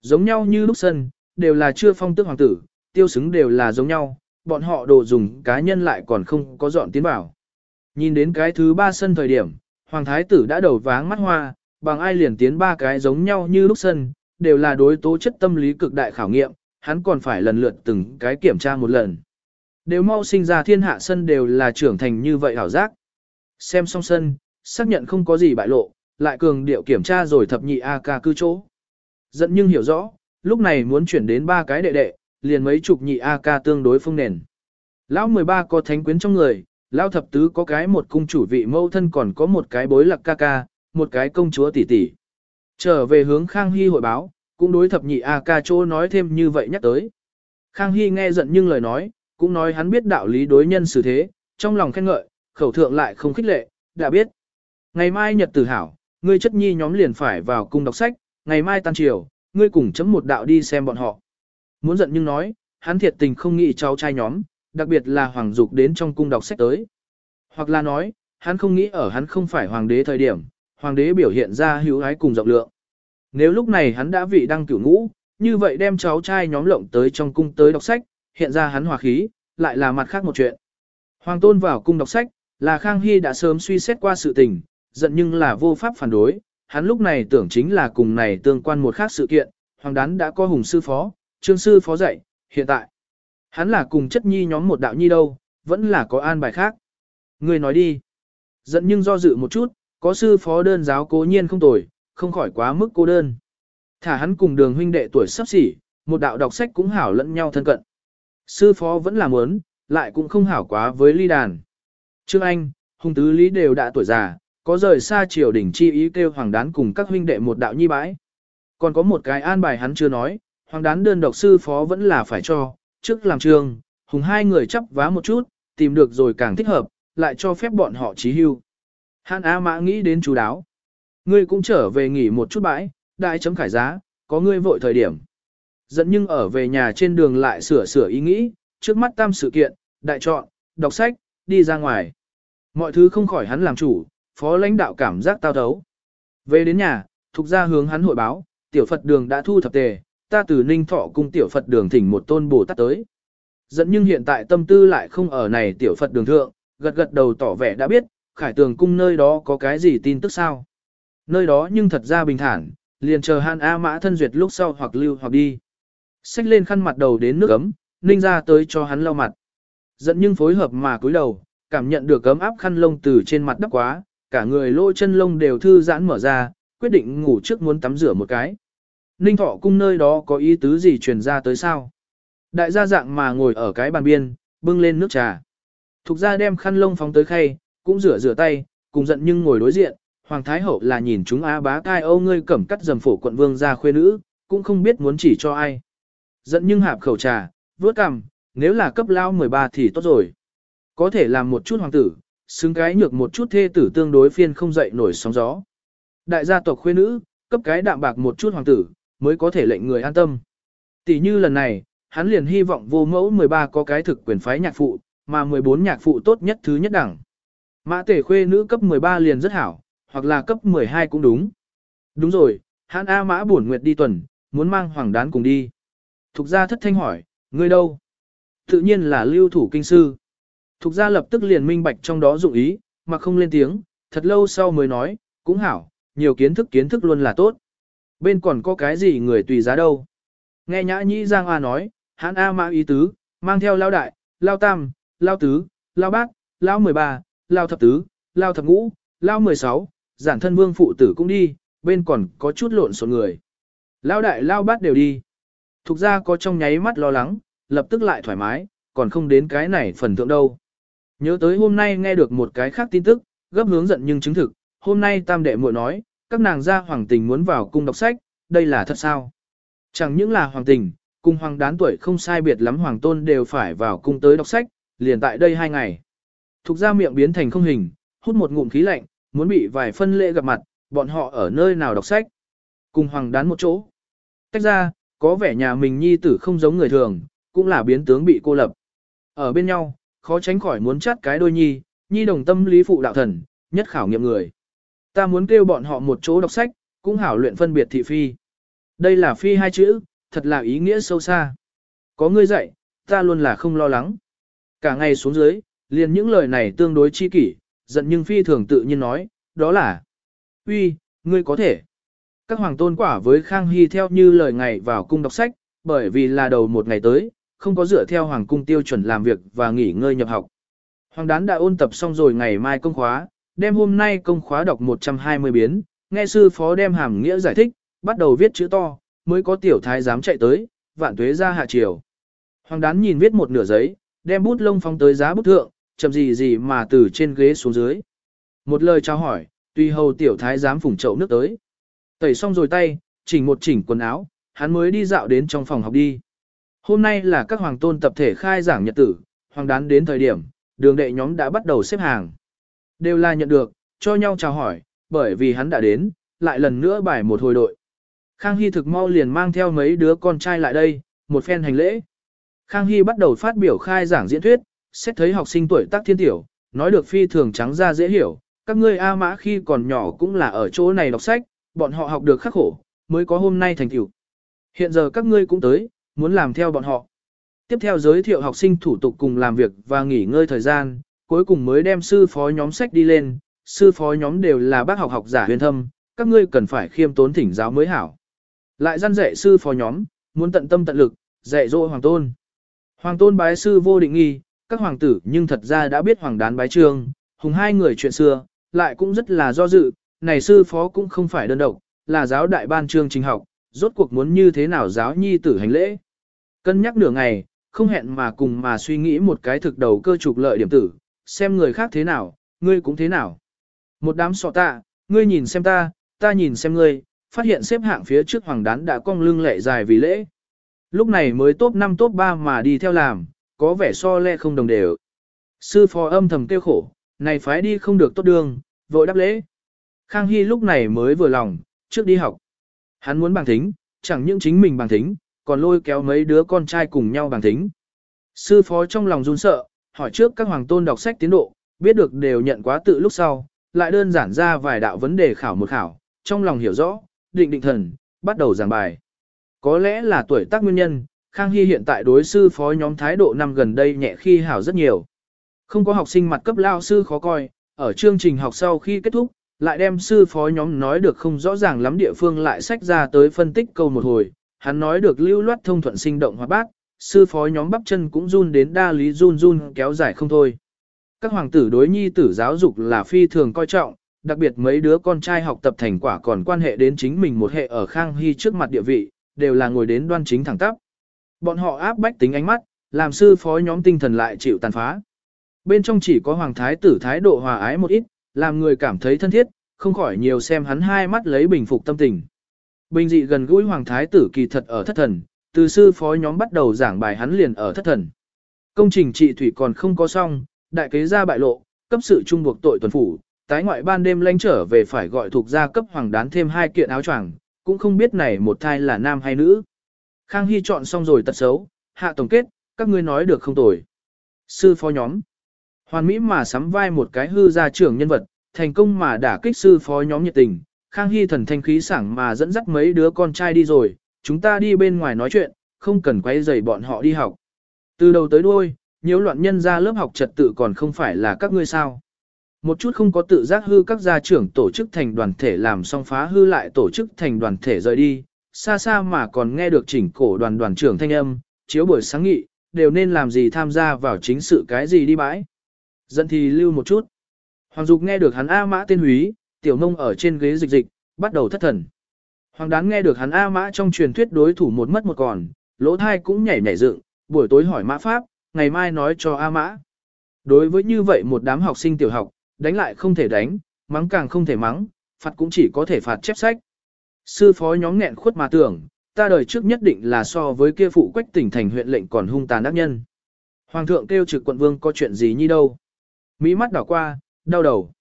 Giống nhau như lúc sân, đều là chưa phong tước hoàng tử, tiêu xứng đều là giống nhau, bọn họ đồ dùng cá nhân lại còn không có dọn tiến bảo Nhìn đến cái thứ ba sân thời điểm, hoàng thái tử đã đầu váng mắt hoa, bằng ai liền tiến ba cái giống nhau như lúc sân, đều là đối tố chất tâm lý cực đại khảo nghiệm, hắn còn phải lần lượt từng cái kiểm tra một lần. Đều mau sinh ra thiên hạ sân đều là trưởng thành như vậy hảo giác. Xem xong sân, xác nhận không có gì bại lộ, lại cường điệu kiểm tra rồi thập nhị A ca cư chỗ. Giận nhưng hiểu rõ, lúc này muốn chuyển đến ba cái đệ đệ, liền mấy chục nhị A ca tương đối phương nền. Lão 13 có thánh quyến trong người, lão thập tứ có cái một cung chủ vị mâu thân còn có một cái bối lạc ca ca, một cái công chúa tỷ tỷ. Trở về hướng Khang Hy hội báo, cũng đối thập nhị A ca chỗ nói thêm như vậy nhắc tới. Khang Hy nghe giận nhưng lời nói, cũng nói hắn biết đạo lý đối nhân xử thế, trong lòng khen ngợi, khẩu thượng lại không khích lệ, đã biết. Ngày mai nhật tử hảo, ngươi chất nhi nhóm liền phải vào cung đọc sách, ngày mai tan chiều, ngươi cùng chấm một đạo đi xem bọn họ. Muốn giận nhưng nói, hắn thiệt tình không nghĩ cháu trai nhóm, đặc biệt là hoàng dục đến trong cung đọc sách tới. Hoặc là nói, hắn không nghĩ ở hắn không phải hoàng đế thời điểm, hoàng đế biểu hiện ra hữu ái cùng rộng lượng. Nếu lúc này hắn đã vị đăng cửu ngũ, như vậy đem cháu trai nhóm lộng tới trong cung tới đọc sách, hiện ra hắn hòa khí, lại là mặt khác một chuyện. Hoàng tôn vào cung đọc sách, là Khang Hy đã sớm suy xét qua sự tình, giận nhưng là vô pháp phản đối, hắn lúc này tưởng chính là cùng này tương quan một khác sự kiện, hoàng đán đã có hùng sư phó, trương sư phó dạy, hiện tại. Hắn là cùng chất nhi nhóm một đạo nhi đâu, vẫn là có an bài khác. Người nói đi. Giận nhưng do dự một chút, có sư phó đơn giáo cố nhiên không tồi, không khỏi quá mức cô đơn. Thả hắn cùng đường huynh đệ tuổi sắp xỉ, một đạo đọc sách cũng hảo lẫn nhau thân cận. Sư phó vẫn là muốn, lại cũng không hảo quá với ly đàn. Trương Anh, Hùng Tứ Lý đều đã tuổi già, có rời xa triều đỉnh chi ý kêu hoàng đán cùng các huynh đệ một đạo nhi bãi. Còn có một cái an bài hắn chưa nói, hoàng đán đơn độc sư phó vẫn là phải cho, trước làm trường, hùng hai người chấp vá một chút, tìm được rồi càng thích hợp, lại cho phép bọn họ trí hưu. Hàn a Mã nghĩ đến chú đáo. Ngươi cũng trở về nghỉ một chút bãi, đại chấm khải giá, có ngươi vội thời điểm. Dẫn nhưng ở về nhà trên đường lại sửa sửa ý nghĩ, trước mắt tam sự kiện, đại chọn, đọc sách, đi ra ngoài. Mọi thứ không khỏi hắn làm chủ, phó lãnh đạo cảm giác tao thấu. Về đến nhà, thuộc ra hướng hắn hội báo, tiểu Phật đường đã thu thập tề, ta từ Ninh Thọ cung tiểu Phật đường thỉnh một tôn Bồ Tát tới. Dẫn nhưng hiện tại tâm tư lại không ở này tiểu Phật đường thượng, gật gật đầu tỏ vẻ đã biết, khải tường cung nơi đó có cái gì tin tức sao. Nơi đó nhưng thật ra bình thản, liền chờ hàn A Mã thân duyệt lúc sau hoặc lưu hoặc đi. Xách lên khăn mặt đầu đến nước ấm, ninh ra tới cho hắn lau mặt. giận nhưng phối hợp mà cúi đầu, cảm nhận được ấm áp khăn lông từ trên mặt đắp quá, cả người lỗ chân lông đều thư giãn mở ra, quyết định ngủ trước muốn tắm rửa một cái. Ninh thọ cung nơi đó có ý tứ gì truyền ra tới sao? Đại gia dạng mà ngồi ở cái bàn biên, bưng lên nước trà. Thục ra đem khăn lông phóng tới khay, cũng rửa rửa tay, cùng giận nhưng ngồi đối diện. Hoàng Thái Hậu là nhìn chúng á bá cai âu ngươi cẩm cắt dầm phổ quận vương ra khuê nữ, cũng không biết muốn chỉ cho ai. Giận nhưng hạp khẩu trà, vớt cằm, nếu là cấp lao 13 thì tốt rồi. Có thể làm một chút hoàng tử, xứng cái nhược một chút thê tử tương đối phiên không dậy nổi sóng gió. Đại gia tộc khuê nữ, cấp cái đạm bạc một chút hoàng tử, mới có thể lệnh người an tâm. Tỷ như lần này, hắn liền hy vọng vô mẫu 13 có cái thực quyền phái nhạc phụ, mà 14 nhạc phụ tốt nhất thứ nhất đẳng. Mã tể khuê nữ cấp 13 liền rất hảo, hoặc là cấp 12 cũng đúng. Đúng rồi, hắn A mã buồn nguyệt đi tuần, muốn mang hoàng đán cùng đi. Thục gia thất thanh hỏi, ngươi đâu? Tự nhiên là lưu thủ kinh sư. Thục gia lập tức liền minh bạch trong đó dụng ý, mà không lên tiếng, thật lâu sau mới nói, cũng hảo, nhiều kiến thức kiến thức luôn là tốt. Bên còn có cái gì người tùy giá đâu. Nghe nhã nhĩ Giang A nói, hãn A mã ý tứ, mang theo lao đại, lao tam, lao tứ, lao bát, lao mười ba, lao thập tứ, lao thập ngũ, lao mười sáu, giản thân vương phụ tử cũng đi, bên còn có chút lộn xộn người. Lao đại lao bát đều đi. Thục ra có trong nháy mắt lo lắng, lập tức lại thoải mái, còn không đến cái này phần thượng đâu. Nhớ tới hôm nay nghe được một cái khác tin tức, gấp hướng giận nhưng chứng thực, hôm nay tam đệ muội nói, các nàng gia hoàng tình muốn vào cung đọc sách, đây là thật sao? Chẳng những là hoàng tình, cung hoàng đán tuổi không sai biệt lắm hoàng tôn đều phải vào cung tới đọc sách, liền tại đây hai ngày. Thục ra miệng biến thành không hình, hút một ngụm khí lạnh, muốn bị vài phân lễ gặp mặt, bọn họ ở nơi nào đọc sách. Cùng hoàng đán một chỗ. Tách ra, có vẻ nhà mình nhi tử không giống người thường, cũng là biến tướng bị cô lập. Ở bên nhau, khó tránh khỏi muốn chắt cái đôi nhi, nhi đồng tâm lý phụ đạo thần, nhất khảo nghiệm người. Ta muốn kêu bọn họ một chỗ đọc sách, cũng hảo luyện phân biệt thị phi. Đây là phi hai chữ, thật là ý nghĩa sâu xa. Có ngươi dạy, ta luôn là không lo lắng. Cả ngày xuống dưới, liền những lời này tương đối chi kỷ, giận nhưng phi thường tự nhiên nói, đó là uy, ngươi có thể. Các hoàng tôn quả với Khang Hy theo như lời ngày vào cung đọc sách, bởi vì là đầu một ngày tới, không có dựa theo hoàng cung tiêu chuẩn làm việc và nghỉ ngơi nhập học. Hoàng đán đã ôn tập xong rồi ngày mai công khóa, đem hôm nay công khóa đọc 120 biến, nghe sư phó đem hàm nghĩa giải thích, bắt đầu viết chữ to, mới có tiểu thái dám chạy tới, vạn tuế ra hạ triều Hoàng đán nhìn viết một nửa giấy, đem bút lông phóng tới giá bút thượng, chậm gì gì mà từ trên ghế xuống dưới. Một lời chào hỏi, tuy hầu tiểu thái dám phủng chậu nước tới. Tẩy xong rồi tay, chỉnh một chỉnh quần áo, hắn mới đi dạo đến trong phòng học đi. Hôm nay là các hoàng tôn tập thể khai giảng nhật tử, hoàng đán đến thời điểm, đường đệ nhóm đã bắt đầu xếp hàng. Đều là nhận được, cho nhau chào hỏi, bởi vì hắn đã đến, lại lần nữa bài một hồi đội. Khang Hy thực mau liền mang theo mấy đứa con trai lại đây, một phen hành lễ. Khang Hy bắt đầu phát biểu khai giảng diễn thuyết, xét thấy học sinh tuổi tác thiên tiểu, nói được phi thường trắng ra dễ hiểu, các ngươi A mã khi còn nhỏ cũng là ở chỗ này đọc sách, bọn họ học được khắc khổ, mới có hôm nay thành tựu. Hiện giờ các ngươi cũng tới, muốn làm theo bọn họ. Tiếp theo giới thiệu học sinh thủ tục cùng làm việc và nghỉ ngơi thời gian, cuối cùng mới đem sư phó nhóm sách đi lên, sư phó nhóm đều là bác học học giả huyền thâm, các ngươi cần phải khiêm tốn thỉnh giáo mới hảo. Lại gian dạy sư phó nhóm, muốn tận tâm tận lực, dạy dỗ hoàng tôn. Hoàng tôn bái sư vô định nghi, các hoàng tử nhưng thật ra đã biết hoàng đán bái trương, hùng hai người chuyện xưa, lại cũng rất là do dự, này sư phó cũng không phải đơn độc, là giáo đại ban trương trình học, rốt cuộc muốn như thế nào giáo nhi tử hành lễ. Cân nhắc nửa ngày, không hẹn mà cùng mà suy nghĩ một cái thực đầu cơ trục lợi điểm tử, xem người khác thế nào, ngươi cũng thế nào. Một đám sọ tạ, ngươi nhìn xem ta, ta nhìn xem ngươi, phát hiện xếp hạng phía trước hoàng đán đã cong lưng lệ dài vì lễ. Lúc này mới top 5 top 3 mà đi theo làm, có vẻ so le không đồng đều. Sư phó âm thầm kêu khổ, này phái đi không được tốt đường, vội đáp lễ. Khang Hy lúc này mới vừa lòng, trước đi học. Hắn muốn bằng thính, chẳng những chính mình bằng thính, còn lôi kéo mấy đứa con trai cùng nhau bằng thính. Sư phó trong lòng run sợ, hỏi trước các hoàng tôn đọc sách tiến độ, biết được đều nhận quá tự lúc sau, lại đơn giản ra vài đạo vấn đề khảo một khảo, trong lòng hiểu rõ, định định thần, bắt đầu giảng bài. Có lẽ là tuổi tác nguyên nhân, Khang Hy hiện tại đối sư phó nhóm thái độ năm gần đây nhẹ khi hảo rất nhiều. Không có học sinh mặt cấp lao sư khó coi, ở chương trình học sau khi kết thúc, lại đem sư phó nhóm nói được không rõ ràng lắm địa phương lại sách ra tới phân tích câu một hồi, hắn nói được lưu loát thông thuận sinh động hoạt bát, sư phó nhóm bắp chân cũng run đến đa lý run run kéo dài không thôi. Các hoàng tử đối nhi tử giáo dục là phi thường coi trọng, đặc biệt mấy đứa con trai học tập thành quả còn quan hệ đến chính mình một hệ ở Khang Hy trước mặt địa vị, đều là ngồi đến đoan chính thẳng tắp. Bọn họ áp bách tính ánh mắt, làm sư phó nhóm tinh thần lại chịu tàn phá. Bên trong chỉ có hoàng thái tử thái độ hòa ái một ít, làm người cảm thấy thân thiết, không khỏi nhiều xem hắn hai mắt lấy bình phục tâm tình. Bình dị gần gũi hoàng thái tử kỳ thật ở thất thần, từ sư phó nhóm bắt đầu giảng bài hắn liền ở thất thần. Công trình trị thủy còn không có xong, đại kế ra bại lộ, cấp sự trung buộc tội tuần phủ, tái ngoại ban đêm lanh trở về phải gọi thuộc gia cấp hoàng đán thêm hai kiện áo choàng, cũng không biết này một thai là nam hay nữ. Khang Hy chọn xong rồi tật xấu, hạ tổng kết, các ngươi nói được không tồi. Sư phó nhóm. Hoàn mỹ mà sắm vai một cái hư gia trưởng nhân vật, thành công mà đả kích sư phó nhóm nhiệt tình. Khang Hy thần thanh khí sảng mà dẫn dắt mấy đứa con trai đi rồi, chúng ta đi bên ngoài nói chuyện, không cần quay rầy bọn họ đi học. Từ đầu tới đuôi, nhiều loạn nhân ra lớp học trật tự còn không phải là các ngươi sao. Một chút không có tự giác hư các gia trưởng tổ chức thành đoàn thể làm xong phá hư lại tổ chức thành đoàn thể rời đi, xa xa mà còn nghe được chỉnh cổ đoàn đoàn trưởng thanh âm, chiếu buổi sáng nghị, đều nên làm gì tham gia vào chính sự cái gì đi bãi. Dẫn thì lưu một chút. Hoàng Dục nghe được hắn A mã tên húy, tiểu nông ở trên ghế dịch dịch, bắt đầu thất thần. Hoàng đán nghe được hắn A mã trong truyền thuyết đối thủ một mất một còn, lỗ thai cũng nhảy nhảy dựng, buổi tối hỏi mã pháp, ngày mai nói cho A Mã. Đối với như vậy một đám học sinh tiểu học, đánh lại không thể đánh, mắng càng không thể mắng, phạt cũng chỉ có thể phạt chép sách. Sư phó nhóm nghẹn khuất mà tưởng, ta đời trước nhất định là so với kia phụ quách tỉnh thành huyện lệnh còn hung tàn ác nhân. Hoàng thượng kêu trực quận vương có chuyện gì như đâu. Mỹ mắt đảo qua, đau đầu.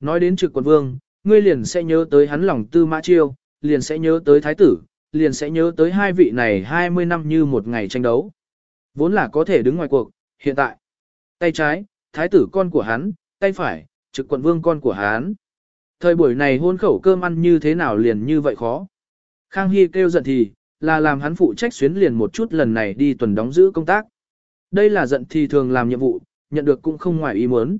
Nói đến trực quận vương, ngươi liền sẽ nhớ tới hắn lòng tư mã chiêu, liền sẽ nhớ tới thái tử, liền sẽ nhớ tới hai vị này 20 năm như một ngày tranh đấu. Vốn là có thể đứng ngoài cuộc, hiện tại. Tay trái, thái tử con của hắn, tay phải, trực quận vương con của hắn. Thời buổi này hôn khẩu cơm ăn như thế nào liền như vậy khó. Khang Hy kêu giận thì, là làm hắn phụ trách xuyến liền một chút lần này đi tuần đóng giữ công tác. Đây là giận thì thường làm nhiệm vụ, nhận được cũng không ngoài ý muốn.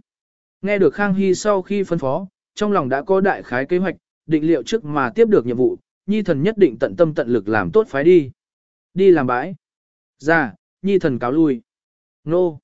Nghe được Khang Hy sau khi phân phó, trong lòng đã có đại khái kế hoạch, định liệu trước mà tiếp được nhiệm vụ, nhi thần nhất định tận tâm tận lực làm tốt phái đi. Đi làm bãi. Ra, nhi thần cáo lui. Nô.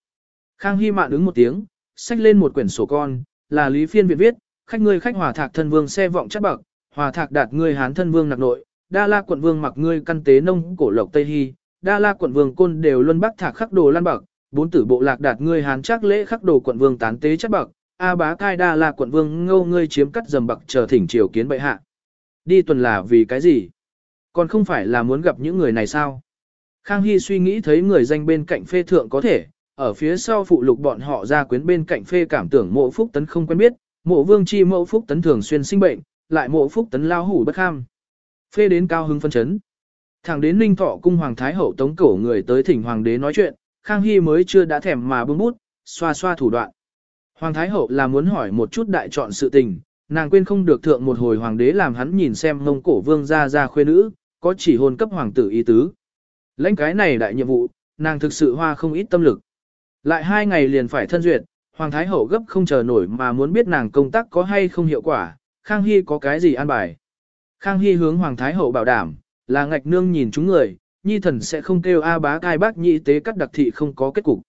Khang Hy mạn ứng một tiếng, xách lên một quyển sổ con, là lý phiên viện viết, khách ngươi khách hòa thạc thân vương xe vọng chắc bậc, hòa thạc đạt ngươi hán thân vương nặc nội, đa la quận vương mặc ngươi căn tế nông cổ lộc tây hy, đa la quận vương côn đều luân bắc thạc khắc đồ lan bậc, bốn tử bộ lạc đạt ngươi hán chắc lễ khắc đồ quận vương tán tế chắc bậc, a bá cai đa la quận vương ngâu ngươi chiếm cắt dầm bậc chờ thỉnh triều kiến bệ hạ. Đi tuần là vì cái gì? Còn không phải là muốn gặp những người này sao? Khang Hy suy nghĩ thấy người danh bên cạnh phê thượng có thể, ở phía sau phụ lục bọn họ ra quyến bên cạnh phê cảm tưởng mộ phúc tấn không quen biết, mộ vương chi mộ phúc tấn thường xuyên sinh bệnh, lại mộ phúc tấn lao hủ bất kham. Phê đến cao hưng phân chấn. Thẳng đến Ninh Thọ cung hoàng thái hậu tống cổ người tới thỉnh hoàng đế nói chuyện, Khang Hy mới chưa đã thèm mà bưng bút, xoa xoa thủ đoạn. Hoàng thái hậu là muốn hỏi một chút đại chọn sự tình, nàng quên không được thượng một hồi hoàng đế làm hắn nhìn xem mông cổ vương ra ra khuê nữ, có chỉ hôn cấp hoàng tử ý tứ. Lãnh cái này đại nhiệm vụ, nàng thực sự hoa không ít tâm lực. Lại hai ngày liền phải thân duyệt, Hoàng Thái Hậu gấp không chờ nổi mà muốn biết nàng công tác có hay không hiệu quả, Khang Hy có cái gì an bài. Khang Hy hướng Hoàng Thái Hậu bảo đảm, là ngạch nương nhìn chúng người, nhi thần sẽ không kêu A bá cai bác nhị tế cắt đặc thị không có kết cục.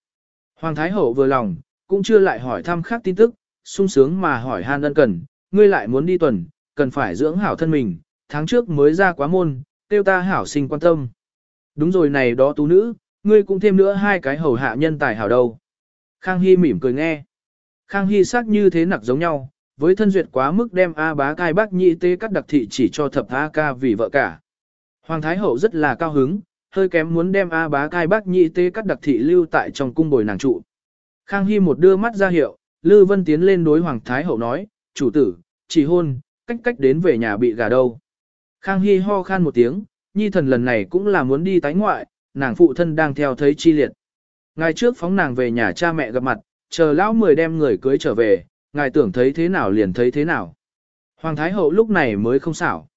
Hoàng Thái Hậu vừa lòng, cũng chưa lại hỏi thăm khác tin tức, sung sướng mà hỏi han ân cần, ngươi lại muốn đi tuần, cần phải dưỡng hảo thân mình, tháng trước mới ra quá môn, tiêu ta hảo sinh quan tâm. Đúng rồi này đó tú nữ, ngươi cũng thêm nữa hai cái hầu hạ nhân tài hảo đâu. Khang Hy mỉm cười nghe. Khang Hy sắc như thế nặc giống nhau, với thân duyệt quá mức đem A bá cai bác nhị tế cắt đặc thị chỉ cho thập A ca vì vợ cả. Hoàng Thái Hậu rất là cao hứng, hơi kém muốn đem A bá cai bác nhị tế cắt đặc thị lưu tại trong cung bồi nàng trụ. Khang Hy một đưa mắt ra hiệu, Lư Vân tiến lên đối Hoàng Thái Hậu nói, chủ tử, chỉ hôn, cách cách đến về nhà bị gà đâu. Khang Hy ho khan một tiếng, nhi thần lần này cũng là muốn đi tái ngoại, nàng phụ thân đang theo thấy chi liệt. Ngài trước phóng nàng về nhà cha mẹ gặp mặt, chờ lão mười đem người cưới trở về, ngài tưởng thấy thế nào liền thấy thế nào. Hoàng Thái Hậu lúc này mới không xảo.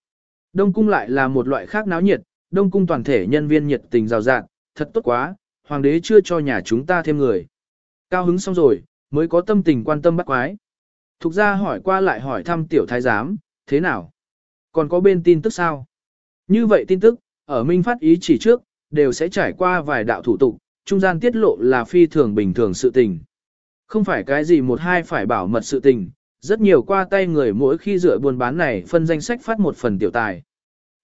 Đông cung lại là một loại khác náo nhiệt, đông cung toàn thể nhân viên nhiệt tình rào rạt, thật tốt quá, hoàng đế chưa cho nhà chúng ta thêm người. Cao hứng xong rồi, mới có tâm tình quan tâm bắt quái. Thục ra hỏi qua lại hỏi thăm tiểu thái giám, thế nào? Còn có bên tin tức sao? Như vậy tin tức, ở Minh phát ý chỉ trước, đều sẽ trải qua vài đạo thủ tục, trung gian tiết lộ là phi thường bình thường sự tình. Không phải cái gì một hai phải bảo mật sự tình, rất nhiều qua tay người mỗi khi dựa buôn bán này phân danh sách phát một phần tiểu tài.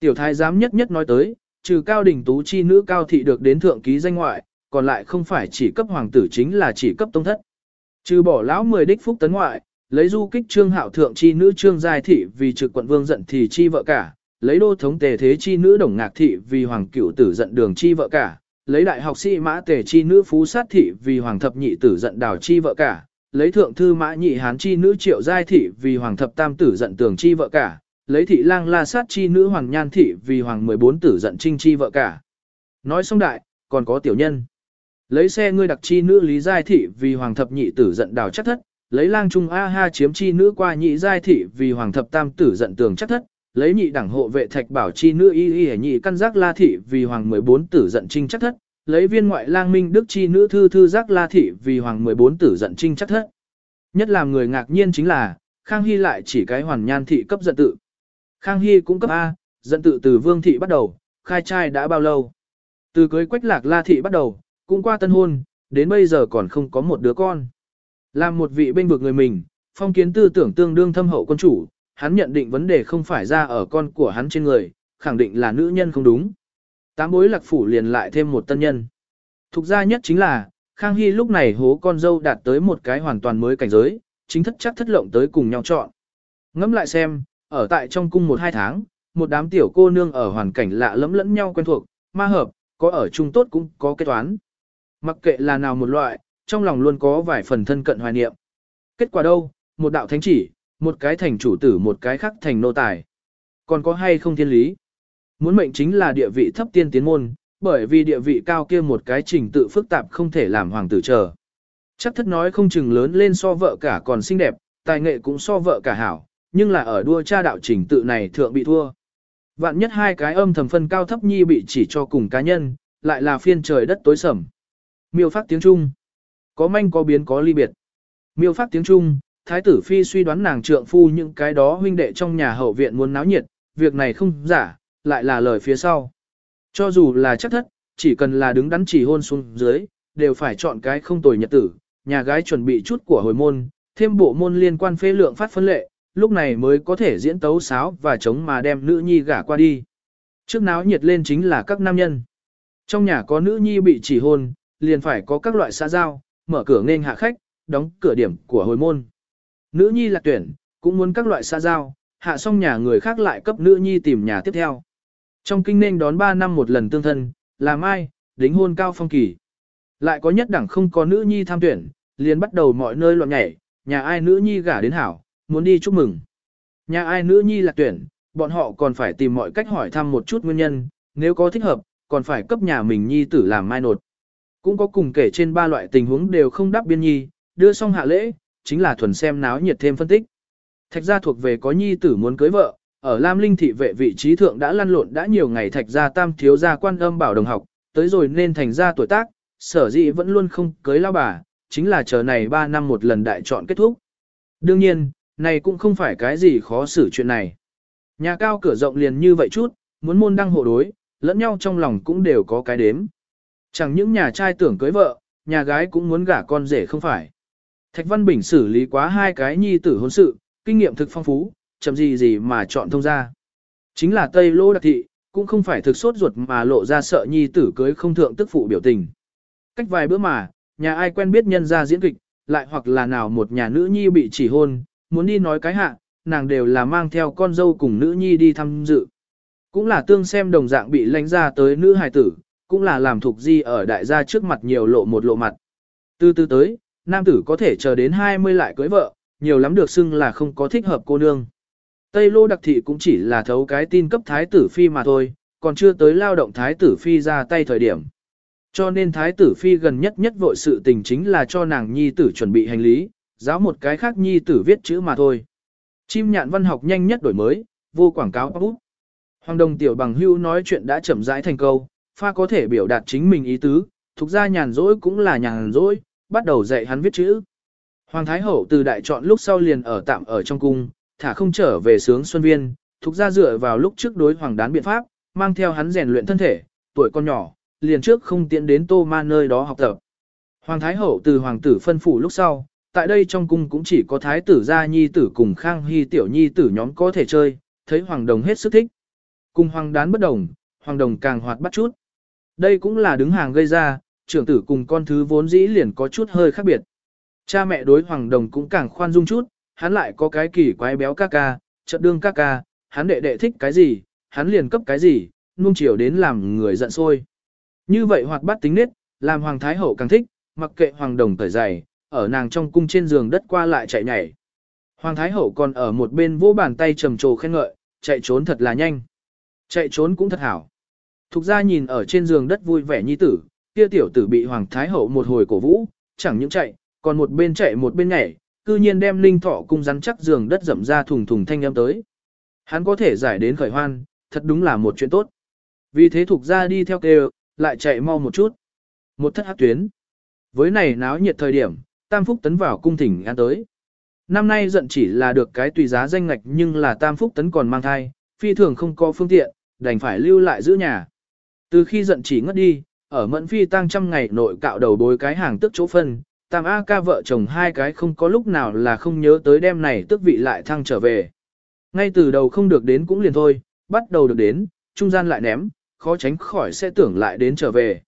Tiểu thái giám nhất nhất nói tới, trừ cao đỉnh tú chi nữ cao thị được đến thượng ký danh ngoại, còn lại không phải chỉ cấp hoàng tử chính là chỉ cấp tông thất. Trừ bỏ lão mười đích phúc tấn ngoại, lấy du kích trương hạo thượng chi nữ trương giai thị vì trực quận vương giận thì chi vợ cả, lấy đô thống tề thế chi nữ đồng ngạc thị vì hoàng cửu tử giận đường chi vợ cả, lấy đại học sĩ mã tề chi nữ phú sát thị vì hoàng thập nhị tử giận đào chi vợ cả, lấy thượng thư mã nhị hán chi nữ triệu giai thị vì hoàng thập tam tử giận tường chi vợ cả, lấy thị lang la sát chi nữ hoàng nhan thị vì hoàng 14 tử giận trinh chi vợ cả. Nói xong đại, còn có tiểu nhân. Lấy xe ngươi đặc chi nữ lý giai thị vì hoàng thập nhị tử giận đào chắc thất, lấy lang trung a ha chiếm chi nữ qua nhị giai thị vì hoàng thập tam tử giận tường chắc thất, lấy nhị đẳng hộ vệ thạch bảo chi nữ y y nhị căn giác la thị vì hoàng 14 tử giận trinh chắc thất, lấy viên ngoại lang minh đức chi nữ thư thư giác la thị vì hoàng 14 tử giận trinh chắc thất. Nhất làm người ngạc nhiên chính là, Khang Hy lại chỉ cái hoàn nhan thị cấp giận tự. Khang Hy cũng cấp A, giận tự từ vương thị bắt đầu, khai trai đã bao lâu. Từ cưới quách lạc la thị bắt đầu, cũng qua tân hôn, đến bây giờ còn không có một đứa con. Làm một vị bên vực người mình, phong kiến tư tưởng tương đương thâm hậu quân chủ, hắn nhận định vấn đề không phải ra ở con của hắn trên người, khẳng định là nữ nhân không đúng. Tám bối lạc phủ liền lại thêm một tân nhân. Thục ra nhất chính là, Khang Hy lúc này hố con dâu đạt tới một cái hoàn toàn mới cảnh giới, chính thất chắc thất lộng tới cùng nhau chọn. Ngẫm lại xem, ở tại trong cung một hai tháng, một đám tiểu cô nương ở hoàn cảnh lạ lẫm lẫn nhau quen thuộc, ma hợp, có ở chung tốt cũng có kết toán. Mặc kệ là nào một loại, trong lòng luôn có vài phần thân cận hoài niệm. Kết quả đâu, một đạo thánh chỉ, một cái thành chủ tử một cái khác thành nô tài. Còn có hay không thiên lý? Muốn mệnh chính là địa vị thấp tiên tiến môn, bởi vì địa vị cao kia một cái trình tự phức tạp không thể làm hoàng tử chờ. Chắc thất nói không chừng lớn lên so vợ cả còn xinh đẹp, tài nghệ cũng so vợ cả hảo, nhưng là ở đua cha đạo trình tự này thượng bị thua. Vạn nhất hai cái âm thầm phân cao thấp nhi bị chỉ cho cùng cá nhân, lại là phiên trời đất tối sầm. Miêu phát tiếng Trung. Có manh có biến có ly biệt. Miêu phát tiếng Trung, thái tử phi suy đoán nàng trượng phu những cái đó huynh đệ trong nhà hậu viện muốn náo nhiệt, việc này không giả, lại là lời phía sau. Cho dù là chắc thất, chỉ cần là đứng đắn chỉ hôn xuống dưới, đều phải chọn cái không tồi nhật tử, nhà gái chuẩn bị chút của hồi môn, thêm bộ môn liên quan phê lượng phát phân lệ, lúc này mới có thể diễn tấu sáo và chống mà đem nữ nhi gả qua đi. Trước náo nhiệt lên chính là các nam nhân. Trong nhà có nữ nhi bị chỉ hôn, liền phải có các loại xã giao, mở cửa nên hạ khách, đóng cửa điểm của hồi môn. Nữ nhi là tuyển, cũng muốn các loại xa giao, hạ xong nhà người khác lại cấp nữ nhi tìm nhà tiếp theo. Trong kinh nên đón 3 năm một lần tương thân, làm ai, đính hôn cao phong kỳ. Lại có nhất đẳng không có nữ nhi tham tuyển, liền bắt đầu mọi nơi loạn nhảy, nhà ai nữ nhi gả đến hảo, muốn đi chúc mừng. Nhà ai nữ nhi lạc tuyển, bọn họ còn phải tìm mọi cách hỏi thăm một chút nguyên nhân, nếu có thích hợp, còn phải cấp nhà mình nhi tử làm mai nột. Cũng có cùng kể trên ba loại tình huống đều không đáp biên nhi, đưa xong hạ lễ, chính là thuần xem náo nhiệt thêm phân tích. Thạch gia thuộc về có nhi tử muốn cưới vợ, ở Lam Linh thị vệ vị trí thượng đã lăn lộn đã nhiều ngày thạch gia tam thiếu gia quan âm bảo đồng học, tới rồi nên thành ra tuổi tác, sở dĩ vẫn luôn không cưới lao bà, chính là chờ này 3 năm một lần đại chọn kết thúc. Đương nhiên, này cũng không phải cái gì khó xử chuyện này. Nhà cao cửa rộng liền như vậy chút, muốn môn đăng hộ đối, lẫn nhau trong lòng cũng đều có cái đếm. Chẳng những nhà trai tưởng cưới vợ, nhà gái cũng muốn gả con rể không phải. Thạch Văn Bình xử lý quá hai cái nhi tử hôn sự, kinh nghiệm thực phong phú, chậm gì gì mà chọn thông ra. Chính là Tây Lô Đặc Thị, cũng không phải thực sốt ruột mà lộ ra sợ nhi tử cưới không thượng tức phụ biểu tình. Cách vài bữa mà, nhà ai quen biết nhân ra diễn kịch, lại hoặc là nào một nhà nữ nhi bị chỉ hôn, muốn đi nói cái hạ, nàng đều là mang theo con dâu cùng nữ nhi đi tham dự. Cũng là tương xem đồng dạng bị lánh ra tới nữ hài tử, cũng là làm thuộc di ở đại gia trước mặt nhiều lộ một lộ mặt. Từ từ tới, nam tử có thể chờ đến 20 lại cưới vợ, nhiều lắm được xưng là không có thích hợp cô nương. Tây lô đặc thị cũng chỉ là thấu cái tin cấp thái tử phi mà thôi, còn chưa tới lao động thái tử phi ra tay thời điểm. Cho nên thái tử phi gần nhất nhất vội sự tình chính là cho nàng nhi tử chuẩn bị hành lý, giáo một cái khác nhi tử viết chữ mà thôi. Chim nhạn văn học nhanh nhất đổi mới, vô quảng cáo bút. Hoàng đồng tiểu bằng hưu nói chuyện đã chậm rãi thành câu, pha có thể biểu đạt chính mình ý tứ, thuộc ra nhàn rỗi cũng là nhàn rỗi, bắt đầu dạy hắn viết chữ. Hoàng Thái Hậu từ đại chọn lúc sau liền ở tạm ở trong cung, thả không trở về sướng xuân viên, thuộc ra dựa vào lúc trước đối hoàng đán biện pháp, mang theo hắn rèn luyện thân thể, tuổi con nhỏ, liền trước không tiện đến Tô Ma nơi đó học tập. Hoàng Thái Hậu từ hoàng tử phân phủ lúc sau, tại đây trong cung cũng chỉ có thái tử gia nhi tử cùng khang hy tiểu nhi tử nhóm có thể chơi, thấy hoàng đồng hết sức thích. Cùng hoàng đán bất đồng, hoàng đồng càng hoạt bắt chút. Đây cũng là đứng hàng gây ra, trưởng tử cùng con thứ vốn dĩ liền có chút hơi khác biệt. Cha mẹ đối hoàng đồng cũng càng khoan dung chút, hắn lại có cái kỳ quái béo ca ca, chợt đương ca ca, hắn đệ đệ thích cái gì, hắn liền cấp cái gì, nuông chiều đến làm người giận sôi. Như vậy hoạt bát tính nết, làm hoàng thái hậu càng thích, mặc kệ hoàng đồng tởi dày, ở nàng trong cung trên giường đất qua lại chạy nhảy. Hoàng thái hậu còn ở một bên vỗ bàn tay trầm trồ khen ngợi, chạy trốn thật là nhanh. Chạy trốn cũng thật hảo. Thục ra nhìn ở trên giường đất vui vẻ nhi tử, kia tiểu tử bị hoàng thái hậu một hồi cổ vũ, chẳng những chạy, còn một bên chạy một bên nhảy, cư nhiên đem linh thọ cung rắn chắc giường đất rậm ra thùng thùng thanh âm tới. Hắn có thể giải đến khởi hoan, thật đúng là một chuyện tốt. Vì thế thuộc ra đi theo kêu, lại chạy mau một chút. Một thất hát tuyến. Với này náo nhiệt thời điểm, Tam Phúc Tấn vào cung thỉnh an tới. Năm nay giận chỉ là được cái tùy giá danh ngạch nhưng là Tam Phúc Tấn còn mang thai, phi thường không có phương tiện, đành phải lưu lại giữ nhà. Từ khi giận chỉ ngất đi, ở mẫn phi tăng trăm ngày nội cạo đầu bối cái hàng tức chỗ phân, tam A ca vợ chồng hai cái không có lúc nào là không nhớ tới đêm này tức vị lại thăng trở về. Ngay từ đầu không được đến cũng liền thôi, bắt đầu được đến, trung gian lại ném, khó tránh khỏi sẽ tưởng lại đến trở về.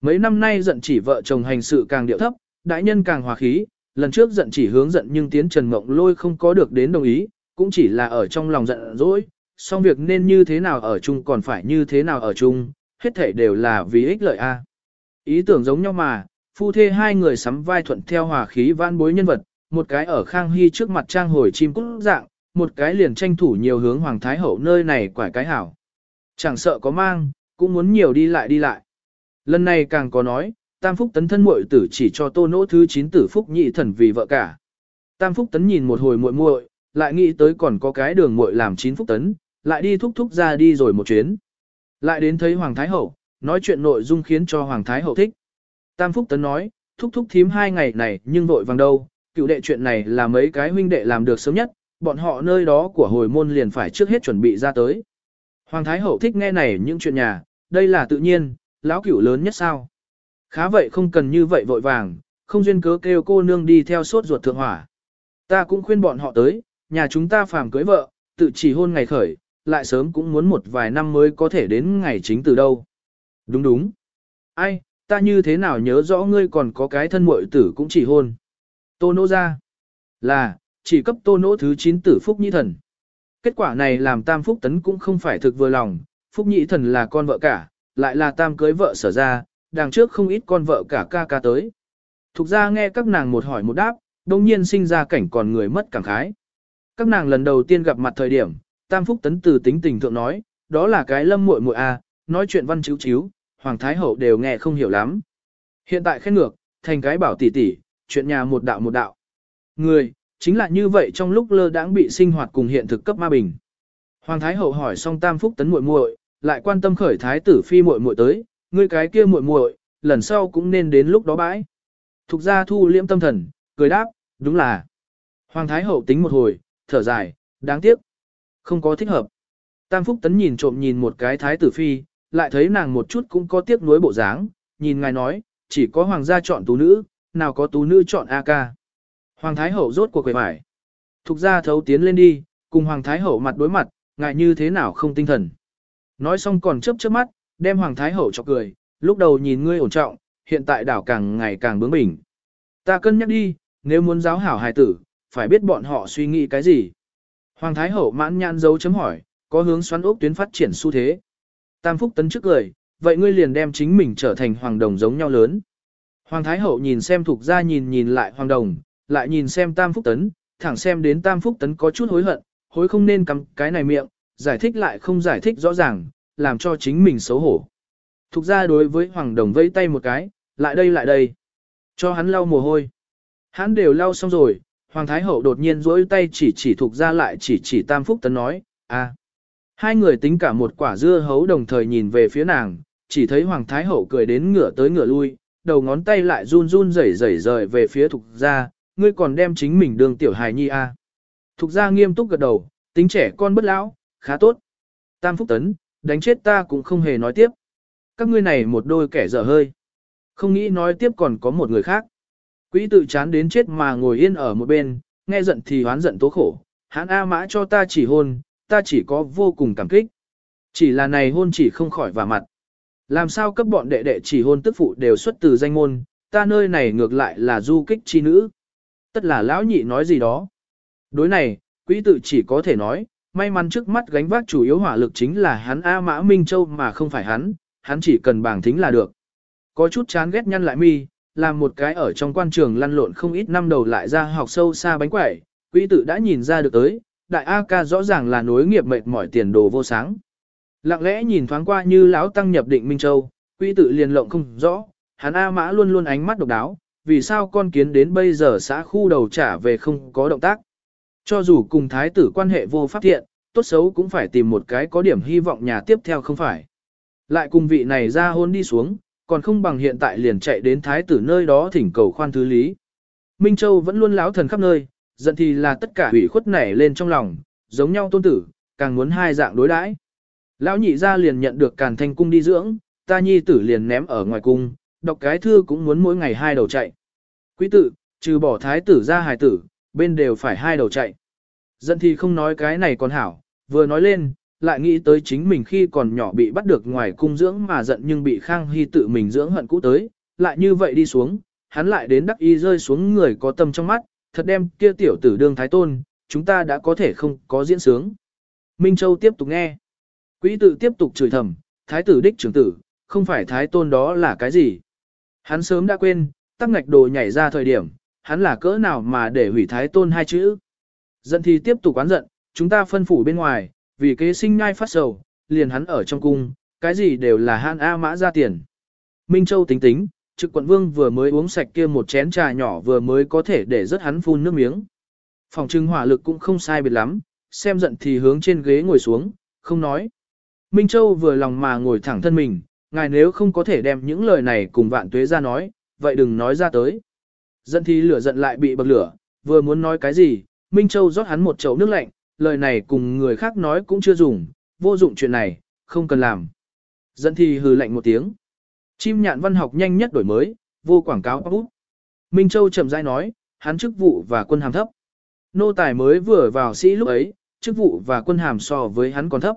Mấy năm nay giận chỉ vợ chồng hành sự càng điệu thấp, đại nhân càng hòa khí, lần trước giận chỉ hướng giận nhưng tiến Trần Mộng Lôi không có được đến đồng ý, cũng chỉ là ở trong lòng giận dỗi, xong việc nên như thế nào ở chung còn phải như thế nào ở chung, hết thể đều là vì ích lợi a. Ý tưởng giống nhau mà, phu thê hai người sắm vai thuận theo hòa khí vãn bối nhân vật, một cái ở Khang Hy trước mặt trang hồi chim cút dạng, một cái liền tranh thủ nhiều hướng Hoàng Thái Hậu nơi này quải cái hảo. Chẳng sợ có mang, cũng muốn nhiều đi lại đi lại. Lần này càng có nói, Tam Phúc Tấn thân muội tử chỉ cho tô nỗ thứ 9 tử Phúc nhị thần vì vợ cả. Tam Phúc Tấn nhìn một hồi muội muội, lại nghĩ tới còn có cái đường muội làm 9 Phúc Tấn, lại đi thúc thúc ra đi rồi một chuyến. Lại đến thấy Hoàng Thái Hậu, nói chuyện nội dung khiến cho Hoàng Thái Hậu thích. Tam Phúc Tấn nói, thúc thúc thím hai ngày này nhưng vội vàng đâu, cựu đệ chuyện này là mấy cái huynh đệ làm được sớm nhất, bọn họ nơi đó của hồi môn liền phải trước hết chuẩn bị ra tới. Hoàng Thái Hậu thích nghe này những chuyện nhà, đây là tự nhiên, lão cửu lớn nhất sao. Khá vậy không cần như vậy vội vàng, không duyên cớ kêu cô nương đi theo sốt ruột thượng hỏa. Ta cũng khuyên bọn họ tới, nhà chúng ta phàm cưới vợ, tự chỉ hôn ngày khởi, lại sớm cũng muốn một vài năm mới có thể đến ngày chính từ đâu. Đúng đúng. Ai, ta như thế nào nhớ rõ ngươi còn có cái thân muội tử cũng chỉ hôn. Tô nỗ ra. Là, chỉ cấp tô nỗ thứ 9 tử Phúc Nhĩ Thần. Kết quả này làm Tam Phúc Tấn cũng không phải thực vừa lòng, Phúc Nhĩ Thần là con vợ cả, lại là Tam cưới vợ sở ra, đằng trước không ít con vợ cả ca ca tới. Thục ra nghe các nàng một hỏi một đáp, đồng nhiên sinh ra cảnh còn người mất cảm khái. Các nàng lần đầu tiên gặp mặt thời điểm, Tam Phúc Tấn từ tính tình thượng nói, đó là cái lâm muội muội a, nói chuyện văn chiếu chiếu, Hoàng Thái Hậu đều nghe không hiểu lắm. Hiện tại khen ngược, thành cái bảo tỷ tỷ, chuyện nhà một đạo một đạo. Người, chính là như vậy trong lúc lơ đãng bị sinh hoạt cùng hiện thực cấp ma bình. Hoàng Thái Hậu hỏi xong Tam Phúc Tấn muội muội, lại quan tâm khởi Thái tử phi muội muội tới, ngươi cái kia muội muội, lần sau cũng nên đến lúc đó bãi. Thục gia thu liễm tâm thần, cười đáp, đúng là. Hoàng Thái Hậu tính một hồi, thở dài, đáng tiếc. Không có thích hợp. Tam Phúc Tấn nhìn trộm nhìn một cái Thái tử phi, lại thấy nàng một chút cũng có tiếc nuối bộ dáng, nhìn ngài nói, chỉ có hoàng gia chọn tú nữ, nào có tú nữ chọn A ca. Hoàng Thái Hậu rốt cuộc quầy mải. Thục ra thấu tiến lên đi, cùng Hoàng Thái Hậu mặt đối mặt, ngại như thế nào không tinh thần. Nói xong còn chớp chớp mắt, đem Hoàng Thái Hậu cho cười, lúc đầu nhìn ngươi ổn trọng, hiện tại đảo càng ngày càng bướng bỉnh. Ta cân nhắc đi, nếu muốn giáo hảo hài tử, phải biết bọn họ suy nghĩ cái gì. Hoàng Thái Hậu mãn nhãn dấu chấm hỏi, có hướng xoắn ốc tuyến phát triển xu thế. Tam Phúc Tấn trước cười, vậy ngươi liền đem chính mình trở thành hoàng đồng giống nhau lớn. Hoàng Thái Hậu nhìn xem thuộc ra nhìn nhìn lại hoàng đồng, lại nhìn xem Tam Phúc Tấn, thẳng xem đến Tam Phúc Tấn có chút hối hận, hối không nên cắm cái này miệng, giải thích lại không giải thích rõ ràng, làm cho chính mình xấu hổ. Thục ra đối với Hoàng Đồng vẫy tay một cái, lại đây lại đây, cho hắn lau mồ hôi. Hắn đều lau xong rồi, Hoàng Thái Hậu đột nhiên duỗi tay chỉ chỉ thuộc ra lại chỉ chỉ Tam Phúc Tấn nói, a Hai người tính cả một quả dưa hấu đồng thời nhìn về phía nàng, chỉ thấy Hoàng Thái Hậu cười đến ngửa tới ngửa lui, đầu ngón tay lại run run rẩy rẩy rời về phía thuộc ra, ngươi còn đem chính mình đường tiểu hài nhi a. À. Thục ra nghiêm túc gật đầu, tính trẻ con bất lão, khá tốt. Tam Phúc Tấn, đánh chết ta cũng không hề nói tiếp. Các ngươi này một đôi kẻ dở hơi. Không nghĩ nói tiếp còn có một người khác. Quỹ tự chán đến chết mà ngồi yên ở một bên, nghe giận thì hoán giận tố khổ. hãn A mã cho ta chỉ hôn, ta chỉ có vô cùng cảm kích. Chỉ là này hôn chỉ không khỏi vào mặt. Làm sao cấp bọn đệ đệ chỉ hôn tức phụ đều xuất từ danh môn, ta nơi này ngược lại là du kích chi nữ. Tất là lão nhị nói gì đó. Đối này, quỹ tự chỉ có thể nói, may mắn trước mắt gánh vác chủ yếu hỏa lực chính là hắn A Mã Minh Châu mà không phải hắn, hắn chỉ cần bảng thính là được. Có chút chán ghét nhăn lại mi, làm một cái ở trong quan trường lăn lộn không ít năm đầu lại ra học sâu xa bánh quẩy, quý tử đã nhìn ra được tới, đại A ca rõ ràng là nối nghiệp mệt mỏi tiền đồ vô sáng. Lặng lẽ nhìn thoáng qua như lão tăng nhập định Minh Châu, quý tử liền lộng không rõ, hắn A Mã luôn luôn ánh mắt độc đáo, vì sao con kiến đến bây giờ xã khu đầu trả về không có động tác. Cho dù cùng thái tử quan hệ vô pháp thiện, tốt xấu cũng phải tìm một cái có điểm hy vọng nhà tiếp theo không phải. Lại cùng vị này ra hôn đi xuống, còn không bằng hiện tại liền chạy đến thái tử nơi đó thỉnh cầu khoan thứ lý. Minh Châu vẫn luôn láo thần khắp nơi, giận thì là tất cả ủy khuất nảy lên trong lòng, giống nhau tôn tử, càng muốn hai dạng đối đãi. Lão nhị ra liền nhận được càn thanh cung đi dưỡng, ta nhi tử liền ném ở ngoài cung, đọc cái thư cũng muốn mỗi ngày hai đầu chạy. Quý tử, trừ bỏ thái tử ra hài tử, bên đều phải hai đầu chạy. Giận thì không nói cái này còn hảo, vừa nói lên, lại nghĩ tới chính mình khi còn nhỏ bị bắt được ngoài cung dưỡng mà giận nhưng bị Khang Hy tự mình dưỡng hận cũ tới, lại như vậy đi xuống, hắn lại đến đắc y rơi xuống người có tâm trong mắt, thật đem kia tiểu tử đương thái tôn, chúng ta đã có thể không có diễn sướng. Minh Châu tiếp tục nghe. Quý tự tiếp tục chửi thầm, thái tử đích trưởng tử, không phải thái tôn đó là cái gì. Hắn sớm đã quên, tắc ngạch đồ nhảy ra thời điểm, hắn là cỡ nào mà để hủy thái tôn hai chữ. Giận thì tiếp tục oán giận, chúng ta phân phủ bên ngoài, vì kế sinh ngai phát sầu, liền hắn ở trong cung, cái gì đều là han A mã ra tiền. Minh Châu tính tính, trực quận vương vừa mới uống sạch kia một chén trà nhỏ vừa mới có thể để rất hắn phun nước miếng. Phòng trưng hỏa lực cũng không sai biệt lắm, xem giận thì hướng trên ghế ngồi xuống, không nói. Minh Châu vừa lòng mà ngồi thẳng thân mình, ngài nếu không có thể đem những lời này cùng vạn tuế ra nói, vậy đừng nói ra tới. Giận thì lửa giận lại bị bậc lửa, vừa muốn nói cái gì, Minh Châu rót hắn một chậu nước lạnh, lời này cùng người khác nói cũng chưa dùng, vô dụng chuyện này, không cần làm. dẫn thì hừ lạnh một tiếng. Chim nhạn văn học nhanh nhất đổi mới, vô quảng cáo bút. Minh Châu chậm rãi nói, hắn chức vụ và quân hàm thấp. Nô tài mới vừa vào sĩ lúc ấy, chức vụ và quân hàm so với hắn còn thấp.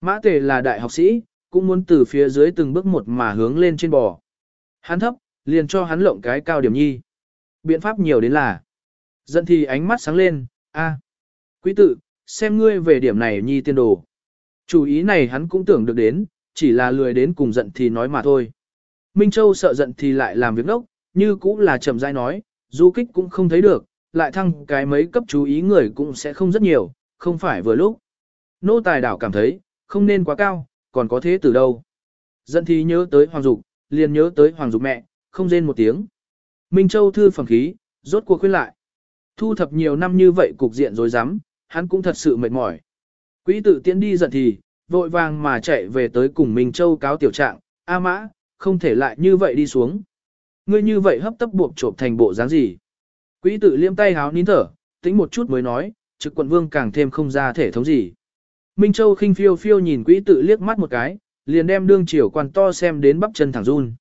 Mã tề là đại học sĩ, cũng muốn từ phía dưới từng bước một mà hướng lên trên bò. Hắn thấp, liền cho hắn lộng cái cao điểm nhi. Biện pháp nhiều đến là. Dẫn thì ánh mắt sáng lên, a, quý tự, xem ngươi về điểm này nhi tiên đồ. Chủ ý này hắn cũng tưởng được đến, chỉ là lười đến cùng giận thì nói mà thôi. Minh Châu sợ giận thì lại làm việc nốc, như cũng là chậm rãi nói, du kích cũng không thấy được, lại thăng cái mấy cấp chú ý người cũng sẽ không rất nhiều, không phải vừa lúc. Nô tài đảo cảm thấy, không nên quá cao, còn có thế từ đâu. Giận thì nhớ tới Hoàng Dục, liền nhớ tới Hoàng Dục mẹ, không rên một tiếng. Minh Châu thư phẩm khí, rốt cuộc khuyên lại. Thu thập nhiều năm như vậy cục diện rồi dám hắn cũng thật sự mệt mỏi. Quỹ tự tiến đi giận thì, vội vàng mà chạy về tới cùng Minh Châu cáo tiểu trạng, A mã, không thể lại như vậy đi xuống. Ngươi như vậy hấp tấp buộc trộm thành bộ dáng gì. Quỹ tự liêm tay háo nín thở, tính một chút mới nói, trực quận vương càng thêm không ra thể thống gì. Minh Châu khinh phiêu phiêu nhìn quỹ tự liếc mắt một cái, liền đem đương chiều quan to xem đến bắp chân thẳng run.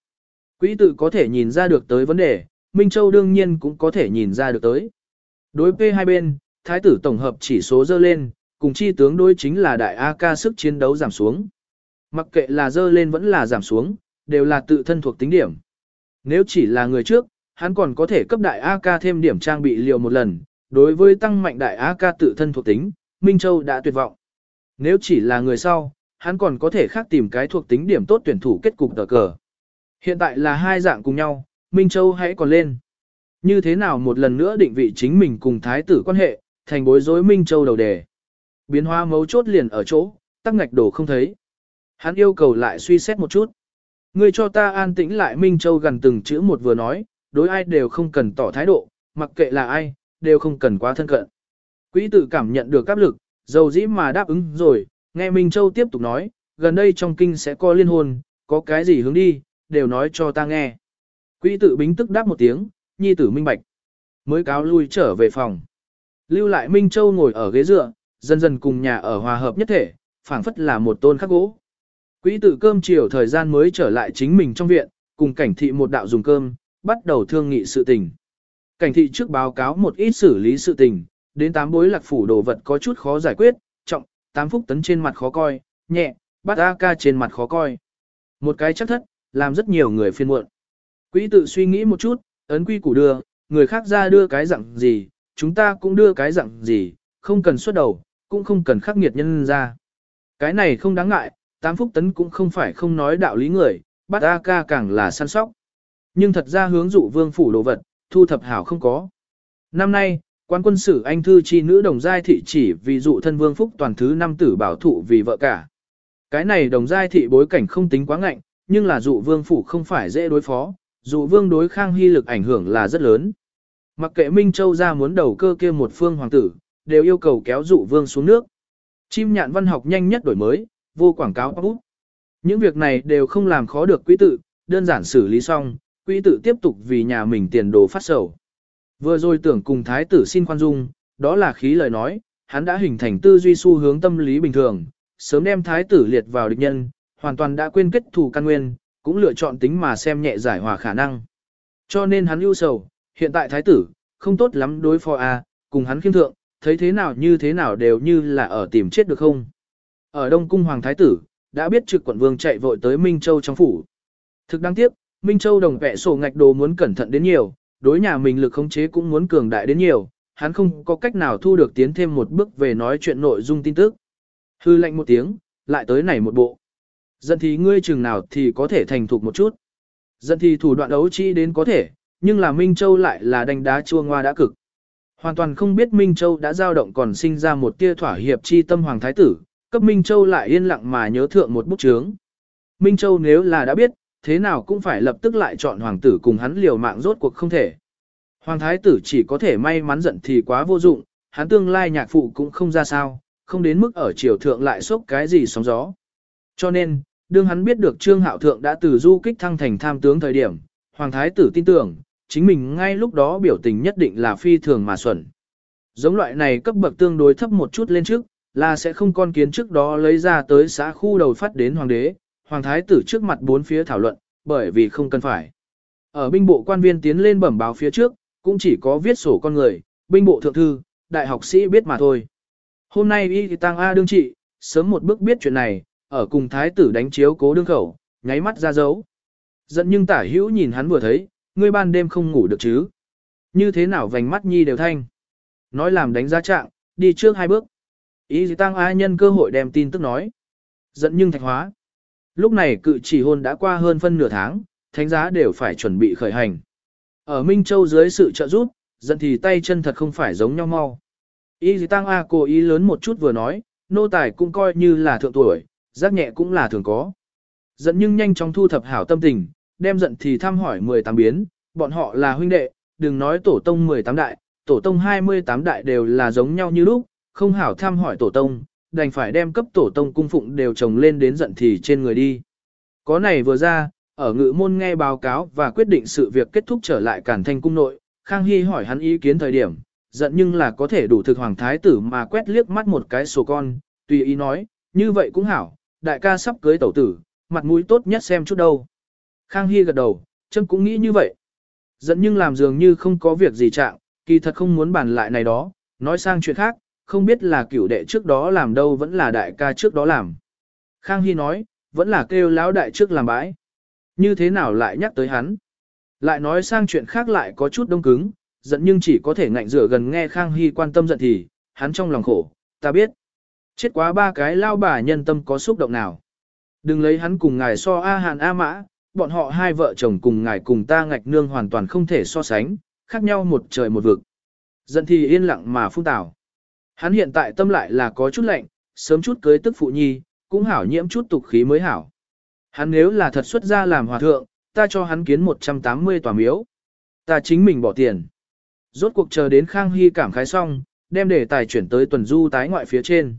Quỹ tự có thể nhìn ra được tới vấn đề, Minh Châu đương nhiên cũng có thể nhìn ra được tới. Đối P hai bên, thái tử tổng hợp chỉ số dơ lên, cùng chi tướng đối chính là đại a ca sức chiến đấu giảm xuống. Mặc kệ là dơ lên vẫn là giảm xuống, đều là tự thân thuộc tính điểm. Nếu chỉ là người trước, hắn còn có thể cấp đại a ca thêm điểm trang bị liều một lần, đối với tăng mạnh đại a ca tự thân thuộc tính, Minh Châu đã tuyệt vọng. Nếu chỉ là người sau, hắn còn có thể khác tìm cái thuộc tính điểm tốt tuyển thủ kết cục tờ cờ. Hiện tại là hai dạng cùng nhau, Minh Châu hãy còn lên. Như thế nào một lần nữa định vị chính mình cùng thái tử quan hệ, thành bối rối Minh Châu đầu đề. Biến hóa mấu chốt liền ở chỗ, tắc ngạch đổ không thấy. Hắn yêu cầu lại suy xét một chút. Ngươi cho ta an tĩnh lại Minh Châu gần từng chữ một vừa nói, đối ai đều không cần tỏ thái độ, mặc kệ là ai, đều không cần quá thân cận. Quỹ tử cảm nhận được áp lực, dầu dĩ mà đáp ứng rồi, nghe Minh Châu tiếp tục nói, gần đây trong kinh sẽ có liên hôn, có cái gì hướng đi, đều nói cho ta nghe. Quỹ tử bính tức đáp một tiếng, nhi tử minh bạch. Mới cáo lui trở về phòng. Lưu lại Minh Châu ngồi ở ghế dựa, dần dần cùng nhà ở hòa hợp nhất thể, phảng phất là một tôn khắc gỗ. Quỹ tử cơm chiều thời gian mới trở lại chính mình trong viện, cùng cảnh thị một đạo dùng cơm, bắt đầu thương nghị sự tình. Cảnh thị trước báo cáo một ít xử lý sự tình, đến tám bối lạc phủ đồ vật có chút khó giải quyết, trọng, tám phúc tấn trên mặt khó coi, nhẹ, bắt A ca trên mặt khó coi. Một cái chắc thất, làm rất nhiều người phiên muộn. Quỹ tự suy nghĩ một chút, ấn quy củ đưa, người khác ra đưa cái dạng gì, chúng ta cũng đưa cái dạng gì, không cần xuất đầu, cũng không cần khắc nghiệt nhân ra. Cái này không đáng ngại, tám phúc tấn cũng không phải không nói đạo lý người, bắt A ca càng là săn sóc. Nhưng thật ra hướng dụ vương phủ đồ vật, thu thập hảo không có. Năm nay, quan quân sử anh thư chi nữ đồng giai thị chỉ vì dụ thân vương phúc toàn thứ năm tử bảo thụ vì vợ cả. Cái này đồng giai thị bối cảnh không tính quá ngạnh, nhưng là dụ vương phủ không phải dễ đối phó, dụ vương đối khang hy lực ảnh hưởng là rất lớn. Mặc kệ Minh Châu ra muốn đầu cơ kia một phương hoàng tử, đều yêu cầu kéo dụ vương xuống nước. Chim nhạn văn học nhanh nhất đổi mới, vô quảng cáo bút. Những việc này đều không làm khó được quý tự, đơn giản xử lý xong, quý tự tiếp tục vì nhà mình tiền đồ phát sầu. Vừa rồi tưởng cùng thái tử xin khoan dung, đó là khí lời nói, hắn đã hình thành tư duy xu hướng tâm lý bình thường, sớm đem thái tử liệt vào địch nhân, hoàn toàn đã quên kết thù căn nguyên, cũng lựa chọn tính mà xem nhẹ giải hòa khả năng. Cho nên hắn ưu sầu, hiện tại thái tử, không tốt lắm đối phó a, cùng hắn khiêm thượng, thấy thế nào như thế nào đều như là ở tìm chết được không. Ở Đông Cung Hoàng Thái Tử, đã biết trực quận vương chạy vội tới Minh Châu trong phủ. Thực đáng tiếc, Minh Châu đồng vẽ sổ ngạch đồ muốn cẩn thận đến nhiều, đối nhà mình lực khống chế cũng muốn cường đại đến nhiều, hắn không có cách nào thu được tiến thêm một bước về nói chuyện nội dung tin tức. Hư lệnh một tiếng, lại tới này một bộ. Dân thì ngươi chừng nào thì có thể thành thục một chút. Dân thì thủ đoạn đấu chi đến có thể, nhưng là Minh Châu lại là đánh đá chua ngoa đã cực. Hoàn toàn không biết Minh Châu đã dao động còn sinh ra một tia thỏa hiệp chi tâm hoàng thái tử, cấp Minh Châu lại yên lặng mà nhớ thượng một bút chướng. Minh Châu nếu là đã biết, thế nào cũng phải lập tức lại chọn hoàng tử cùng hắn liều mạng rốt cuộc không thể. Hoàng thái tử chỉ có thể may mắn giận thì quá vô dụng, hắn tương lai nhạc phụ cũng không ra sao, không đến mức ở triều thượng lại sốc cái gì sóng gió. Cho nên, đương hắn biết được Trương Hạo Thượng đã từ du kích thăng thành tham tướng thời điểm, Hoàng Thái tử tin tưởng, chính mình ngay lúc đó biểu tình nhất định là phi thường mà xuẩn. Giống loại này cấp bậc tương đối thấp một chút lên trước, là sẽ không con kiến trước đó lấy ra tới xã khu đầu phát đến Hoàng đế, Hoàng Thái tử trước mặt bốn phía thảo luận, bởi vì không cần phải. Ở binh bộ quan viên tiến lên bẩm báo phía trước, cũng chỉ có viết sổ con người, binh bộ thượng thư, đại học sĩ biết mà thôi. Hôm nay y tăng A đương trị, sớm một bước biết chuyện này, ở cùng thái tử đánh chiếu cố đương khẩu, nháy mắt ra dấu. Giận nhưng tả hữu nhìn hắn vừa thấy, ngươi ban đêm không ngủ được chứ. Như thế nào vành mắt nhi đều thanh. Nói làm đánh giá trạng, đi trước hai bước. Ý tăng ai nhân cơ hội đem tin tức nói. Giận nhưng thạch hóa. Lúc này cự chỉ hôn đã qua hơn phân nửa tháng, thánh giá đều phải chuẩn bị khởi hành. Ở Minh Châu dưới sự trợ giúp, giận thì tay chân thật không phải giống nhau mau. Y gì tăng A cố ý lớn một chút vừa nói, nô tài cũng coi như là thượng tuổi, giác nhẹ cũng là thường có. Giận nhưng nhanh chóng thu thập hảo tâm tình, đem giận thì thăm hỏi 18 biến, bọn họ là huynh đệ, đừng nói tổ tông 18 đại, tổ tông 28 đại đều là giống nhau như lúc, không hảo thăm hỏi tổ tông, đành phải đem cấp tổ tông cung phụng đều trồng lên đến giận thì trên người đi. Có này vừa ra, ở ngự môn nghe báo cáo và quyết định sự việc kết thúc trở lại cản thanh cung nội, Khang Hy hỏi hắn ý kiến thời điểm, giận nhưng là có thể đủ thực hoàng thái tử mà quét liếc mắt một cái sổ con, tùy ý nói, như vậy cũng hảo, đại ca sắp cưới tẩu tử, mặt mũi tốt nhất xem chút đâu. Khang Hy gật đầu, chân cũng nghĩ như vậy. Dẫn nhưng làm dường như không có việc gì trạng, kỳ thật không muốn bàn lại này đó, nói sang chuyện khác, không biết là cửu đệ trước đó làm đâu vẫn là đại ca trước đó làm. Khang Hy nói, vẫn là kêu lão đại trước làm bãi. Như thế nào lại nhắc tới hắn? Lại nói sang chuyện khác lại có chút đông cứng, giận nhưng chỉ có thể ngạnh rửa gần nghe Khang Hy quan tâm giận thì, hắn trong lòng khổ, ta biết. Chết quá ba cái lao bà nhân tâm có xúc động nào. Đừng lấy hắn cùng ngài so A Hàn A Mã, bọn họ hai vợ chồng cùng ngài cùng ta ngạch nương hoàn toàn không thể so sánh, khác nhau một trời một vực. Giận thì yên lặng mà phun tảo. Hắn hiện tại tâm lại là có chút lạnh, sớm chút cưới tức phụ nhi, cũng hảo nhiễm chút tục khí mới hảo. Hắn nếu là thật xuất ra làm hòa thượng, ta cho hắn kiến 180 tòa miếu. Ta chính mình bỏ tiền. Rốt cuộc chờ đến Khang Hy cảm khái xong, đem đề tài chuyển tới tuần du tái ngoại phía trên.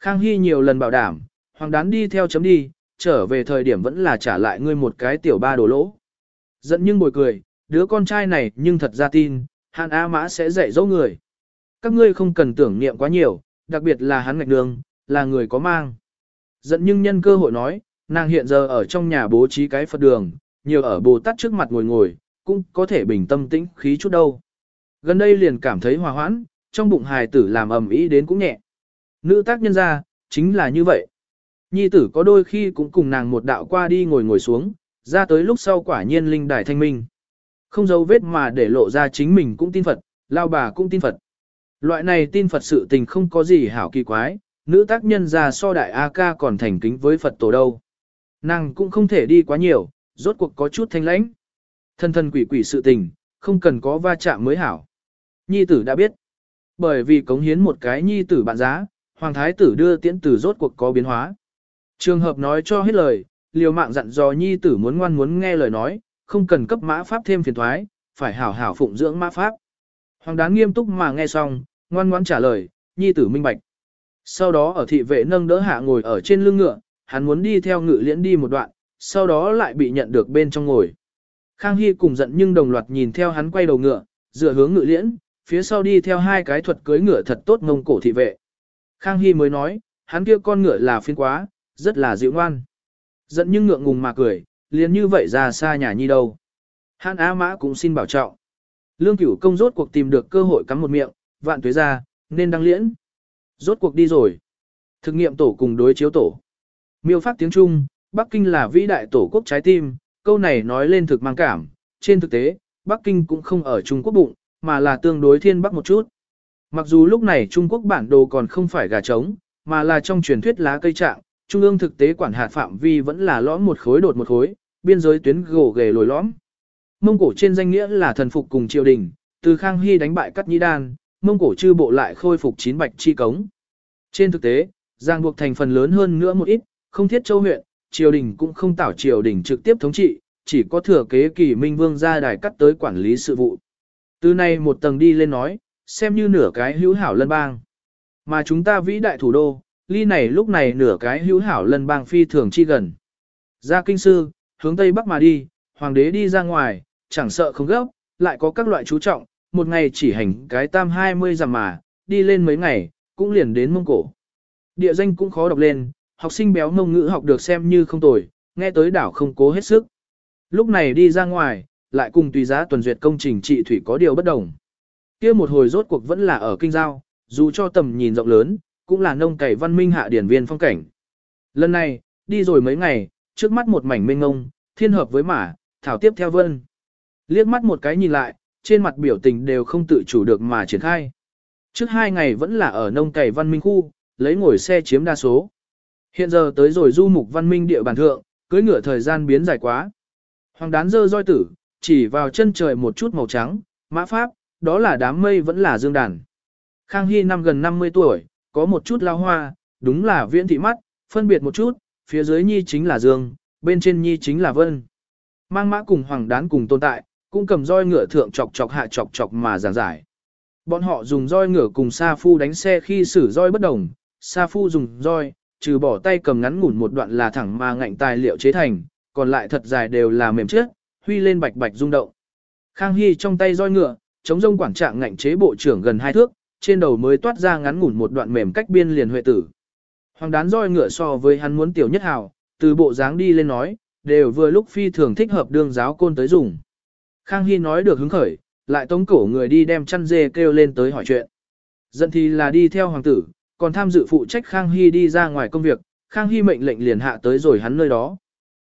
Khang Hy nhiều lần bảo đảm, hoàng đán đi theo chấm đi, trở về thời điểm vẫn là trả lại ngươi một cái tiểu ba đồ lỗ. Giận nhưng bồi cười, đứa con trai này nhưng thật ra tin, Hàn A Mã sẽ dạy dỗ người. Các ngươi không cần tưởng niệm quá nhiều, đặc biệt là hắn ngạch đường, là người có mang. Giận nhưng nhân cơ hội nói, nàng hiện giờ ở trong nhà bố trí cái Phật đường, nhiều ở Bồ Tát trước mặt ngồi ngồi, cũng có thể bình tâm tĩnh khí chút đâu. Gần đây liền cảm thấy hòa hoãn, trong bụng hài tử làm ầm ĩ đến cũng nhẹ. Nữ tác nhân ra, chính là như vậy. Nhi tử có đôi khi cũng cùng nàng một đạo qua đi ngồi ngồi xuống, ra tới lúc sau quả nhiên linh đài thanh minh. Không dấu vết mà để lộ ra chính mình cũng tin Phật, lao bà cũng tin Phật. Loại này tin Phật sự tình không có gì hảo kỳ quái, nữ tác nhân ra so đại A ca còn thành kính với Phật tổ đâu. Nàng cũng không thể đi quá nhiều, rốt cuộc có chút thanh lãnh. Thân thân quỷ quỷ sự tình, không cần có va chạm mới hảo. Nhi tử đã biết. Bởi vì cống hiến một cái nhi tử bạn giá, hoàng thái tử đưa tiễn tử rốt cuộc có biến hóa. Trường hợp nói cho hết lời, liều mạng dặn dò nhi tử muốn ngoan muốn nghe lời nói, không cần cấp mã pháp thêm phiền thoái, phải hảo hảo phụng dưỡng mã pháp. Hoàng đán nghiêm túc mà nghe xong, ngoan ngoãn trả lời, nhi tử minh bạch. Sau đó ở thị vệ nâng đỡ hạ ngồi ở trên lưng ngựa, hắn muốn đi theo ngự liễn đi một đoạn, sau đó lại bị nhận được bên trong ngồi. Khang Hy cùng giận nhưng đồng loạt nhìn theo hắn quay đầu ngựa, dựa hướng ngự liễn, phía sau đi theo hai cái thuật cưới ngựa thật tốt ngông cổ thị vệ. Khang Hy mới nói, hắn kia con ngựa là phiên quá, rất là dịu ngoan. Giận nhưng ngượng ngùng mà cười, liền như vậy ra xa nhà nhi đâu. Hắn Á Mã cũng xin bảo trọng. Lương cửu công rốt cuộc tìm được cơ hội cắm một miệng, vạn tuế ra, nên đăng liễn. Rốt cuộc đi rồi. Thực nghiệm tổ cùng đối chiếu tổ. Miêu phát tiếng Trung, Bắc Kinh là vĩ đại tổ quốc trái tim, câu này nói lên thực mang cảm. Trên thực tế, Bắc Kinh cũng không ở Trung Quốc bụng, mà là tương đối thiên Bắc một chút. Mặc dù lúc này Trung Quốc bản đồ còn không phải gà trống, mà là trong truyền thuyết lá cây trạng, Trung ương thực tế quản hạt phạm vi vẫn là lõm một khối đột một khối, biên giới tuyến gồ ghề lồi lõm. Mông Cổ trên danh nghĩa là thần phục cùng triều đình, từ Khang Hy đánh bại Cắt Nhĩ Đan, Mông Cổ chư bộ lại khôi phục chín bạch chi cống. Trên thực tế, Giang buộc thành phần lớn hơn nữa một ít, không thiết châu huyện, triều đình cũng không tạo triều đình trực tiếp thống trị, chỉ có thừa kế kỳ minh vương ra đài cắt tới quản lý sự vụ. Từ nay một tầng đi lên nói, xem như nửa cái hữu hảo lân bang. Mà chúng ta vĩ đại thủ đô, ly này lúc này nửa cái hữu hảo lân bang phi thường chi gần. Ra kinh sư, hướng tây bắc mà đi, hoàng đế đi ra ngoài, chẳng sợ không gấp, lại có các loại chú trọng, một ngày chỉ hành cái tam hai mươi dặm mà, đi lên mấy ngày, cũng liền đến Mông Cổ. Địa danh cũng khó đọc lên, học sinh béo mông ngữ học được xem như không tồi, nghe tới đảo không cố hết sức. Lúc này đi ra ngoài, lại cùng tùy giá tuần duyệt công trình trị thủy có điều bất đồng. kia một hồi rốt cuộc vẫn là ở kinh giao, dù cho tầm nhìn rộng lớn, cũng là nông cày văn minh hạ điển viên phong cảnh. Lần này, đi rồi mấy ngày, trước mắt một mảnh mênh ngông, thiên hợp với mã, thảo tiếp theo vân. Liếc mắt một cái nhìn lại, trên mặt biểu tình đều không tự chủ được mà triển khai. Trước hai ngày vẫn là ở nông cày văn minh khu, lấy ngồi xe chiếm đa số. Hiện giờ tới rồi du mục văn minh địa bàn thượng, cưới ngựa thời gian biến dài quá. Hoàng đán dơ roi tử, chỉ vào chân trời một chút màu trắng, mã pháp, đó là đám mây vẫn là dương đàn. Khang Hy năm gần 50 tuổi, có một chút lao hoa, đúng là viễn thị mắt, phân biệt một chút, phía dưới nhi chính là dương, bên trên nhi chính là vân. Mang mã cùng hoàng đán cùng tồn tại, cũng cầm roi ngựa thượng chọc chọc hạ chọc chọc mà giảng giải. Bọn họ dùng roi ngựa cùng Sa Phu đánh xe khi sử roi bất đồng, Sa Phu dùng roi, trừ bỏ tay cầm ngắn ngủn một đoạn là thẳng mà ngạnh tài liệu chế thành, còn lại thật dài đều là mềm trước, huy lên bạch bạch rung động. Khang Hy trong tay roi ngựa, chống rông quảng trạng ngạnh chế bộ trưởng gần hai thước, trên đầu mới toát ra ngắn ngủn một đoạn mềm cách biên liền huệ tử. Hoàng đán roi ngựa so với hắn muốn tiểu nhất hào, từ bộ dáng đi lên nói, đều vừa lúc phi thường thích hợp đương giáo côn tới dùng. Khang Hy nói được hứng khởi, lại tống cổ người đi đem chăn dê kêu lên tới hỏi chuyện. dân thì là đi theo hoàng tử, còn tham dự phụ trách Khang Hy đi ra ngoài công việc, Khang Hy mệnh lệnh liền hạ tới rồi hắn nơi đó.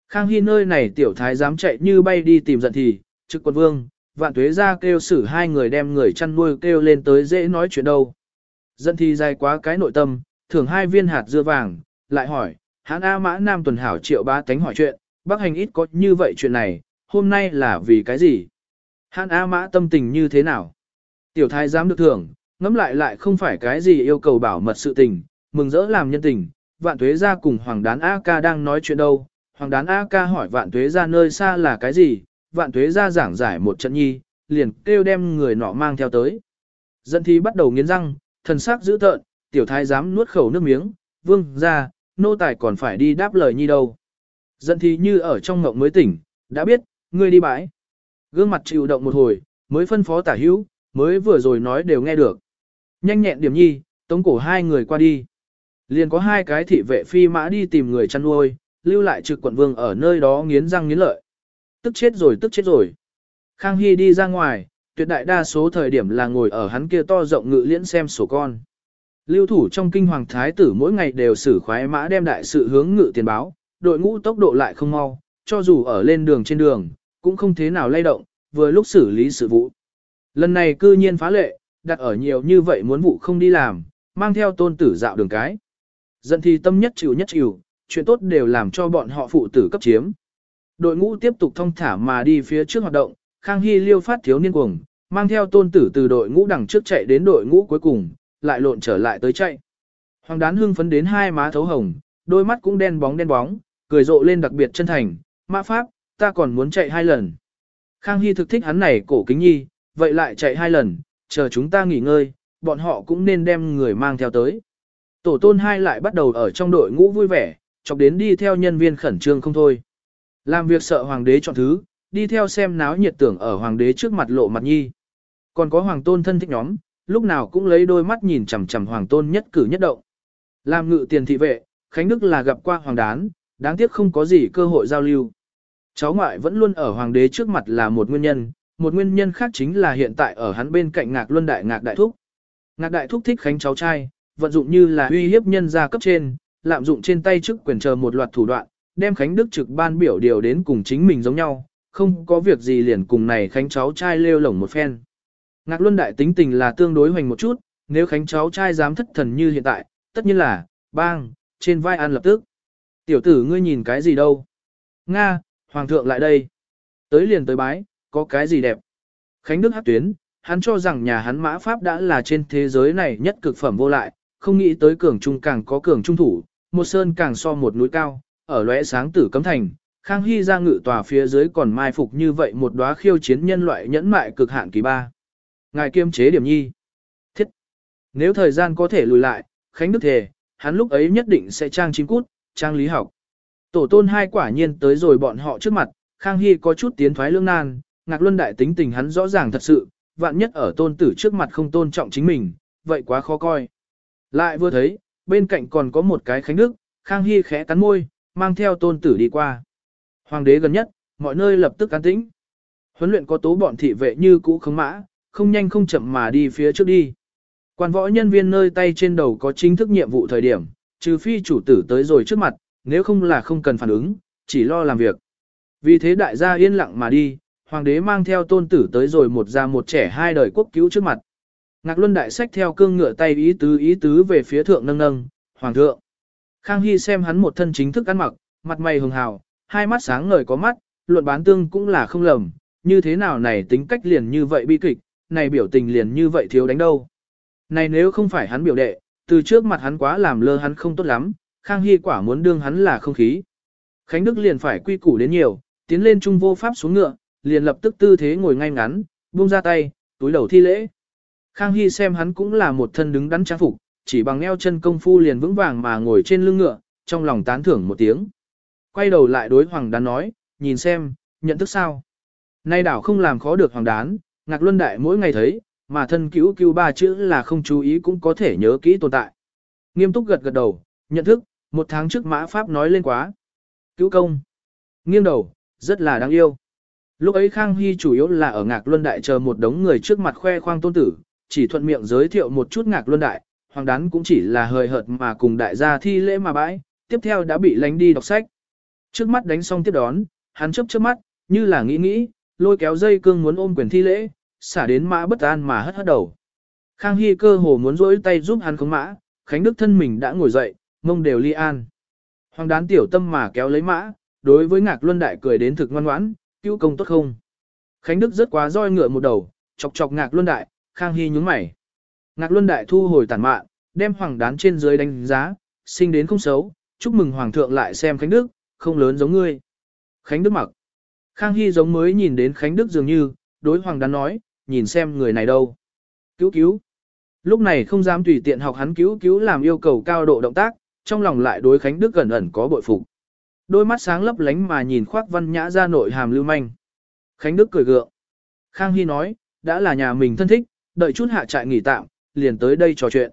Khang Hy nơi này tiểu thái dám chạy như bay đi tìm giận thì, trực quân vương, vạn tuế ra kêu xử hai người đem người chăn nuôi kêu lên tới dễ nói chuyện đâu. Dân thì dài quá cái nội tâm, thưởng hai viên hạt dưa vàng, lại hỏi, hãn A mã nam tuần hảo triệu ba tánh hỏi chuyện, bác hành ít có như vậy chuyện này, hôm nay là vì cái gì? Hãn A mã tâm tình như thế nào? Tiểu thái dám được thưởng, ngẫm lại lại không phải cái gì yêu cầu bảo mật sự tình, mừng rỡ làm nhân tình, vạn tuế ra cùng hoàng đán A ca đang nói chuyện đâu, hoàng đán A ca hỏi vạn tuế ra nơi xa là cái gì, vạn tuế ra giảng giải một trận nhi, liền kêu đem người nọ mang theo tới. Dân thi bắt đầu nghiến răng, thần sắc dữ tợn, tiểu thái dám nuốt khẩu nước miếng, vương ra, nô tài còn phải đi đáp lời nhi đâu. Dân thi như ở trong ngộng mới tỉnh, đã biết, ngươi đi bãi. Gương mặt chịu động một hồi, mới phân phó tả hữu, mới vừa rồi nói đều nghe được. Nhanh nhẹn điểm nhi, tống cổ hai người qua đi. Liền có hai cái thị vệ phi mã đi tìm người chăn nuôi, lưu lại trực quận vương ở nơi đó nghiến răng nghiến lợi. Tức chết rồi tức chết rồi. Khang Hy đi ra ngoài, tuyệt đại đa số thời điểm là ngồi ở hắn kia to rộng ngự liễn xem sổ con. Lưu thủ trong kinh hoàng thái tử mỗi ngày đều xử khoái mã đem đại sự hướng ngự tiền báo, đội ngũ tốc độ lại không mau, cho dù ở lên đường trên đường, cũng không thế nào lay động, vừa lúc xử lý sự vụ. Lần này cư nhiên phá lệ, đặt ở nhiều như vậy muốn vụ không đi làm, mang theo tôn tử dạo đường cái. Dẫn thì tâm nhất chịu nhất chịu, chuyện tốt đều làm cho bọn họ phụ tử cấp chiếm. Đội ngũ tiếp tục thông thả mà đi phía trước hoạt động, Khang Hy liêu phát thiếu niên cuồng, mang theo tôn tử từ đội ngũ đằng trước chạy đến đội ngũ cuối cùng, lại lộn trở lại tới chạy. Hoàng đán hưng phấn đến hai má thấu hồng, đôi mắt cũng đen bóng đen bóng, cười rộ lên đặc biệt chân thành, mã pháp, ta còn muốn chạy hai lần. Khang Hy thực thích hắn này cổ kính nhi, vậy lại chạy hai lần, chờ chúng ta nghỉ ngơi, bọn họ cũng nên đem người mang theo tới. Tổ tôn hai lại bắt đầu ở trong đội ngũ vui vẻ, chọc đến đi theo nhân viên khẩn trương không thôi. Làm việc sợ hoàng đế chọn thứ, đi theo xem náo nhiệt tưởng ở hoàng đế trước mặt lộ mặt nhi. Còn có hoàng tôn thân thích nhóm, lúc nào cũng lấy đôi mắt nhìn chằm chằm hoàng tôn nhất cử nhất động. Làm ngự tiền thị vệ, Khánh Đức là gặp qua hoàng đán, đáng tiếc không có gì cơ hội giao lưu. Cháu ngoại vẫn luôn ở hoàng đế trước mặt là một nguyên nhân, một nguyên nhân khác chính là hiện tại ở hắn bên cạnh ngạc luân đại ngạc đại thúc. Ngạc đại thúc thích Khánh cháu trai, vận dụng như là uy hiếp nhân gia cấp trên, lạm dụng trên tay chức quyền chờ một loạt thủ đoạn, đem Khánh Đức trực ban biểu điều đến cùng chính mình giống nhau, không có việc gì liền cùng này Khánh cháu trai lêu lổng một phen. Ngạc Luân đại tính tình là tương đối hoành một chút, nếu Khánh cháu trai dám thất thần như hiện tại, tất nhiên là, bang, trên vai ăn lập tức. Tiểu tử ngươi nhìn cái gì đâu? Nga, Hoàng thượng lại đây. Tới liền tới bái, có cái gì đẹp? Khánh Đức hát tuyến, hắn cho rằng nhà hắn mã pháp đã là trên thế giới này nhất cực phẩm vô lại, không nghĩ tới cường trung càng có cường trung thủ, một sơn càng so một núi cao, ở lóe sáng tử cấm thành, Khang Hy ra ngự tòa phía dưới còn mai phục như vậy một đóa khiêu chiến nhân loại nhẫn mại cực hạn kỳ ba. Ngài kiêm chế điểm nhi. Thiết. Nếu thời gian có thể lùi lại, Khánh Đức thề, hắn lúc ấy nhất định sẽ trang chính cút, trang lý học. Tổ tôn hai quả nhiên tới rồi bọn họ trước mặt, Khang Hy có chút tiến thoái lương nan, Ngạc Luân đại tính tình hắn rõ ràng thật sự, vạn nhất ở tôn tử trước mặt không tôn trọng chính mình, vậy quá khó coi. Lại vừa thấy, bên cạnh còn có một cái Khánh Đức, Khang Hy khẽ cắn môi, mang theo tôn tử đi qua. Hoàng đế gần nhất, mọi nơi lập tức an tĩnh. Huấn luyện có tố bọn thị vệ như cũ khống mã, không nhanh không chậm mà đi phía trước đi. Quan võ nhân viên nơi tay trên đầu có chính thức nhiệm vụ thời điểm, trừ phi chủ tử tới rồi trước mặt, nếu không là không cần phản ứng, chỉ lo làm việc. Vì thế đại gia yên lặng mà đi, hoàng đế mang theo tôn tử tới rồi một già một trẻ hai đời quốc cứu trước mặt. Ngạc Luân đại sách theo cương ngựa tay ý tứ ý tứ về phía thượng nâng nâng, hoàng thượng. Khang Hy xem hắn một thân chính thức ăn mặc, mặt mày hường hào, hai mắt sáng ngời có mắt, luận bán tương cũng là không lầm, như thế nào này tính cách liền như vậy bi kịch, này biểu tình liền như vậy thiếu đánh đâu. Này nếu không phải hắn biểu đệ, từ trước mặt hắn quá làm lơ hắn không tốt lắm, Khang Hy quả muốn đương hắn là không khí. Khánh Đức liền phải quy củ đến nhiều, tiến lên trung vô pháp xuống ngựa, liền lập tức tư thế ngồi ngay ngắn, buông ra tay, túi đầu thi lễ. Khang Hy xem hắn cũng là một thân đứng đắn trang phục, chỉ bằng eo chân công phu liền vững vàng mà ngồi trên lưng ngựa, trong lòng tán thưởng một tiếng. Quay đầu lại đối Hoàng Đán nói, nhìn xem, nhận thức sao. Nay đảo không làm khó được Hoàng Đán, Ngạc Luân Đại mỗi ngày thấy, mà thân cứu cứu ba chữ là không chú ý cũng có thể nhớ kỹ tồn tại. Nghiêm túc gật gật đầu, nhận thức, một tháng trước mã pháp nói lên quá. Cứu công. Nghiêng đầu, rất là đáng yêu. Lúc ấy Khang Hy chủ yếu là ở Ngạc Luân Đại chờ một đống người trước mặt khoe khoang tôn tử, chỉ thuận miệng giới thiệu một chút Ngạc Luân Đại, hoàng đán cũng chỉ là hời hợt mà cùng đại gia thi lễ mà bãi, tiếp theo đã bị lánh đi đọc sách. Trước mắt đánh xong tiếp đón, hắn chấp trước mắt, như là nghĩ nghĩ, lôi kéo dây cương muốn ôm quyền thi lễ, xả đến mã bất an mà hất hất đầu. Khang Hy cơ hồ muốn rỗi tay giúp hắn khống mã, Khánh Đức thân mình đã ngồi dậy, mông đều ly an. Hoàng đán tiểu tâm mà kéo lấy mã, đối với Ngạc Luân Đại cười đến thực ngoan ngoãn, cứu công tốt không. Khánh Đức rất quá roi ngựa một đầu, chọc chọc Ngạc Luân Đại, Khang Hy nhúng mày. Ngạc Luân Đại thu hồi tản mạn, đem hoàng đán trên dưới đánh giá, sinh đến không xấu, chúc mừng hoàng thượng lại xem Khánh Đức, không lớn giống ngươi. Khánh Đức mặc. Khang Hy giống mới nhìn đến Khánh Đức dường như, đối hoàng đán nói, nhìn xem người này đâu. Cứu cứu. Lúc này không dám tùy tiện học hắn cứu cứu làm yêu cầu cao độ động tác, trong lòng lại đối Khánh Đức gần ẩn có bội phục. Đôi mắt sáng lấp lánh mà nhìn khoác văn nhã ra nội hàm lưu manh. Khánh Đức cười gượng. Khang Hy nói, đã là nhà mình thân thích, đợi chút hạ trại nghỉ tạm, liền tới đây trò chuyện.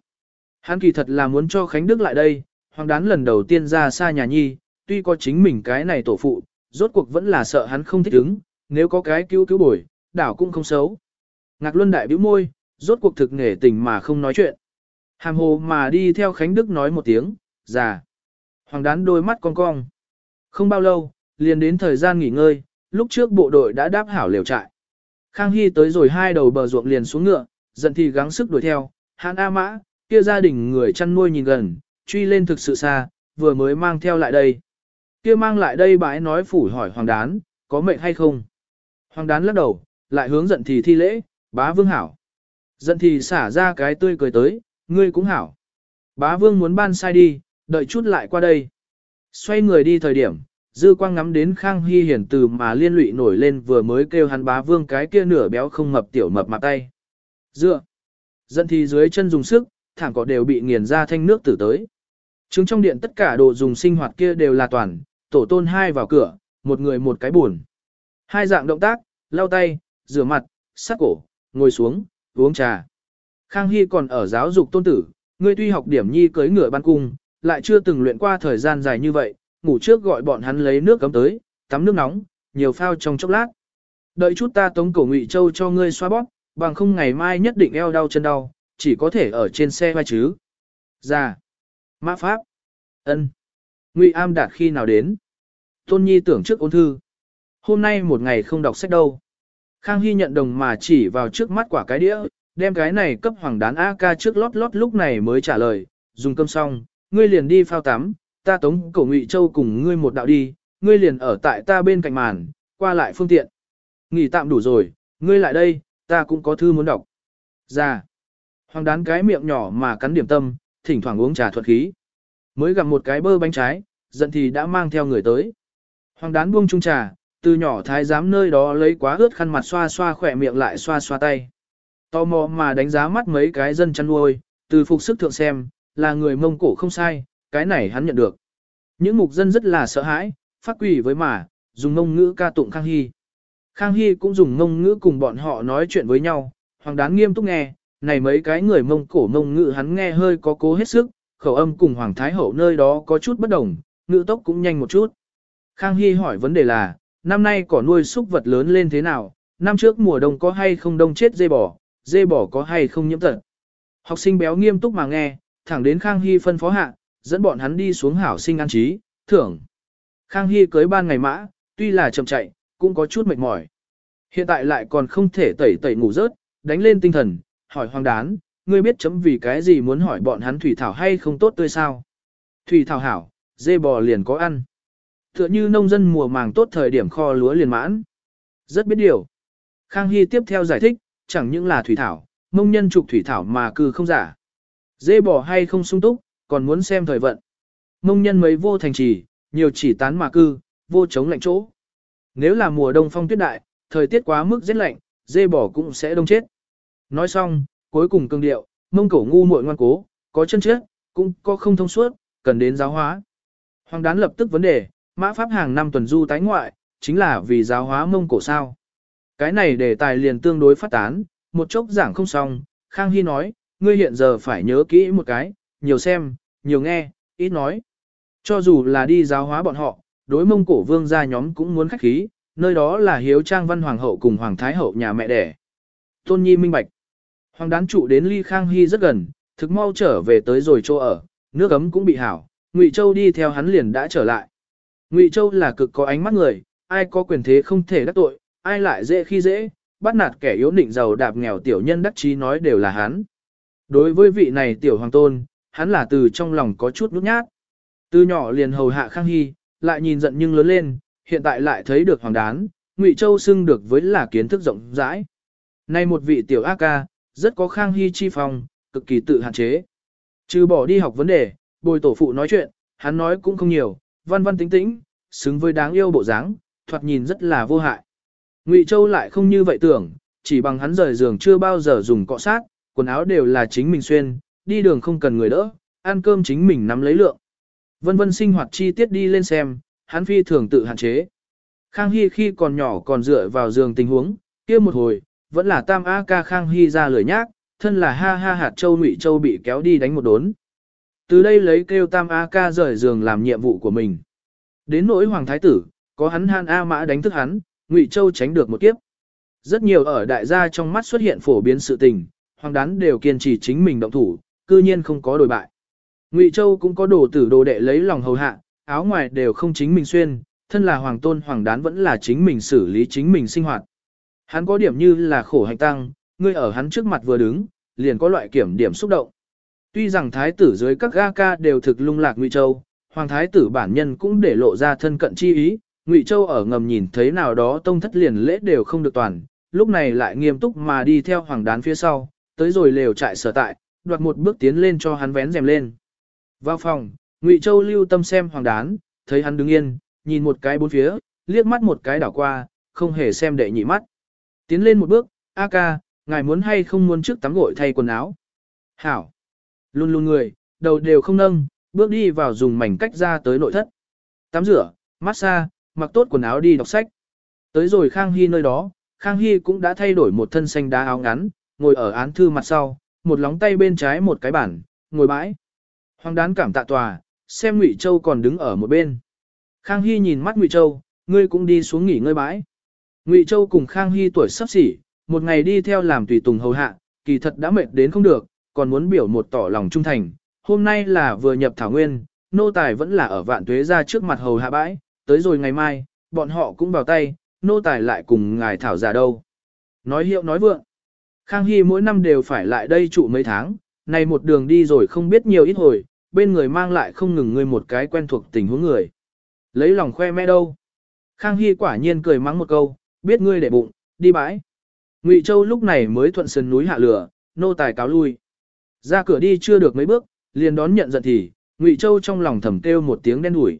Hắn kỳ thật là muốn cho Khánh Đức lại đây, hoàng đán lần đầu tiên ra xa nhà nhi, tuy có chính mình cái này tổ phụ, rốt cuộc vẫn là sợ hắn không thích ứng, nếu có cái cứu cứu bồi, đảo cũng không xấu. Ngạc Luân đại bĩu môi, rốt cuộc thực nghề tình mà không nói chuyện. Hàm hồ mà đi theo Khánh Đức nói một tiếng, già. Hoàng đán đôi mắt cong cong. Không bao lâu, liền đến thời gian nghỉ ngơi, lúc trước bộ đội đã đáp hảo liều trại. Khang Hy tới rồi hai đầu bờ ruộng liền xuống ngựa, giận thì gắng sức đuổi theo, hãn A Mã, kia gia đình người chăn nuôi nhìn gần, truy lên thực sự xa, vừa mới mang theo lại đây. Kia mang lại đây bãi nói phủ hỏi hoàng đán, có mệnh hay không? Hoàng đán lắc đầu, lại hướng giận thì thi lễ, bá vương hảo. Giận thì xả ra cái tươi cười tới, ngươi cũng hảo. Bá vương muốn ban sai đi, đợi chút lại qua đây. Xoay người đi thời điểm, dư quang ngắm đến Khang Hy hiển từ mà liên lụy nổi lên vừa mới kêu hắn bá vương cái kia nửa béo không mập tiểu mập mặt tay. Dựa. Giận thì dưới chân dùng sức, thảm cỏ đều bị nghiền ra thanh nước tử tới. Trứng trong điện tất cả đồ dùng sinh hoạt kia đều là toàn, tổ tôn hai vào cửa, một người một cái buồn. Hai dạng động tác, lau tay, rửa mặt, sát cổ, ngồi xuống, uống trà. Khang Hy còn ở giáo dục tôn tử, ngươi tuy học điểm nhi cưới ngựa ban cung, lại chưa từng luyện qua thời gian dài như vậy, ngủ trước gọi bọn hắn lấy nước cấm tới, tắm nước nóng, nhiều phao trong chốc lát. Đợi chút ta tống cổ ngụy châu cho ngươi xoa bóp, bằng không ngày mai nhất định eo đau chân đau, chỉ có thể ở trên xe vai chứ. Ra. Mã Pháp. ân Ngụy Am đạt khi nào đến? Tôn Nhi tưởng trước ôn thư. Hôm nay một ngày không đọc sách đâu. Khang Hy nhận đồng mà chỉ vào trước mắt quả cái đĩa, đem cái này cấp hoàng đán AK trước lót lót lúc này mới trả lời, dùng cơm xong, ngươi liền đi phao tắm, ta tống cổ Ngụy Châu cùng ngươi một đạo đi, ngươi liền ở tại ta bên cạnh màn, qua lại phương tiện. Nghỉ tạm đủ rồi, ngươi lại đây, ta cũng có thư muốn đọc. Ra. Hoàng đán cái miệng nhỏ mà cắn điểm tâm, thỉnh thoảng uống trà thuật khí. Mới gặp một cái bơ bánh trái, giận thì đã mang theo người tới. Hoàng đán buông chung trà, từ nhỏ thái giám nơi đó lấy quá ướt khăn mặt xoa xoa khỏe miệng lại xoa xoa tay. Tò mò mà đánh giá mắt mấy cái dân chăn nuôi, từ phục sức thượng xem, là người mông cổ không sai, cái này hắn nhận được. Những mục dân rất là sợ hãi, phát quỷ với mà, dùng ngôn ngữ ca tụng Khang Hy. Khang Hy cũng dùng ngôn ngữ cùng bọn họ nói chuyện với nhau, hoàng đán nghiêm túc nghe, này mấy cái người mông cổ mông ngữ hắn nghe hơi có cố hết sức, khẩu âm cùng hoàng thái hậu nơi đó có chút bất đồng, ngữ tốc cũng nhanh một chút. Khang Hy hỏi vấn đề là, năm nay cỏ nuôi súc vật lớn lên thế nào, năm trước mùa đông có hay không đông chết dê bò, dê bò có hay không nhiễm tật. Học sinh béo nghiêm túc mà nghe, thẳng đến Khang Hy phân phó hạ, dẫn bọn hắn đi xuống hảo sinh an trí, thưởng. Khang Hy cưới ban ngày mã, tuy là chậm chạy, cũng có chút mệt mỏi. Hiện tại lại còn không thể tẩy tẩy ngủ rớt, đánh lên tinh thần, hỏi hoàng đán, ngươi biết chấm vì cái gì muốn hỏi bọn hắn thủy thảo hay không tốt tươi sao? Thủy thảo hảo, dê bò liền có ăn. Tựa như nông dân mùa màng tốt thời điểm kho lúa liền mãn. Rất biết điều. Khang Hy tiếp theo giải thích, chẳng những là thủy thảo, mông nhân trục thủy thảo mà cư không giả. Dê bò hay không sung túc, còn muốn xem thời vận. Mông nhân mấy vô thành trì, nhiều chỉ tán mà cư, vô chống lạnh chỗ. Nếu là mùa đông phong tuyết đại, thời tiết quá mức rét lạnh, dê bò cũng sẽ đông chết. Nói xong, cuối cùng cương điệu, mông cổ ngu muội ngoan cố, có chân trước, cũng có không thông suốt, cần đến giáo hóa. Hoàng đán lập tức vấn đề, mã pháp hàng năm tuần du tái ngoại, chính là vì giáo hóa mông cổ sao. Cái này đề tài liền tương đối phát tán, một chốc giảng không xong, Khang Hy nói, ngươi hiện giờ phải nhớ kỹ một cái, nhiều xem, nhiều nghe, ít nói. Cho dù là đi giáo hóa bọn họ, đối mông cổ vương gia nhóm cũng muốn khách khí, nơi đó là hiếu trang văn hoàng hậu cùng hoàng thái hậu nhà mẹ đẻ. Tôn Nhi minh bạch. Hoàng đán trụ đến ly Khang Hy rất gần, thực mau trở về tới rồi chỗ ở, nước ấm cũng bị hảo, Ngụy Châu đi theo hắn liền đã trở lại. Ngụy Châu là cực có ánh mắt người, ai có quyền thế không thể đắc tội, ai lại dễ khi dễ, bắt nạt kẻ yếu định giàu đạp nghèo tiểu nhân đắc chí nói đều là hắn. Đối với vị này tiểu hoàng tôn, hắn là từ trong lòng có chút nút nhát. Từ nhỏ liền hầu hạ Khang Hy, lại nhìn giận nhưng lớn lên, hiện tại lại thấy được hoàng đán, Ngụy Châu xưng được với là kiến thức rộng rãi. Nay một vị tiểu ác ca, rất có Khang Hy chi phong, cực kỳ tự hạn chế. Trừ bỏ đi học vấn đề, bồi tổ phụ nói chuyện, hắn nói cũng không nhiều, văn văn tính tĩnh, xứng với đáng yêu bộ dáng, thoạt nhìn rất là vô hại. Ngụy Châu lại không như vậy tưởng, chỉ bằng hắn rời giường chưa bao giờ dùng cọ sát, quần áo đều là chính mình xuyên, đi đường không cần người đỡ, ăn cơm chính mình nắm lấy lượng. Vân vân sinh hoạt chi tiết đi lên xem, hắn phi thường tự hạn chế. Khang Hy khi còn nhỏ còn dựa vào giường tình huống, kia một hồi, vẫn là tam A ca Khang Hy ra lười nhác, thân là ha ha hạt châu Ngụy Châu bị kéo đi đánh một đốn. Từ đây lấy kêu tam A ca rời giường làm nhiệm vụ của mình. Đến nỗi Hoàng Thái Tử, có hắn han A mã đánh thức hắn, Ngụy Châu tránh được một kiếp. Rất nhiều ở đại gia trong mắt xuất hiện phổ biến sự tình, Hoàng đán đều kiên trì chính mình động thủ, cư nhiên không có đổi bại. Ngụy Châu cũng có đồ tử đồ đệ lấy lòng hầu hạ, áo ngoài đều không chính mình xuyên, thân là hoàng tôn hoàng đán vẫn là chính mình xử lý chính mình sinh hoạt. Hắn có điểm như là khổ hành tăng, ngươi ở hắn trước mặt vừa đứng, liền có loại kiểm điểm xúc động. Tuy rằng thái tử dưới các ga ca đều thực lung lạc Ngụy Châu, hoàng thái tử bản nhân cũng để lộ ra thân cận chi ý, Ngụy Châu ở ngầm nhìn thấy nào đó tông thất liền lễ đều không được toàn, lúc này lại nghiêm túc mà đi theo hoàng đán phía sau, tới rồi lều trại sở tại, đoạt một bước tiến lên cho hắn vén rèm lên. Vào phòng, Ngụy Châu lưu tâm xem hoàng đán, thấy hắn đứng yên, nhìn một cái bốn phía, liếc mắt một cái đảo qua, không hề xem đệ nhị mắt. Tiến lên một bước, A ca, ngài muốn hay không muốn trước tắm gội thay quần áo. Hảo. Luôn luôn người, đầu đều không nâng, bước đi vào dùng mảnh cách ra tới nội thất. Tắm rửa, massage, mặc tốt quần áo đi đọc sách. Tới rồi Khang Hy nơi đó, Khang Hy cũng đã thay đổi một thân xanh đá áo ngắn, ngồi ở án thư mặt sau, một lóng tay bên trái một cái bản, ngồi bãi. Hoàng đán cảm tạ tòa, xem Ngụy Châu còn đứng ở một bên. Khang Hy nhìn mắt Ngụy Châu, ngươi cũng đi xuống nghỉ ngơi bãi. Ngụy Châu cùng Khang Hy tuổi sắp xỉ, một ngày đi theo làm tùy tùng hầu hạ, kỳ thật đã mệt đến không được, còn muốn biểu một tỏ lòng trung thành, hôm nay là vừa nhập thảo nguyên, nô tài vẫn là ở vạn tuế ra trước mặt hầu hạ bãi, tới rồi ngày mai, bọn họ cũng vào tay, nô tài lại cùng ngài thảo giả đâu. Nói hiệu nói vượng. Khang Hy mỗi năm đều phải lại đây trụ mấy tháng, này một đường đi rồi không biết nhiều ít hồi, bên người mang lại không ngừng ngươi một cái quen thuộc tình huống người. Lấy lòng khoe mẹ đâu. Khang Hy quả nhiên cười mắng một câu, biết ngươi để bụng, đi bãi. Ngụy Châu lúc này mới thuận sườn núi hạ lửa, nô tài cáo lui. Ra cửa đi chưa được mấy bước, liền đón nhận giận thì, Ngụy Châu trong lòng thầm kêu một tiếng đen đủi.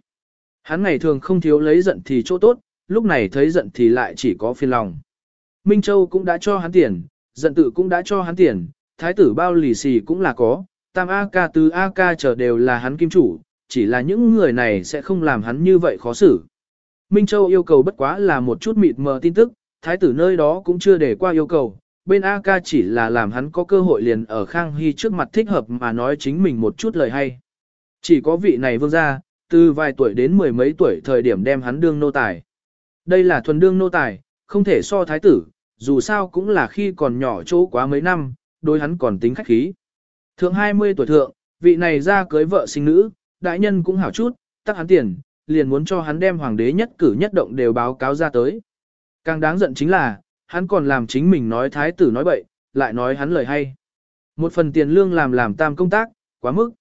Hắn ngày thường không thiếu lấy giận thì chỗ tốt, lúc này thấy giận thì lại chỉ có phiền lòng. Minh Châu cũng đã cho hắn tiền, giận tự cũng đã cho hắn tiền, thái tử bao lì xì cũng là có, tam A ca tứ A ca chờ đều là hắn kim chủ, chỉ là những người này sẽ không làm hắn như vậy khó xử. Minh Châu yêu cầu bất quá là một chút mịt mờ tin tức, thái tử nơi đó cũng chưa để qua yêu cầu, bên A ca chỉ là làm hắn có cơ hội liền ở Khang Hy trước mặt thích hợp mà nói chính mình một chút lời hay. Chỉ có vị này vương gia, từ vài tuổi đến mười mấy tuổi thời điểm đem hắn đương nô tài. Đây là thuần đương nô tài, không thể so thái tử, dù sao cũng là khi còn nhỏ chỗ quá mấy năm, đối hắn còn tính khách khí. Thượng 20 tuổi thượng, vị này ra cưới vợ sinh nữ, đại nhân cũng hảo chút, tắc hắn tiền, liền muốn cho hắn đem hoàng đế nhất cử nhất động đều báo cáo ra tới. Càng đáng giận chính là, hắn còn làm chính mình nói thái tử nói bậy, lại nói hắn lời hay. Một phần tiền lương làm làm tam công tác, quá mức.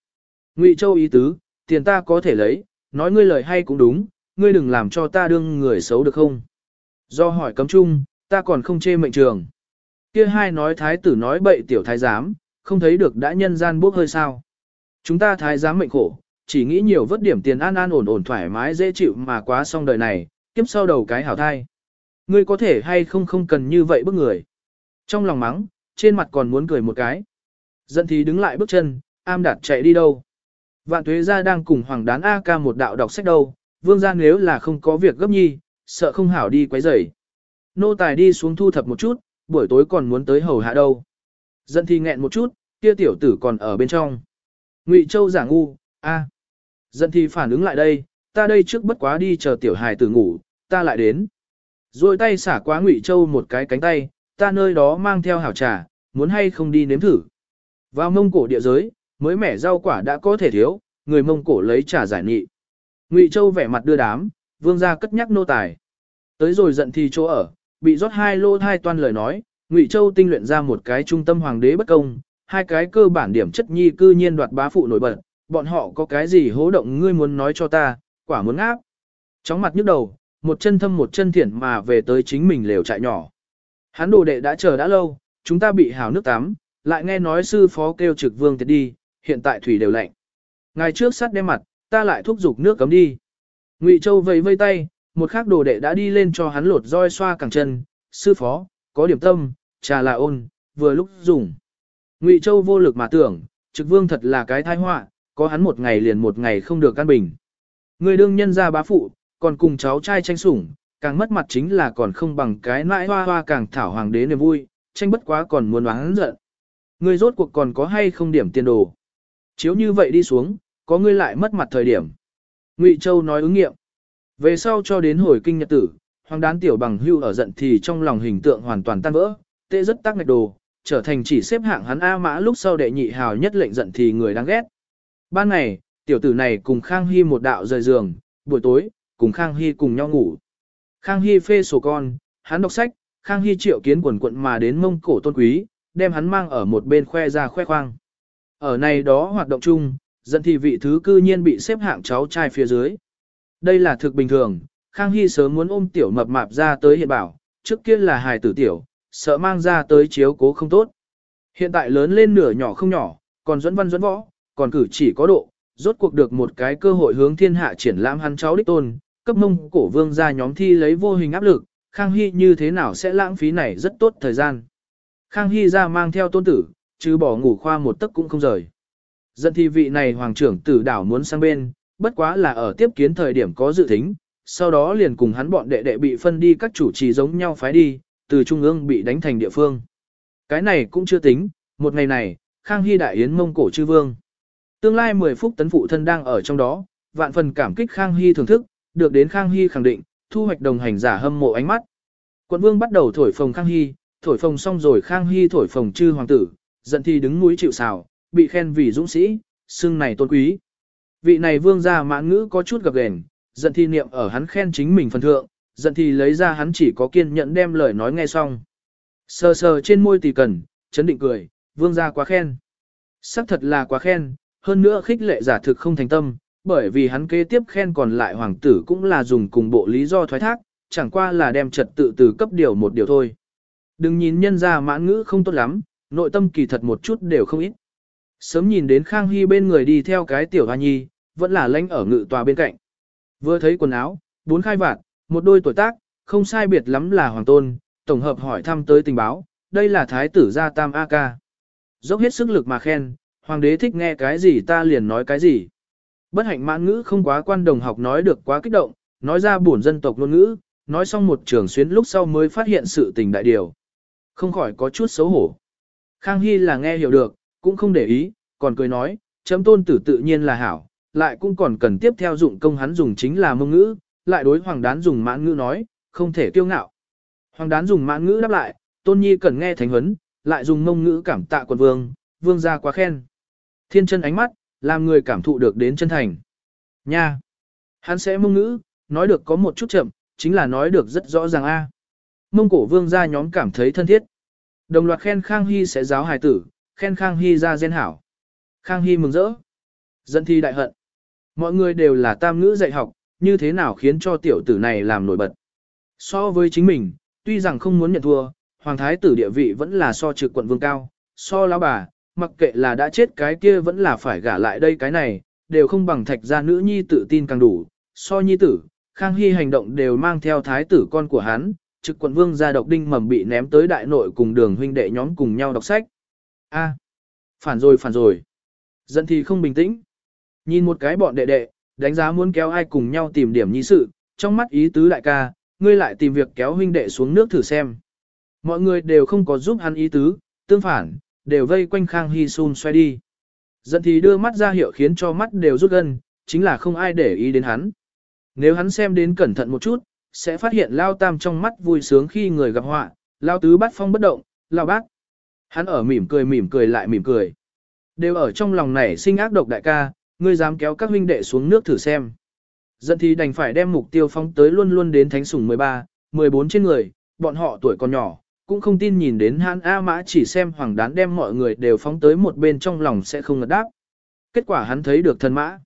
Ngụy Châu ý tứ, tiền ta có thể lấy, nói ngươi lời hay cũng đúng, ngươi đừng làm cho ta đương người xấu được không? Do hỏi cấm chung, ta còn không chê mệnh trường. Kia hai nói thái tử nói bậy tiểu thái giám, không thấy được đã nhân gian bốc hơi sao. Chúng ta thái giám mệnh khổ, chỉ nghĩ nhiều vất điểm tiền an an ổn ổn thoải mái dễ chịu mà quá xong đời này, kiếp sau đầu cái hảo thai. Ngươi có thể hay không không cần như vậy bức người. Trong lòng mắng, trên mặt còn muốn cười một cái. Dẫn thì đứng lại bước chân, am đạt chạy đi đâu. Vạn tuế gia đang cùng hoàng đán A ca một đạo đọc sách đâu, vương gia nếu là không có việc gấp nhi, sợ không hảo đi quấy rầy. Nô tài đi xuống thu thập một chút, buổi tối còn muốn tới hầu hạ đâu. dân thì nghẹn một chút, kia tiểu tử còn ở bên trong. Ngụy Châu giả ngu, a. dân thì phản ứng lại đây, ta đây trước bất quá đi chờ tiểu hài tử ngủ, ta lại đến. Rồi tay xả quá Ngụy Châu một cái cánh tay, ta nơi đó mang theo hảo trà, muốn hay không đi nếm thử. Vào mông cổ địa giới, mới mẻ rau quả đã có thể thiếu, người mông cổ lấy trà giải nghị. Ngụy Châu vẻ mặt đưa đám, vương gia cất nhắc nô tài. Tới rồi giận thì chỗ ở, bị rót hai lô hai toan lời nói, Ngụy Châu tinh luyện ra một cái trung tâm hoàng đế bất công, hai cái cơ bản điểm chất nhi cư nhiên đoạt bá phụ nổi bật, bọn họ có cái gì hố động ngươi muốn nói cho ta, quả muốn áp. Chóng mặt nhức đầu, một chân thâm một chân thiển mà về tới chính mình lều trại nhỏ. Hắn đồ đệ đã chờ đã lâu, chúng ta bị hào nước tắm, lại nghe nói sư phó kêu trực vương tiệt đi, hiện tại thủy đều lạnh. Ngày trước sắt đem mặt, ta lại thúc giục nước cấm đi. Ngụy Châu vẫy vây tay, một khác đồ đệ đã đi lên cho hắn lột roi xoa cẳng chân, sư phó, có điểm tâm, trà là ôn, vừa lúc dùng. Ngụy Châu vô lực mà tưởng, trực vương thật là cái tai họa, có hắn một ngày liền một ngày không được căn bình. Người đương nhân ra bá phụ, còn cùng cháu trai tranh sủng, càng mất mặt chính là còn không bằng cái nãi hoa hoa càng thảo hoàng đế niềm vui, tranh bất quá còn muốn oán giận. Người rốt cuộc còn có hay không điểm tiền đồ. Chiếu như vậy đi xuống, có ngươi lại mất mặt thời điểm. Ngụy Châu nói ứng nghiệm. Về sau cho đến hồi kinh nhật tử, hoàng đán tiểu bằng hưu ở giận thì trong lòng hình tượng hoàn toàn tan vỡ, tệ rất tác ngạch đồ, trở thành chỉ xếp hạng hắn A mã lúc sau đệ nhị hào nhất lệnh giận thì người đáng ghét. Ban ngày, tiểu tử này cùng Khang Hy một đạo rời giường, buổi tối, cùng Khang Hy cùng nhau ngủ. Khang Hy phê sổ con, hắn đọc sách, Khang Hy triệu kiến quần quận mà đến mông cổ tôn quý, đem hắn mang ở một bên khoe ra khoe khoang. Ở này đó hoạt động chung, giận thì vị thứ cư nhiên bị xếp hạng cháu trai phía dưới. Đây là thực bình thường, Khang Hy sớm muốn ôm tiểu mập mạp ra tới hiện bảo, trước kia là hài tử tiểu, sợ mang ra tới chiếu cố không tốt. Hiện tại lớn lên nửa nhỏ không nhỏ, còn dẫn văn dẫn võ, còn cử chỉ có độ, rốt cuộc được một cái cơ hội hướng thiên hạ triển lãm hắn cháu đích tôn, cấp mông cổ vương ra nhóm thi lấy vô hình áp lực, Khang Hy như thế nào sẽ lãng phí này rất tốt thời gian. Khang Hy ra mang theo tôn tử, chứ bỏ ngủ khoa một tấc cũng không rời. dân thi vị này hoàng trưởng tử đảo muốn sang bên, bất quá là ở tiếp kiến thời điểm có dự tính, sau đó liền cùng hắn bọn đệ đệ bị phân đi các chủ trì giống nhau phái đi, từ trung ương bị đánh thành địa phương. Cái này cũng chưa tính, một ngày này, Khang Hy đại yến mông cổ chư vương. Tương lai 10 phút tấn phụ thân đang ở trong đó, vạn phần cảm kích Khang Hy thưởng thức, được đến Khang Hy khẳng định, thu hoạch đồng hành giả hâm mộ ánh mắt. Quận vương bắt đầu thổi phồng Khang Hy, thổi phồng xong rồi Khang Hy thổi phồng chư hoàng tử, giận thì đứng núi chịu xào, bị khen vì dũng sĩ, xưng này tôn quý. Vị này vương gia mãn ngữ có chút gặp gền, giận thi niệm ở hắn khen chính mình phần thượng, giận thì lấy ra hắn chỉ có kiên nhẫn đem lời nói nghe xong. Sờ sờ trên môi tỷ cần, chấn định cười, vương gia quá khen. Sắc thật là quá khen, hơn nữa khích lệ giả thực không thành tâm, bởi vì hắn kế tiếp khen còn lại hoàng tử cũng là dùng cùng bộ lý do thoái thác, chẳng qua là đem trật tự từ cấp điều một điều thôi. Đừng nhìn nhân ra mãn ngữ không tốt lắm, nội tâm kỳ thật một chút đều không ít. Sớm nhìn đến Khang Hy bên người đi theo cái tiểu hoa nhi, vẫn là lãnh ở ngự tòa bên cạnh. Vừa thấy quần áo, bốn khai vạt, một đôi tuổi tác, không sai biệt lắm là hoàng tôn, tổng hợp hỏi thăm tới tình báo, đây là thái tử gia tam A ca. Dốc hết sức lực mà khen, hoàng đế thích nghe cái gì ta liền nói cái gì. Bất hạnh mãn ngữ không quá quan đồng học nói được quá kích động, nói ra buồn dân tộc ngôn ngữ, nói xong một trường xuyến lúc sau mới phát hiện sự tình đại điều. Không khỏi có chút xấu hổ. Khang Hy là nghe hiểu được, cũng không để ý, còn cười nói, chấm tôn tử tự nhiên là hảo, lại cũng còn cần tiếp theo dụng công hắn dùng chính là mông ngữ, lại đối hoàng đán dùng mãn ngữ nói, không thể kiêu ngạo. Hoàng đán dùng mãn ngữ đáp lại, tôn nhi cần nghe thánh huấn, lại dùng mông ngữ cảm tạ quần vương, vương gia quá khen. Thiên chân ánh mắt, làm người cảm thụ được đến chân thành. Nha! Hắn sẽ mông ngữ, nói được có một chút chậm, chính là nói được rất rõ ràng a. Mông cổ vương gia nhóm cảm thấy thân thiết. Đồng loạt khen Khang Hy sẽ giáo hài tử, khen Khang Hy ra gen hảo. Khang Hy mừng rỡ. Dân thi đại hận. Mọi người đều là tam ngữ dạy học, như thế nào khiến cho tiểu tử này làm nổi bật. So với chính mình, tuy rằng không muốn nhận thua, hoàng thái tử địa vị vẫn là so trực quận vương cao, so lão bà, mặc kệ là đã chết cái kia vẫn là phải gả lại đây cái này, đều không bằng thạch gia nữ nhi tự tin càng đủ, so nhi tử, Khang Hy hành động đều mang theo thái tử con của hắn, trực quận vương gia độc đinh mầm bị ném tới đại nội cùng đường huynh đệ nhóm cùng nhau đọc sách. A, phản rồi phản rồi. Dẫn thì không bình tĩnh. Nhìn một cái bọn đệ đệ, đánh giá muốn kéo ai cùng nhau tìm điểm nhi sự, trong mắt ý tứ đại ca, ngươi lại tìm việc kéo huynh đệ xuống nước thử xem. Mọi người đều không có giúp hắn ý tứ, tương phản, đều vây quanh Khang Hy sun xoay đi. Dẫn thì đưa mắt ra hiệu khiến cho mắt đều rút gần chính là không ai để ý đến hắn. Nếu hắn xem đến cẩn thận một chút, sẽ phát hiện Lao Tam trong mắt vui sướng khi người gặp họa, Lao Tứ bắt phong bất động, Lao Bác. Hắn ở mỉm cười mỉm cười lại mỉm cười. Đều ở trong lòng này sinh ác độc đại ca, ngươi dám kéo các huynh đệ xuống nước thử xem. Dẫn thì đành phải đem mục tiêu phóng tới luôn luôn đến thánh sủng 13, 14 trên người, bọn họ tuổi còn nhỏ, cũng không tin nhìn đến hắn A Mã chỉ xem hoàng đán đem mọi người đều phóng tới một bên trong lòng sẽ không ngật đáp. Kết quả hắn thấy được thần mã.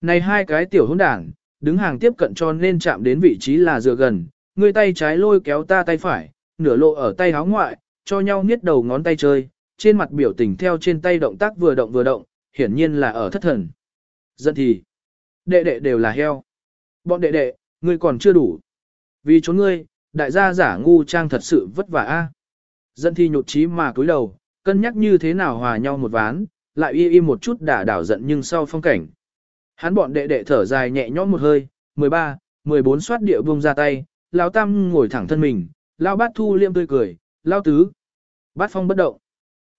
Này hai cái tiểu hỗn đảng, đứng hàng tiếp cận cho nên chạm đến vị trí là dựa gần, người tay trái lôi kéo ta tay phải, nửa lộ ở tay háo ngoại, cho nhau niết đầu ngón tay chơi, trên mặt biểu tình theo trên tay động tác vừa động vừa động, hiển nhiên là ở thất thần dân thì, đệ đệ đều là heo. Bọn đệ đệ, ngươi còn chưa đủ. Vì trốn ngươi, đại gia giả ngu trang thật sự vất vả a. dân thì nhột chí mà cúi đầu, cân nhắc như thế nào hòa nhau một ván, lại y y một chút đả đảo giận nhưng sau phong cảnh. Hắn bọn đệ đệ thở dài nhẹ nhõm một hơi, 13, 14 soát địa buông ra tay, lão tam ngồi thẳng thân mình, lão bát thu liêm tươi cười, lão tứ. Bát phong bất động.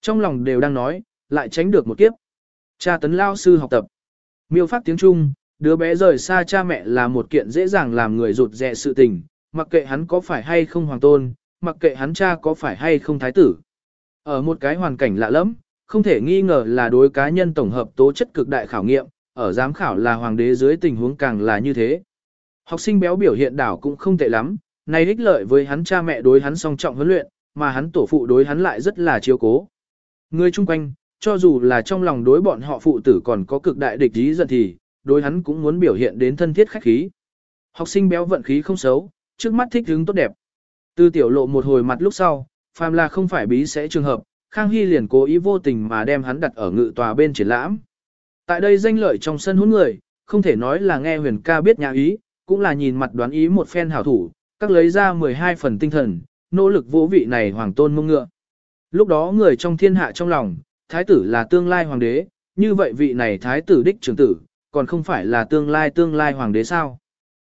Trong lòng đều đang nói, lại tránh được một kiếp. Cha tấn lao sư học tập. Miêu phát tiếng Trung, đứa bé rời xa cha mẹ là một kiện dễ dàng làm người rụt rè sự tình, mặc kệ hắn có phải hay không hoàng tôn, mặc kệ hắn cha có phải hay không thái tử. Ở một cái hoàn cảnh lạ lẫm, không thể nghi ngờ là đối cá nhân tổng hợp tố chất cực đại khảo nghiệm, ở giám khảo là hoàng đế dưới tình huống càng là như thế. Học sinh béo biểu hiện đảo cũng không tệ lắm, này ích lợi với hắn cha mẹ đối hắn song trọng huấn luyện, mà hắn tổ phụ đối hắn lại rất là chiếu cố. Người chung quanh, cho dù là trong lòng đối bọn họ phụ tử còn có cực đại địch ý giận thì, đối hắn cũng muốn biểu hiện đến thân thiết khách khí. Học sinh béo vận khí không xấu, trước mắt thích hứng tốt đẹp. Từ tiểu lộ một hồi mặt lúc sau, phàm là không phải bí sẽ trường hợp, Khang Hy liền cố ý vô tình mà đem hắn đặt ở ngự tòa bên triển lãm. Tại đây danh lợi trong sân hút người, không thể nói là nghe huyền ca biết nhà ý, cũng là nhìn mặt đoán ý một phen hảo thủ, các lấy ra 12 phần tinh thần, nỗ lực vô vị này hoàng tôn mông ngựa. Lúc đó người trong thiên hạ trong lòng, thái tử là tương lai hoàng đế, như vậy vị này thái tử đích trưởng tử, còn không phải là tương lai tương lai hoàng đế sao.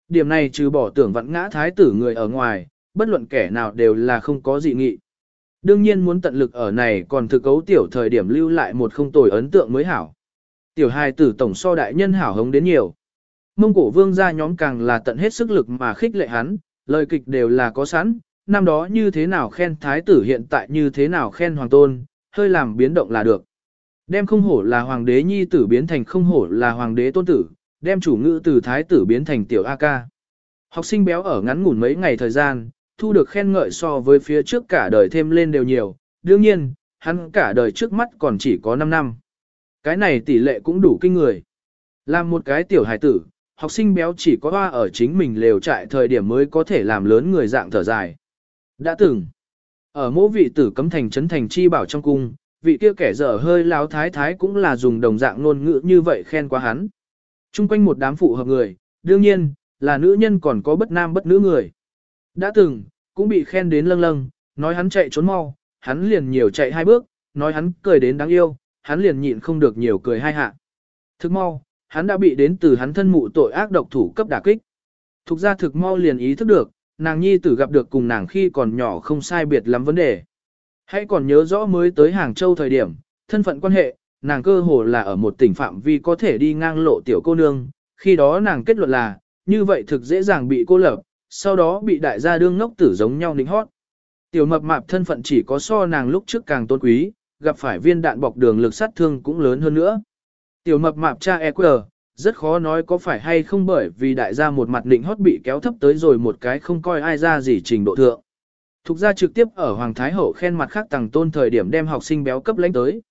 Điểm này trừ bỏ tưởng vặn ngã thái tử người ở ngoài, bất luận kẻ nào đều là không có dị nghị. Đương nhiên muốn tận lực ở này còn thực cấu tiểu thời điểm lưu lại một không tồi ấn tượng mới hảo. Tiểu hài tử tổng so đại nhân hảo hống đến nhiều. Mông cổ vương gia nhóm càng là tận hết sức lực mà khích lệ hắn, lời kịch đều là có sẵn, năm đó như thế nào khen thái tử hiện tại như thế nào khen hoàng tôn, hơi làm biến động là được. Đem không hổ là hoàng đế nhi tử biến thành không hổ là hoàng đế tôn tử, đem chủ ngữ từ thái tử biến thành tiểu A ca. Học sinh béo ở ngắn ngủn mấy ngày thời gian, thu được khen ngợi so với phía trước cả đời thêm lên đều nhiều, đương nhiên, hắn cả đời trước mắt còn chỉ có 5 năm. Cái này tỷ lệ cũng đủ kinh người. Làm một cái tiểu hài tử, học sinh béo chỉ có hoa ở chính mình lều trại thời điểm mới có thể làm lớn người dạng thở dài. Đã từng, ở mỗi vị tử cấm thành trấn thành chi bảo trong cung, vị kia kẻ dở hơi láo thái thái cũng là dùng đồng dạng ngôn ngữ như vậy khen qua hắn. Trung quanh một đám phụ hợp người, đương nhiên, là nữ nhân còn có bất nam bất nữ người. Đã từng, cũng bị khen đến lâng lâng, nói hắn chạy trốn mau, hắn liền nhiều chạy hai bước, nói hắn cười đến đáng yêu, hắn liền nhịn không được nhiều cười hai hạ. Thức mau, hắn đã bị đến từ hắn thân mụ tội ác độc thủ cấp đả kích. Thục ra thực mau liền ý thức được, nàng nhi tử gặp được cùng nàng khi còn nhỏ không sai biệt lắm vấn đề. Hãy còn nhớ rõ mới tới Hàng Châu thời điểm, thân phận quan hệ, nàng cơ hồ là ở một tỉnh phạm vi có thể đi ngang lộ tiểu cô nương, khi đó nàng kết luận là, như vậy thực dễ dàng bị cô lập, sau đó bị đại gia đương ngốc tử giống nhau nịnh hót. Tiểu mập mạp thân phận chỉ có so nàng lúc trước càng tôn quý, gặp phải viên đạn bọc đường lực sát thương cũng lớn hơn nữa. Tiểu mập mạp cha EQ, rất khó nói có phải hay không bởi vì đại gia một mặt định hót bị kéo thấp tới rồi một cái không coi ai ra gì trình độ thượng. Thục gia trực tiếp ở Hoàng Thái Hậu khen mặt khác tàng tôn thời điểm đem học sinh béo cấp lãnh tới.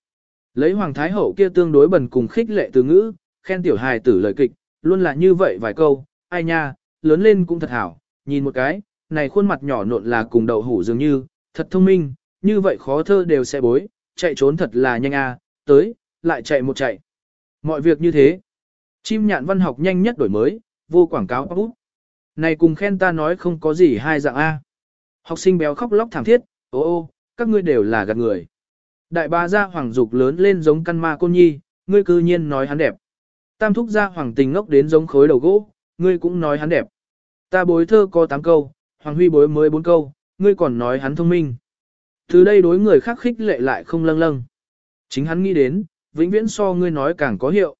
Lấy Hoàng Thái Hậu kia tương đối bần cùng khích lệ từ ngữ, khen tiểu hài tử lời kịch, luôn là như vậy vài câu, ai nha, lớn lên cũng thật hảo, nhìn một cái, này khuôn mặt nhỏ nộn là cùng đậu hủ dường như, thật thông minh, như vậy khó thơ đều sẽ bối, chạy trốn thật là nhanh a, tới, lại chạy một chạy. Mọi việc như thế. Chim nhạn văn học nhanh nhất đổi mới, vô quảng cáo bút. Này cùng khen ta nói không có gì hai dạng A. Học sinh béo khóc lóc thảm thiết, ô ô, các ngươi đều là gạt người. Đại ba gia hoàng dục lớn lên giống căn ma côn nhi, ngươi cư nhiên nói hắn đẹp. Tam thúc gia hoàng tình ngốc đến giống khối đầu gỗ, ngươi cũng nói hắn đẹp. Ta bối thơ có 8 câu, hoàng huy bối mới 4 câu, ngươi còn nói hắn thông minh. Từ đây đối người khác khích lệ lại không lâng lâng. Chính hắn nghĩ đến, vĩnh viễn so ngươi nói càng có hiệu.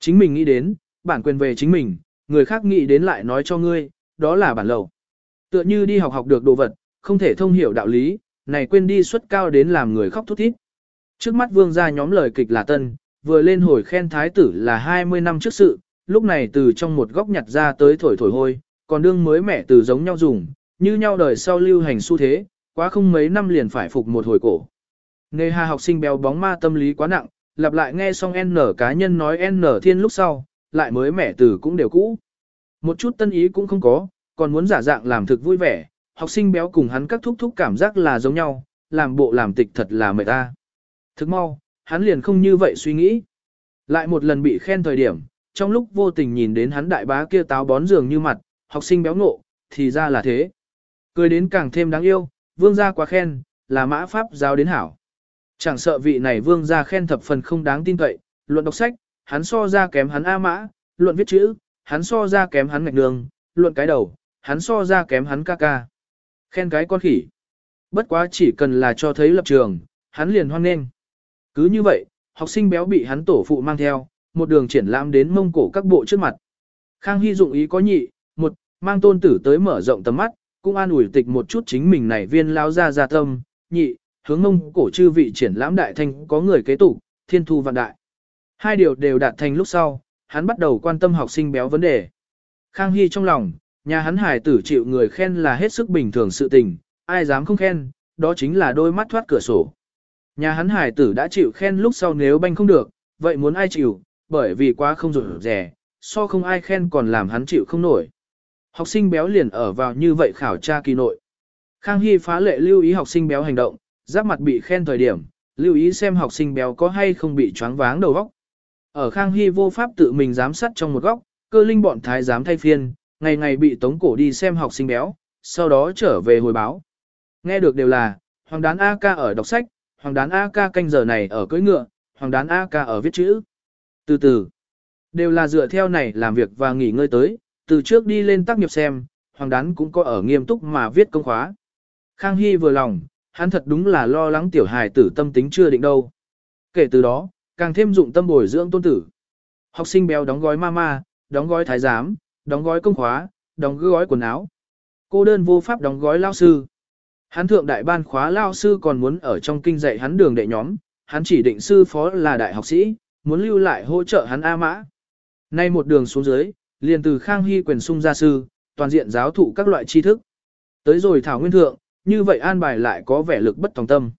Chính mình nghĩ đến, bản quyền về chính mình, người khác nghĩ đến lại nói cho ngươi, đó là bản lầu. Tựa như đi học học được đồ vật, không thể thông hiểu đạo lý, này quên đi suất cao đến làm người khóc thút thít. Trước mắt vương gia nhóm lời kịch là tân, vừa lên hồi khen thái tử là 20 năm trước sự, lúc này từ trong một góc nhặt ra tới thổi thổi hôi, còn đương mới mẻ từ giống nhau dùng, như nhau đời sau lưu hành xu thế, quá không mấy năm liền phải phục một hồi cổ. Nghề hà học sinh béo bóng ma tâm lý quá nặng, lặp lại nghe xong N cá nhân nói N thiên lúc sau, lại mới mẻ từ cũng đều cũ. Một chút tân ý cũng không có, còn muốn giả dạng làm thực vui vẻ, học sinh béo cùng hắn các thúc thúc cảm giác là giống nhau, làm bộ làm tịch thật là mệt ta. Thức mau, hắn liền không như vậy suy nghĩ. Lại một lần bị khen thời điểm, trong lúc vô tình nhìn đến hắn đại bá kia táo bón giường như mặt, học sinh béo ngộ, thì ra là thế. Cười đến càng thêm đáng yêu, vương gia quá khen, là mã pháp giáo đến hảo. Chẳng sợ vị này vương gia khen thập phần không đáng tin cậy, luận đọc sách, hắn so ra kém hắn A mã, luận viết chữ, hắn so ra kém hắn ngạch đường, luận cái đầu, hắn so ra kém hắn ca ca. Khen cái con khỉ. Bất quá chỉ cần là cho thấy lập trường, hắn liền hoan nghênh. Cứ như vậy, học sinh béo bị hắn tổ phụ mang theo, một đường triển lãm đến mông cổ các bộ trước mặt. Khang Hy dụng ý có nhị, một, mang tôn tử tới mở rộng tầm mắt, cũng an ủi tịch một chút chính mình này viên lao ra ra tâm, nhị, hướng mông cổ chư vị triển lãm đại thanh có người kế tục, thiên thu vạn đại. Hai điều đều đạt thành lúc sau, hắn bắt đầu quan tâm học sinh béo vấn đề. Khang Hy trong lòng, nhà hắn hải tử chịu người khen là hết sức bình thường sự tình, ai dám không khen, đó chính là đôi mắt thoát cửa sổ. Nhà hắn hải tử đã chịu khen lúc sau nếu banh không được, vậy muốn ai chịu, bởi vì quá không rủi rẻ, so không ai khen còn làm hắn chịu không nổi. Học sinh béo liền ở vào như vậy khảo tra kỳ nội. Khang Hy phá lệ lưu ý học sinh béo hành động, giáp mặt bị khen thời điểm, lưu ý xem học sinh béo có hay không bị choáng váng đầu óc. Ở Khang Hy vô pháp tự mình giám sát trong một góc, cơ linh bọn thái giám thay phiên, ngày ngày bị tống cổ đi xem học sinh béo, sau đó trở về hồi báo. Nghe được đều là, Hoàng đán A ca ở đọc sách, Hoàng đán A ca canh giờ này ở cưỡi ngựa, Hoàng đán A ca ở viết chữ. Từ từ, đều là dựa theo này làm việc và nghỉ ngơi tới, từ trước đi lên tác nghiệp xem, Hoàng đán cũng có ở nghiêm túc mà viết công khóa. Khang Hy vừa lòng, hắn thật đúng là lo lắng tiểu hài tử tâm tính chưa định đâu. Kể từ đó, càng thêm dụng tâm bồi dưỡng tôn tử. Học sinh béo đóng gói mama, đóng gói thái giám, đóng gói công khóa, đóng gói quần áo. Cô đơn vô pháp đóng gói lao sư. Hắn thượng đại ban khóa lao sư còn muốn ở trong kinh dạy hắn đường đệ nhóm, hắn chỉ định sư phó là đại học sĩ, muốn lưu lại hỗ trợ hắn A mã. Nay một đường xuống dưới, liền từ Khang Hy quyền sung gia sư, toàn diện giáo thụ các loại tri thức. Tới rồi Thảo Nguyên Thượng, như vậy an bài lại có vẻ lực bất tòng tâm.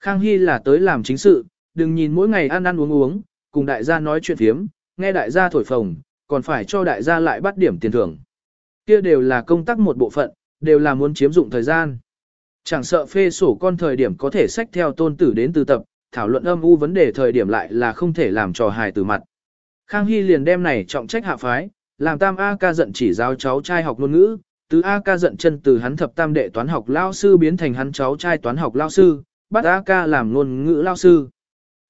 Khang Hy là tới làm chính sự, đừng nhìn mỗi ngày ăn ăn uống uống, cùng đại gia nói chuyện phiếm, nghe đại gia thổi phồng, còn phải cho đại gia lại bắt điểm tiền thưởng. Kia đều là công tác một bộ phận, đều là muốn chiếm dụng thời gian. Chẳng sợ phê sổ con thời điểm có thể sách theo tôn tử đến từ tập, thảo luận âm u vấn đề thời điểm lại là không thể làm trò hài từ mặt. Khang Hy liền đem này trọng trách hạ phái, làm tam A ca giận chỉ giáo cháu trai học ngôn ngữ, từ A ca giận chân từ hắn thập tam đệ toán học lao sư biến thành hắn cháu trai toán học lao sư, bắt A ca làm ngôn ngữ lao sư.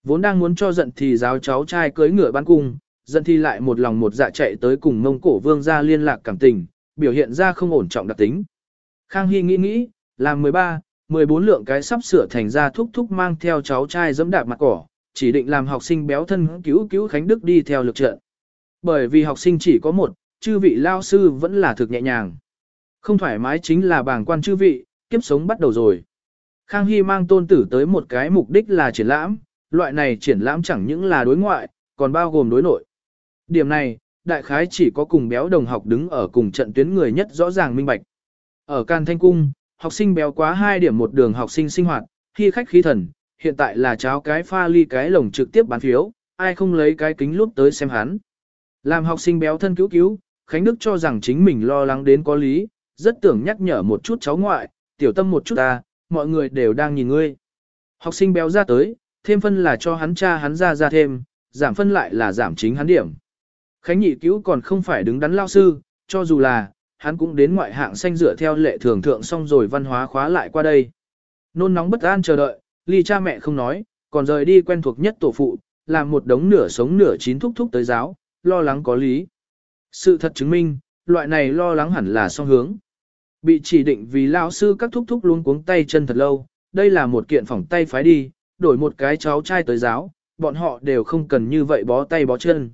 Vốn đang muốn cho giận thì giáo cháu trai cưới ngựa bán cung, giận thì lại một lòng một dạ chạy tới cùng mông cổ vương ra liên lạc cảm tình, biểu hiện ra không ổn trọng đặc tính. Khang Hy nghĩ nghĩ, làm 13, 14 lượng cái sắp sửa thành ra thúc thúc mang theo cháu trai dẫm đạp mặt cỏ, chỉ định làm học sinh béo thân cứu cứu Khánh Đức đi theo lực trận. Bởi vì học sinh chỉ có một, chư vị lao sư vẫn là thực nhẹ nhàng. Không thoải mái chính là bảng quan chư vị, kiếp sống bắt đầu rồi. Khang Hy mang tôn tử tới một cái mục đích là triển lãm, loại này triển lãm chẳng những là đối ngoại, còn bao gồm đối nội. Điểm này, đại khái chỉ có cùng béo đồng học đứng ở cùng trận tuyến người nhất rõ ràng minh bạch. Ở Can Thanh Cung, học sinh béo quá 2 điểm một đường học sinh sinh hoạt, khi khách khí thần, hiện tại là cháo cái pha ly cái lồng trực tiếp bán phiếu, ai không lấy cái kính lúc tới xem hắn. Làm học sinh béo thân cứu cứu, Khánh Đức cho rằng chính mình lo lắng đến có lý, rất tưởng nhắc nhở một chút cháu ngoại, tiểu tâm một chút ta, mọi người đều đang nhìn ngươi. Học sinh béo ra tới, thêm phân là cho hắn cha hắn ra ra thêm, giảm phân lại là giảm chính hắn điểm. Khánh nhị cứu còn không phải đứng đắn lao sư, cho dù là, hắn cũng đến ngoại hạng xanh dựa theo lệ thường thượng xong rồi văn hóa khóa lại qua đây. Nôn nóng bất an chờ đợi, ly cha mẹ không nói, còn rời đi quen thuộc nhất tổ phụ, làm một đống nửa sống nửa chín thúc thúc tới giáo, lo lắng có lý. Sự thật chứng minh, loại này lo lắng hẳn là song hướng. Bị chỉ định vì lão sư các thúc thúc luôn cuống tay chân thật lâu, đây là một kiện phỏng tay phái đi, đổi một cái cháu trai tới giáo, bọn họ đều không cần như vậy bó tay bó chân.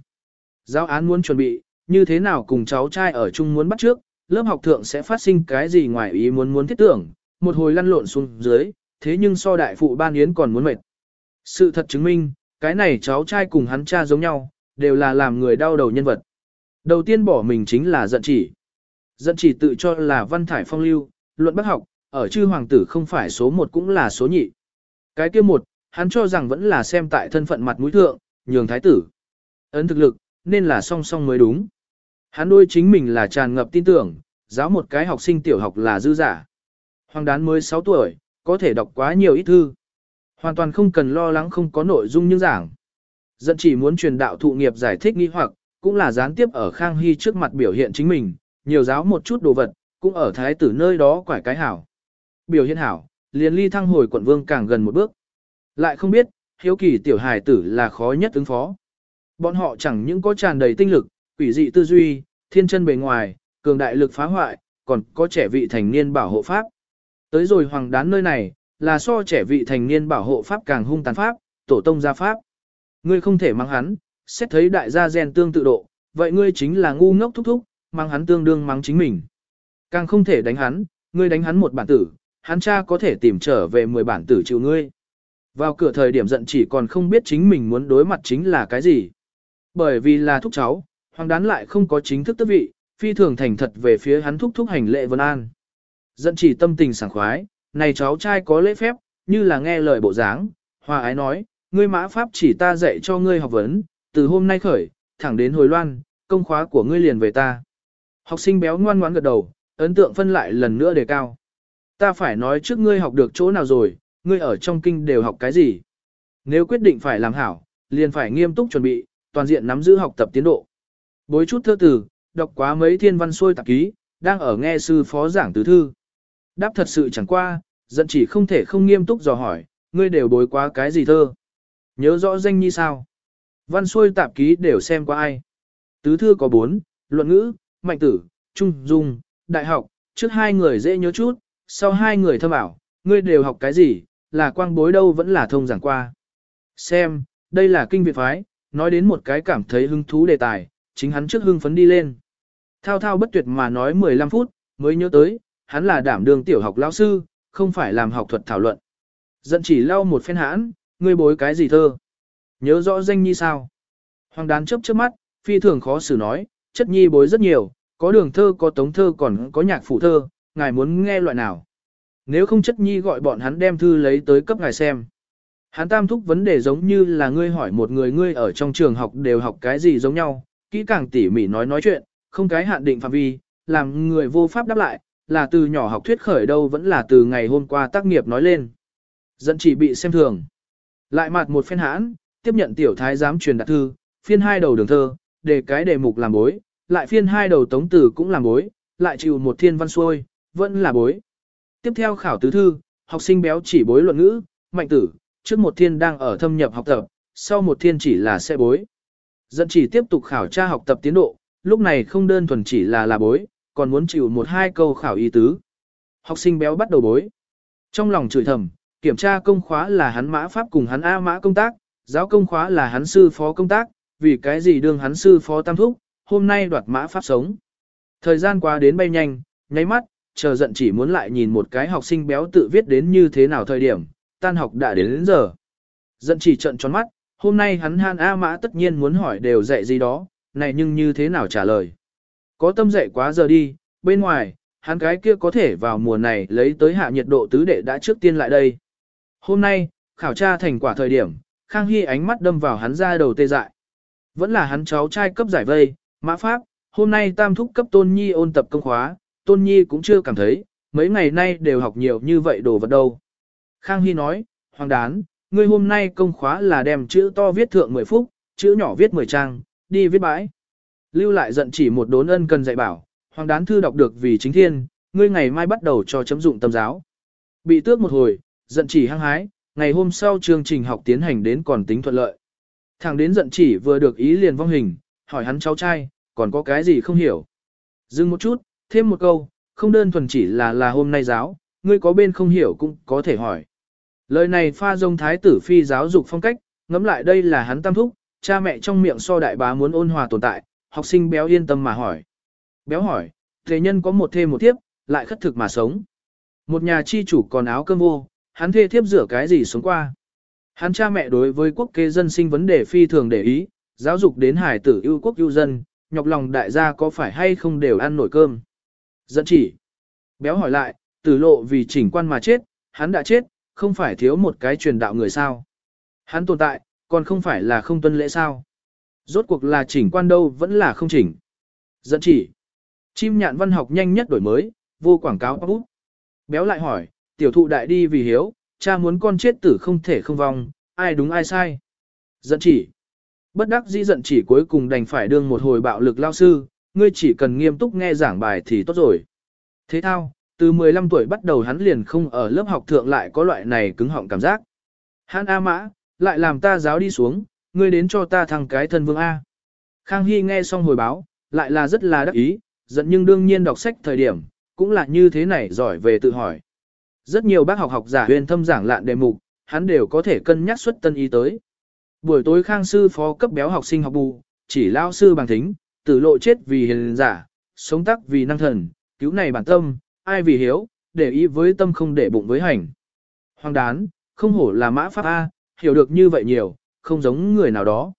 Giáo án muốn chuẩn bị, như thế nào cùng cháu trai ở chung muốn bắt trước, lớp học thượng sẽ phát sinh cái gì ngoài ý muốn muốn thiết tưởng, một hồi lăn lộn xuống dưới, thế nhưng so đại phụ ban yến còn muốn mệt. Sự thật chứng minh, cái này cháu trai cùng hắn cha giống nhau, đều là làm người đau đầu nhân vật. Đầu tiên bỏ mình chính là giận chỉ. Dẫn chỉ tự cho là văn thải phong lưu, luận bác học, ở chư hoàng tử không phải số một cũng là số nhị. Cái kia một, hắn cho rằng vẫn là xem tại thân phận mặt mũi thượng, nhường thái tử. Ấn thực lực, nên là song song mới đúng. Hắn đôi chính mình là tràn ngập tin tưởng, giáo một cái học sinh tiểu học là dư giả. Hoàng đán mới 6 tuổi, có thể đọc quá nhiều ít thư. Hoàn toàn không cần lo lắng không có nội dung như giảng. Dẫn chỉ muốn truyền đạo thụ nghiệp giải thích nghi hoặc, cũng là gián tiếp ở Khang Hy trước mặt biểu hiện chính mình, nhiều giáo một chút đồ vật, cũng ở thái tử nơi đó quải cái hảo. Biểu hiện hảo, liền ly thăng hồi quận vương càng gần một bước. Lại không biết, hiếu kỳ tiểu hài tử là khó nhất ứng phó. Bọn họ chẳng những có tràn đầy tinh lực, quỷ dị tư duy, thiên chân bề ngoài, cường đại lực phá hoại, còn có trẻ vị thành niên bảo hộ pháp. Tới rồi hoàng đán nơi này, là so trẻ vị thành niên bảo hộ pháp càng hung tàn pháp, tổ tông gia pháp. Ngươi không thể mang hắn, xét thấy đại gia gen tương tự độ, vậy ngươi chính là ngu ngốc thúc thúc, mang hắn tương đương mang chính mình. Càng không thể đánh hắn, ngươi đánh hắn một bản tử, hắn cha có thể tìm trở về 10 bản tử chịu ngươi. Vào cửa thời điểm giận chỉ còn không biết chính mình muốn đối mặt chính là cái gì. Bởi vì là thúc cháu, hoàng đán lại không có chính thức tước vị, phi thường thành thật về phía hắn thúc thúc hành lệ vân an. Giận chỉ tâm tình sảng khoái, này cháu trai có lễ phép, như là nghe lời bộ dáng, hòa ái nói, ngươi mã pháp chỉ ta dạy cho ngươi học vấn, từ hôm nay khởi, thẳng đến hồi loan, công khóa của ngươi liền về ta. Học sinh béo ngoan ngoãn gật đầu, ấn tượng phân lại lần nữa đề cao. Ta phải nói trước ngươi học được chỗ nào rồi, ngươi ở trong kinh đều học cái gì. Nếu quyết định phải làm hảo, liền phải nghiêm túc chuẩn bị, toàn diện nắm giữ học tập tiến độ. Bối chút thơ từ, đọc quá mấy thiên văn xuôi tạp ký, đang ở nghe sư phó giảng tứ thư. Đáp thật sự chẳng qua, giận chỉ không thể không nghiêm túc dò hỏi, ngươi đều bối quá cái gì thơ. Nhớ rõ danh như sao. Văn xuôi tạp ký đều xem qua ai. Tứ thư có bốn, luận ngữ, mạnh tử, trung dung, đại học, trước hai người dễ nhớ chút, sau hai người thâm ảo, ngươi đều học cái gì, là quang bối đâu vẫn là thông giảng qua. Xem, đây là kinh việt phái, nói đến một cái cảm thấy hứng thú đề tài, chính hắn trước hưng phấn đi lên. Thao thao bất tuyệt mà nói 15 phút, mới nhớ tới, hắn là đảm đường tiểu học lão sư, không phải làm học thuật thảo luận. Dẫn chỉ lau một phen hãn, ngươi bối cái gì thơ? Nhớ rõ danh như sao? Hoàng đán chớp chớp mắt, phi thường khó xử nói, chất nhi bối rất nhiều, có đường thơ có tống thơ còn có nhạc phủ thơ, ngài muốn nghe loại nào? Nếu không chất nhi gọi bọn hắn đem thư lấy tới cấp ngài xem. Hắn tam thúc vấn đề giống như là ngươi hỏi một người ngươi ở trong trường học đều học cái gì giống nhau, kỹ càng tỉ mỉ nói nói chuyện, không cái hạn định phạm vi, làm người vô pháp đáp lại, là từ nhỏ học thuyết khởi đâu vẫn là từ ngày hôm qua tác nghiệp nói lên. Dẫn chỉ bị xem thường. Lại mặt một phen hãn, tiếp nhận tiểu thái giám truyền đạt thư, phiên hai đầu đường thơ, để cái đề mục làm bối, lại phiên hai đầu tống tử cũng làm bối, lại chịu một thiên văn xuôi, vẫn là bối. Tiếp theo khảo tứ thư, học sinh béo chỉ bối luận ngữ, mạnh tử, trước một thiên đang ở thâm nhập học tập, sau một thiên chỉ là sẽ bối. Dẫn chỉ tiếp tục khảo tra học tập tiến độ, lúc này không đơn thuần chỉ là là bối, còn muốn chịu một hai câu khảo ý tứ. Học sinh béo bắt đầu bối. Trong lòng chửi thầm, kiểm tra công khóa là hắn mã pháp cùng hắn A mã công tác, giáo công khóa là hắn sư phó công tác, vì cái gì đương hắn sư phó tam thúc, hôm nay đoạt mã pháp sống. Thời gian qua đến bay nhanh, nháy mắt, chờ giận chỉ muốn lại nhìn một cái học sinh béo tự viết đến như thế nào thời điểm, tan học đã đến đến giờ. Giận chỉ trận tròn mắt, hôm nay hắn han A mã tất nhiên muốn hỏi đều dạy gì đó, này nhưng như thế nào trả lời. Có tâm dạy quá giờ đi, bên ngoài, hắn cái kia có thể vào mùa này lấy tới hạ nhiệt độ tứ đệ đã trước tiên lại đây. Hôm nay, khảo tra thành quả thời điểm, Khang Hy ánh mắt đâm vào hắn ra đầu tê dại. Vẫn là hắn cháu trai cấp giải vây, mã pháp, hôm nay tam thúc cấp tôn nhi ôn tập công khóa, tôn nhi cũng chưa cảm thấy, mấy ngày nay đều học nhiều như vậy đồ vật đâu. Khang Hy nói, Hoàng Đán, ngươi hôm nay công khóa là đem chữ to viết thượng 10 phút, chữ nhỏ viết 10 trang, đi viết bãi. Lưu lại giận chỉ một đốn ân cần dạy bảo, Hoàng Đán thư đọc được vì chính thiên, ngươi ngày mai bắt đầu cho chấm dụng tâm giáo. Bị tước một hồi, giận chỉ hăng hái, ngày hôm sau chương trình học tiến hành đến còn tính thuận lợi. Thằng đến giận chỉ vừa được ý liền vong hình, hỏi hắn cháu trai, còn có cái gì không hiểu. Dừng một chút, thêm một câu, không đơn thuần chỉ là là hôm nay giáo, ngươi có bên không hiểu cũng có thể hỏi. Lời này pha dông thái tử phi giáo dục phong cách, ngẫm lại đây là hắn tam thúc, cha mẹ trong miệng so đại bá muốn ôn hòa tồn tại, học sinh béo yên tâm mà hỏi. Béo hỏi, thế nhân có một thêm một tiếp, lại khất thực mà sống. Một nhà chi chủ còn áo cơm vô, hắn thê thiếp rửa cái gì sống qua. Hắn cha mẹ đối với quốc kế dân sinh vấn đề phi thường để ý, giáo dục đến hải tử yêu quốc yêu dân, nhọc lòng đại gia có phải hay không đều ăn nổi cơm. Dẫn chỉ. Béo hỏi lại, tử lộ vì chỉnh quan mà chết, hắn đã chết, không phải thiếu một cái truyền đạo người sao. Hắn tồn tại, còn không phải là không tuân lễ sao. Rốt cuộc là chỉnh quan đâu vẫn là không chỉnh. Dẫn chỉ. Chim nhạn văn học nhanh nhất đổi mới, vô quảng cáo. Béo lại hỏi, tiểu thụ đại đi vì hiếu, cha muốn con chết tử không thể không vong, ai đúng ai sai. giận chỉ. Bất đắc dĩ giận chỉ cuối cùng đành phải đương một hồi bạo lực lao sư, ngươi chỉ cần nghiêm túc nghe giảng bài thì tốt rồi. Thế thao, từ 15 tuổi bắt đầu hắn liền không ở lớp học thượng lại có loại này cứng họng cảm giác. Hắn A mã, lại làm ta giáo đi xuống, ngươi đến cho ta thằng cái thân vương A. Khang Hy nghe xong hồi báo, lại là rất là đắc ý, giận nhưng đương nhiên đọc sách thời điểm, cũng là như thế này giỏi về tự hỏi. Rất nhiều bác học học giả huyền thâm giảng lạn đề mục, hắn đều có thể cân nhắc xuất tân ý tới. Buổi tối khang sư phó cấp béo học sinh học bù, chỉ lao sư bằng thính, tử lộ chết vì hiền giả, sống tắc vì năng thần, cứu này bản tâm, ai vì hiếu, để ý với tâm không để bụng với hành. Hoàng đán, không hổ là mã pháp A, hiểu được như vậy nhiều, không giống người nào đó.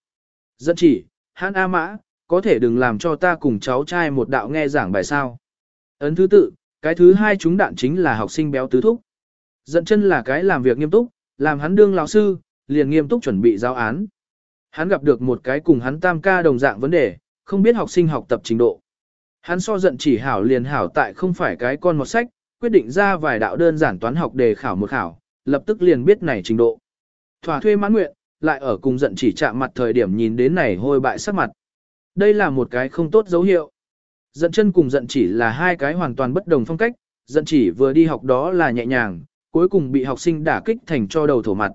Dẫn chỉ, hãn A mã, có thể đừng làm cho ta cùng cháu trai một đạo nghe giảng bài sao. Ấn thứ tự, cái thứ hai chúng đạn chính là học sinh béo tứ thúc. Dẫn chân là cái làm việc nghiêm túc, làm hắn đương lão sư, liền nghiêm túc chuẩn bị giáo án. Hắn gặp được một cái cùng hắn tam ca đồng dạng vấn đề, không biết học sinh học tập trình độ. Hắn so giận chỉ hảo liền hảo tại không phải cái con một sách, quyết định ra vài đạo đơn giản toán học đề khảo một khảo, lập tức liền biết này trình độ. Thỏa thuê mãn nguyện, lại ở cùng giận chỉ chạm mặt thời điểm nhìn đến này hôi bại sắc mặt. Đây là một cái không tốt dấu hiệu. Giận chân cùng giận chỉ là hai cái hoàn toàn bất đồng phong cách, giận chỉ vừa đi học đó là nhẹ nhàng, cuối cùng bị học sinh đả kích thành cho đầu thổ mặt.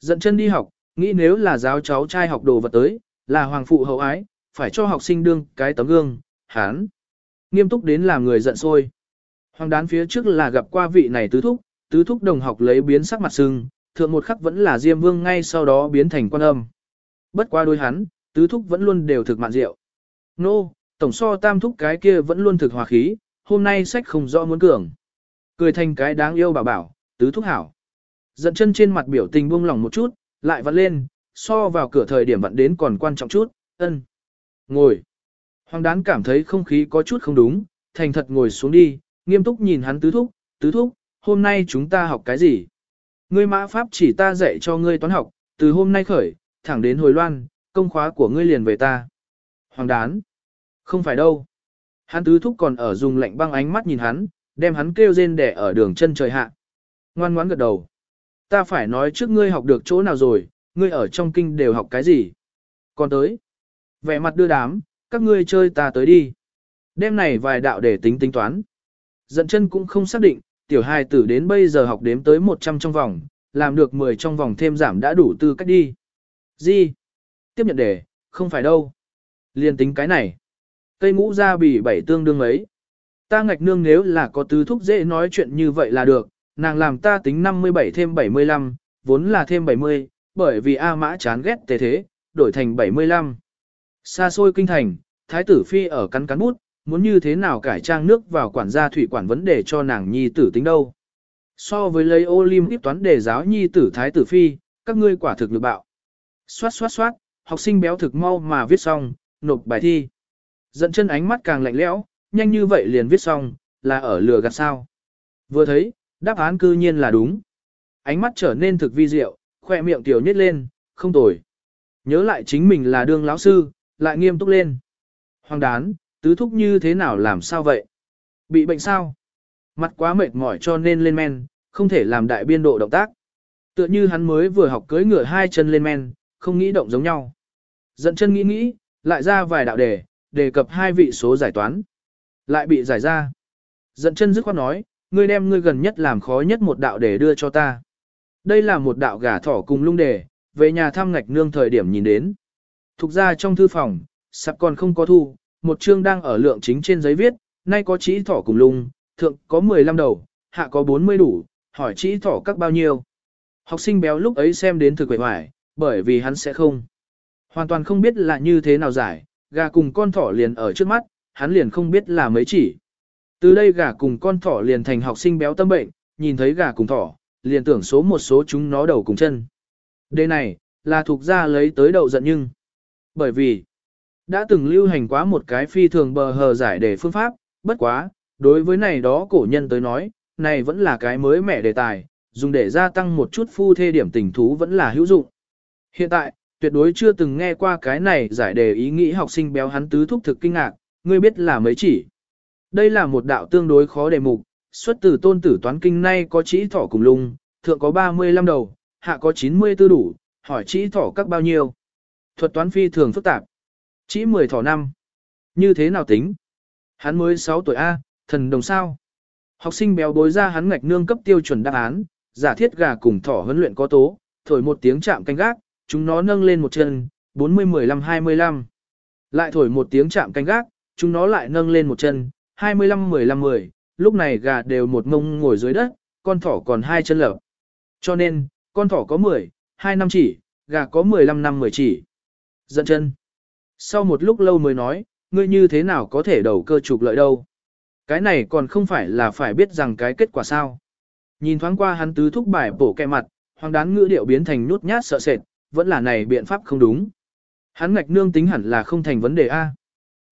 Giận chân đi học, nghĩ nếu là giáo cháu trai học đồ vật tới, là hoàng phụ hậu ái, phải cho học sinh đương cái tấm gương, hán. Nghiêm túc đến làm người giận sôi. Hoàng đán phía trước là gặp qua vị này tứ thúc, tứ thúc đồng học lấy biến sắc mặt sưng, thượng một khắc vẫn là Diêm Vương ngay sau đó biến thành quan âm. Bất qua đôi hắn, tứ thúc vẫn luôn đều thực mạn rượu. Nô, tổng so tam thúc cái kia vẫn luôn thực hòa khí, hôm nay sách không rõ muốn cường. Cười thành cái đáng yêu bảo bảo, tứ thúc hảo. Giận chân trên mặt biểu tình buông lỏng một chút, lại vặn lên, so vào cửa thời điểm vặn đến còn quan trọng chút, ân. Ngồi. Hoàng đán cảm thấy không khí có chút không đúng, thành thật ngồi xuống đi, nghiêm túc nhìn hắn tứ thúc, tứ thúc, hôm nay chúng ta học cái gì? Ngươi mã pháp chỉ ta dạy cho ngươi toán học, từ hôm nay khởi, thẳng đến hồi loan, công khóa của ngươi liền về ta. Hoàng đán. Không phải đâu. Hắn tứ thúc còn ở dùng lạnh băng ánh mắt nhìn hắn, đem hắn kêu rên đẻ ở đường chân trời hạ. Ngoan ngoãn gật đầu. Ta phải nói trước ngươi học được chỗ nào rồi, ngươi ở trong kinh đều học cái gì. Còn tới. Vẻ mặt đưa đám, các ngươi chơi ta tới đi. Đêm này vài đạo để tính tính toán. Dận chân cũng không xác định, tiểu hài tử đến bây giờ học đếm tới 100 trong vòng, làm được 10 trong vòng thêm giảm đã đủ tư cách đi. Gì? Tiếp nhận đề, không phải đâu. Liên tính cái này tây ngũ ra bỉ bảy tương đương ấy. Ta ngạch nương nếu là có tứ thúc dễ nói chuyện như vậy là được, nàng làm ta tính 57 thêm 75, vốn là thêm 70, bởi vì A mã chán ghét tề thế, đổi thành 75. Xa xôi kinh thành, thái tử phi ở cắn cắn bút, muốn như thế nào cải trang nước vào quản gia thủy quản vấn đề cho nàng nhi tử tính đâu. So với lấy Olympic toán đề giáo nhi tử thái tử phi, các ngươi quả thực lực bạo. Xoát xoát xoát, học sinh béo thực mau mà viết xong, nộp bài thi. Dẫn chân ánh mắt càng lạnh lẽo, nhanh như vậy liền viết xong, là ở lừa gạt sao. Vừa thấy, đáp án cư nhiên là đúng. Ánh mắt trở nên thực vi diệu, khoe miệng tiểu nhét lên, không tồi. Nhớ lại chính mình là đương lão sư, lại nghiêm túc lên. Hoàng đán, tứ thúc như thế nào làm sao vậy? Bị bệnh sao? Mặt quá mệt mỏi cho nên lên men, không thể làm đại biên độ động tác. Tựa như hắn mới vừa học cưới ngựa hai chân lên men, không nghĩ động giống nhau. Dẫn chân nghĩ nghĩ, lại ra vài đạo đề, đề cập hai vị số giải toán. Lại bị giải ra. Dẫn chân dứt khoát nói, ngươi đem ngươi gần nhất làm khó nhất một đạo để đưa cho ta. Đây là một đạo gà thỏ cùng lung đề, về nhà thăm ngạch nương thời điểm nhìn đến. Thục ra trong thư phòng, sắp còn không có thu, một chương đang ở lượng chính trên giấy viết, nay có chỉ thỏ cùng lung, thượng có 15 đầu, hạ có 40 đủ, hỏi chỉ thỏ các bao nhiêu. Học sinh béo lúc ấy xem đến thực quệ hoài, bởi vì hắn sẽ không. Hoàn toàn không biết là như thế nào giải, gà cùng con thỏ liền ở trước mắt, hắn liền không biết là mấy chỉ. Từ đây gà cùng con thỏ liền thành học sinh béo tâm bệnh, nhìn thấy gà cùng thỏ, liền tưởng số một số chúng nó đầu cùng chân. Đây này, là thuộc ra lấy tới đầu giận nhưng. Bởi vì, đã từng lưu hành quá một cái phi thường bờ hờ giải đề phương pháp, bất quá, đối với này đó cổ nhân tới nói, này vẫn là cái mới mẻ đề tài, dùng để gia tăng một chút phu thê điểm tình thú vẫn là hữu dụng. Hiện tại, tuyệt đối chưa từng nghe qua cái này giải đề ý nghĩ học sinh béo hắn tứ thúc thực kinh ngạc, ngươi biết là mấy chỉ. Đây là một đạo tương đối khó đề mục, xuất từ tôn tử toán kinh nay có chỉ thỏ cùng lung, thượng có 35 đầu, hạ có 94 đủ, hỏi chỉ thỏ các bao nhiêu. Thuật toán phi thường phức tạp. Chỉ 10 thỏ năm. Như thế nào tính? Hắn mới 6 tuổi A, thần đồng sao? Học sinh béo bối ra hắn ngạch nương cấp tiêu chuẩn đáp án, giả thiết gà cùng thỏ huấn luyện có tố, thổi một tiếng chạm canh gác, chúng nó nâng lên một chân, 40-15-25. Lại thổi một tiếng chạm canh gác, chúng nó lại nâng lên một chân, 25-15-10, lúc này gà đều một ngông ngồi dưới đất, con thỏ còn hai chân lở. Cho nên, con thỏ có 10, 2 năm chỉ, gà có 15 năm 10 chỉ. Dẫn chân. Sau một lúc lâu mới nói, ngươi như thế nào có thể đầu cơ trục lợi đâu. Cái này còn không phải là phải biết rằng cái kết quả sao. Nhìn thoáng qua hắn tứ thúc bài bổ kẹ mặt, hoàng đán ngữ điệu biến thành nhút nhát sợ sệt, vẫn là này biện pháp không đúng. Hắn ngạch nương tính hẳn là không thành vấn đề A.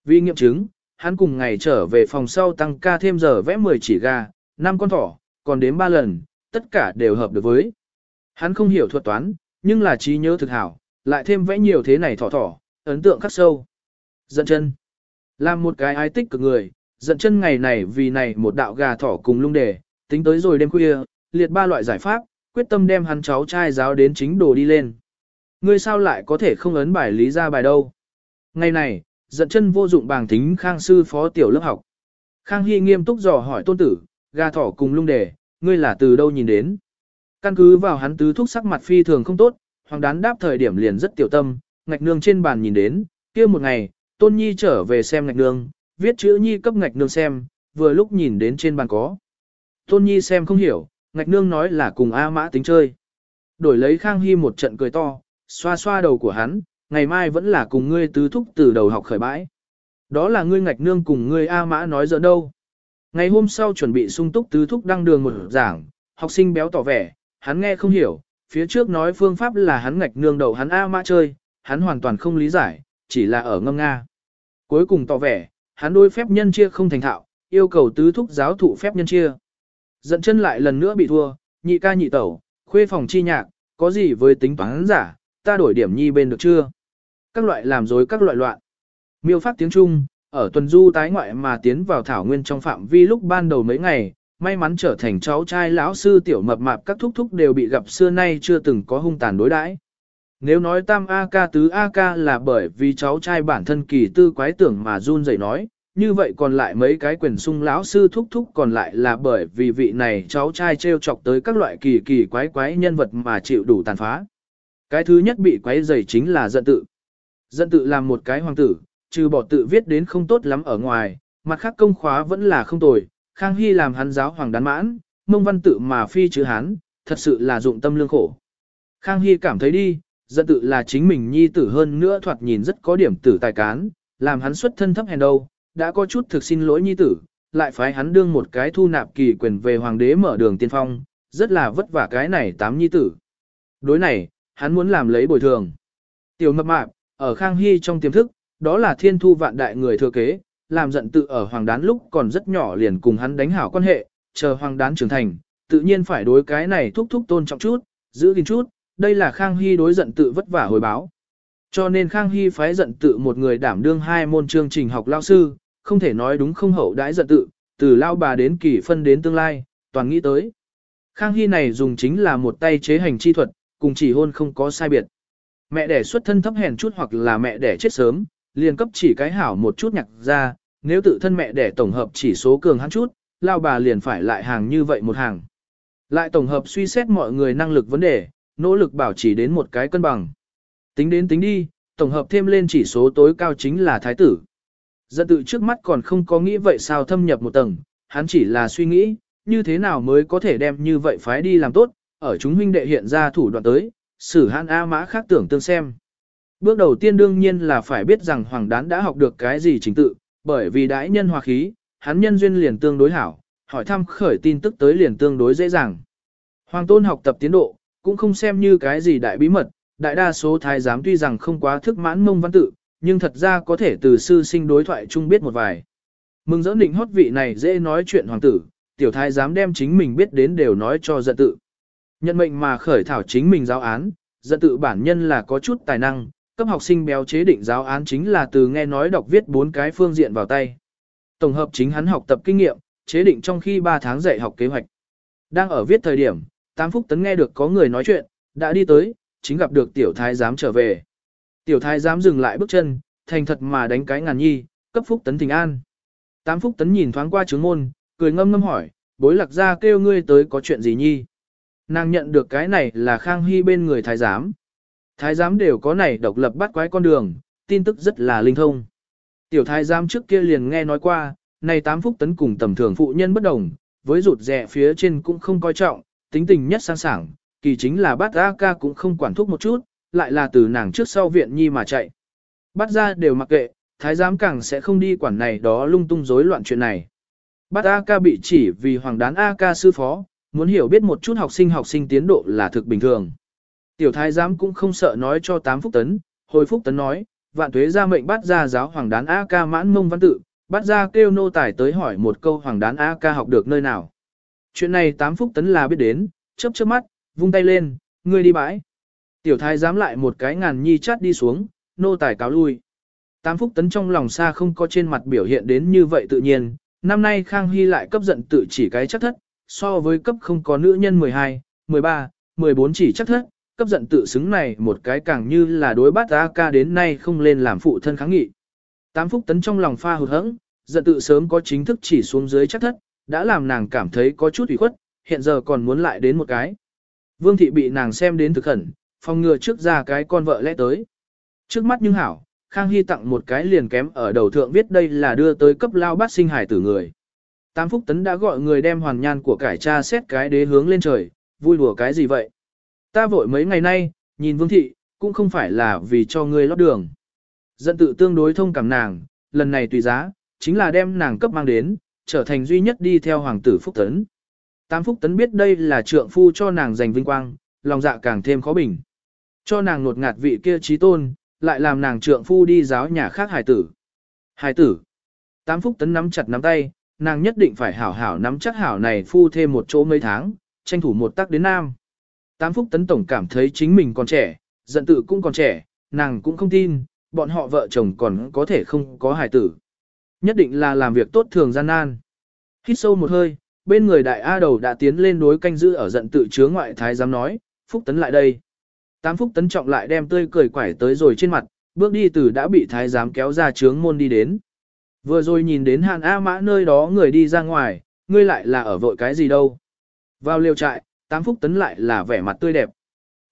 Vì nghiệm chứng, hắn cùng ngày trở về phòng sau tăng ca thêm giờ vẽ 10 chỉ gà, 5 con thỏ, còn đến 3 lần, tất cả đều hợp được với. Hắn không hiểu thuật toán, nhưng là trí nhớ thực hảo, lại thêm vẽ nhiều thế này thỏ thỏ, ấn tượng khắc sâu. Giận chân. Làm một cái ái tích cực người, giận chân ngày này vì này một đạo gà thỏ cùng lung đề, tính tới rồi đêm khuya, liệt ba loại giải pháp, quyết tâm đem hắn cháu trai giáo đến chính đồ đi lên. Ngươi sao lại có thể không ấn bài lý ra bài đâu? Ngày này, giận chân vô dụng bàng tính khang sư phó tiểu lớp học. Khang Hy nghiêm túc dò hỏi tôn tử, gà thỏ cùng lung đề, ngươi là từ đâu nhìn đến? Căn cứ vào hắn tứ thúc sắc mặt phi thường không tốt, hoàng đán đáp thời điểm liền rất tiểu tâm, ngạch nương trên bàn nhìn đến, kia một ngày, tôn nhi trở về xem ngạch nương, viết chữ nhi cấp ngạch nương xem, vừa lúc nhìn đến trên bàn có. Tôn nhi xem không hiểu, ngạch nương nói là cùng A mã tính chơi. Đổi lấy Khang Hy một trận cười to, xoa xoa đầu của hắn, ngày mai vẫn là cùng ngươi tứ thúc từ đầu học khởi bãi. Đó là ngươi ngạch nương cùng ngươi A mã nói giỡn đâu. Ngày hôm sau chuẩn bị sung túc tứ thúc đăng đường một giảng, học sinh béo tỏ vẻ, hắn nghe không hiểu, Phía trước nói phương pháp là hắn ngạch nương đầu hắn A mã chơi, hắn hoàn toàn không lý giải, chỉ là ở ngâm nga. Cuối cùng tỏ vẻ, hắn đôi phép nhân chia không thành thạo, yêu cầu tứ thúc giáo thụ phép nhân chia. Dẫn chân lại lần nữa bị thua, nhị ca nhị tẩu, khuê phòng chi nhạc, có gì với tính toán giả, ta đổi điểm nhi bên được chưa? Các loại làm dối các loại loạn. Miêu phát tiếng Trung, ở tuần du tái ngoại mà tiến vào thảo nguyên trong phạm vi lúc ban đầu mấy ngày, may mắn trở thành cháu trai lão sư tiểu mập mạp các thúc thúc đều bị gặp xưa nay chưa từng có hung tàn đối đãi. Nếu nói tam A ca tứ A ca là bởi vì cháu trai bản thân kỳ tư quái tưởng mà run rẩy nói, như vậy còn lại mấy cái quyền sung lão sư thúc thúc còn lại là bởi vì vị này cháu trai treo chọc tới các loại kỳ kỳ quái quái nhân vật mà chịu đủ tàn phá. Cái thứ nhất bị quấy rầy chính là giận tự. Giận tự làm một cái hoàng tử, trừ bỏ tự viết đến không tốt lắm ở ngoài, mặt khác công khóa vẫn là không tồi, Khang Hy làm hắn giáo hoàng đán mãn, mông văn tự mà phi chữ hán, thật sự là dụng tâm lương khổ. Khang Hy cảm thấy đi, giận tự là chính mình nhi tử hơn nữa thoạt nhìn rất có điểm tử tài cán, làm hắn xuất thân thấp hèn đâu, đã có chút thực xin lỗi nhi tử, lại phái hắn đương một cái thu nạp kỳ quyền về hoàng đế mở đường tiên phong, rất là vất vả cái này tám nhi tử. Đối này, hắn muốn làm lấy bồi thường. Tiểu mập mạp, ở Khang Hy trong tiềm thức, đó là thiên thu vạn đại người thừa kế, làm giận tự ở hoàng đán lúc còn rất nhỏ liền cùng hắn đánh hảo quan hệ, chờ hoàng đán trưởng thành, tự nhiên phải đối cái này thúc thúc tôn trọng chút, giữ gìn chút, đây là Khang Hy đối giận tự vất vả hồi báo. Cho nên Khang Hy phái giận tự một người đảm đương hai môn chương trình học lao sư, không thể nói đúng không hậu đãi giận tự, từ lao bà đến kỳ phân đến tương lai, toàn nghĩ tới. Khang Hy này dùng chính là một tay chế hành chi thuật, cùng chỉ hôn không có sai biệt. Mẹ đẻ xuất thân thấp hèn chút hoặc là mẹ đẻ chết sớm, liền cấp chỉ cái hảo một chút nhặt ra, nếu tự thân mẹ đẻ tổng hợp chỉ số cường hắn chút, lao bà liền phải lại hàng như vậy một hàng. Lại tổng hợp suy xét mọi người năng lực vấn đề, nỗ lực bảo trì đến một cái cân bằng. Tính đến tính đi, tổng hợp thêm lên chỉ số tối cao chính là thái tử. Giận tự trước mắt còn không có nghĩ vậy sao thâm nhập một tầng, hắn chỉ là suy nghĩ, như thế nào mới có thể đem như vậy phái đi làm tốt, ở chúng huynh đệ hiện ra thủ đoạn tới, xử hắn A mã khác tưởng tương xem. Bước đầu tiên đương nhiên là phải biết rằng Hoàng Đán đã học được cái gì chính tự, bởi vì đãi nhân hòa khí, hắn nhân duyên liền tương đối hảo, hỏi thăm khởi tin tức tới liền tương đối dễ dàng. Hoàng tôn học tập tiến độ, cũng không xem như cái gì đại bí mật, đại đa số thái giám tuy rằng không quá thức mãn mông văn tự, nhưng thật ra có thể từ sư sinh đối thoại chung biết một vài. Mừng dỡ định hót vị này dễ nói chuyện hoàng tử, tiểu thái giám đem chính mình biết đến đều nói cho giận tự. Nhận mệnh mà khởi thảo chính mình giáo án, dẫn tự bản nhân là có chút tài năng, cấp học sinh béo chế định giáo án chính là từ nghe nói đọc viết bốn cái phương diện vào tay. Tổng hợp chính hắn học tập kinh nghiệm, chế định trong khi 3 tháng dạy học kế hoạch. Đang ở viết thời điểm, Tam Phúc Tấn nghe được có người nói chuyện, đã đi tới, chính gặp được tiểu thái giám trở về. Tiểu thái giám dừng lại bước chân, thành thật mà đánh cái ngàn nhi, cấp Phúc Tấn thỉnh an. Tam Phúc Tấn nhìn thoáng qua trướng môn, cười ngâm ngâm hỏi, bối lạc ra kêu ngươi tới có chuyện gì nhi. Nàng nhận được cái này là Khang Hy bên người thái giám. Thái giám đều có này độc lập bắt quái con đường, tin tức rất là linh thông. Tiểu thái giám trước kia liền nghe nói qua, này tám phúc tấn cùng tầm thường phụ nhân bất đồng, với rụt rẻ phía trên cũng không coi trọng, tính tình nhất sang sảng, kỳ chính là bát A ca cũng không quản thúc một chút, lại là từ nàng trước sau viện nhi mà chạy. Bắt ra đều mặc kệ, thái giám càng sẽ không đi quản này đó lung tung rối loạn chuyện này. Bát A ca bị chỉ vì hoàng đán A ca sư phó, muốn hiểu biết một chút học sinh học sinh tiến độ là thực bình thường. Tiểu thái giám cũng không sợ nói cho tám phúc tấn, hồi phúc tấn nói, vạn tuế ra mệnh bắt ra giáo hoàng đán A ca mãn mông văn tự, bắt ra kêu nô tài tới hỏi một câu hoàng đán A ca học được nơi nào. Chuyện này tám phúc tấn là biết đến, chớp chớp mắt, vung tay lên, ngươi đi bãi. Tiểu thái giám lại một cái ngàn nhi chát đi xuống, nô tài cáo lui. Tám phúc tấn trong lòng xa không có trên mặt biểu hiện đến như vậy tự nhiên, năm nay Khang Hy lại cấp giận tự chỉ cái chắc thất, so với cấp không có nữ nhân 12, 13, 14 chỉ chắc thất, cấp giận tự xứng này một cái càng như là đối bát A ca đến nay không lên làm phụ thân kháng nghị. Tám phúc tấn trong lòng pha hụt hẫng, giận tự sớm có chính thức chỉ xuống dưới chắc thất, đã làm nàng cảm thấy có chút ủy khuất, hiện giờ còn muốn lại đến một cái. Vương thị bị nàng xem đến thực khẩn, phòng ngừa trước ra cái con vợ lẽ tới. Trước mắt nhưng hảo, Khang Hy tặng một cái liền kém ở đầu thượng viết đây là đưa tới cấp lao bát sinh hải tử người. Tám Phúc Tấn đã gọi người đem hoàn nhan của cải cha xét cái đế hướng lên trời, vui đùa cái gì vậy? Ta vội mấy ngày nay, nhìn vương thị, cũng không phải là vì cho ngươi lót đường. Dân tự tương đối thông cảm nàng, lần này tùy giá, chính là đem nàng cấp mang đến, trở thành duy nhất đi theo hoàng tử Phúc Tấn. Tam Phúc Tấn biết đây là trượng phu cho nàng giành vinh quang, lòng dạ càng thêm khó bình. Cho nàng nột ngạt vị kia trí tôn, lại làm nàng trượng phu đi giáo nhà khác Hải tử. Hải tử. Tám phúc tấn nắm chặt nắm tay, nàng nhất định phải hảo hảo nắm chắc hảo này phu thêm một chỗ mấy tháng, tranh thủ một tắc đến nam. Tám phúc tấn tổng cảm thấy chính mình còn trẻ, giận tự cũng còn trẻ, nàng cũng không tin, bọn họ vợ chồng còn có thể không có hài tử. Nhất định là làm việc tốt thường gian nan. Hít sâu một hơi, bên người đại A đầu đã tiến lên đối canh giữ ở giận tự chứa ngoại thái giám nói, phúc tấn lại đây. Tám phúc tấn trọng lại đem tươi cười quải tới rồi trên mặt, bước đi từ đã bị thái giám kéo ra trướng môn đi đến. Vừa rồi nhìn đến hàn A mã nơi đó người đi ra ngoài, ngươi lại là ở vội cái gì đâu. Vào liều trại, tám phúc tấn lại là vẻ mặt tươi đẹp.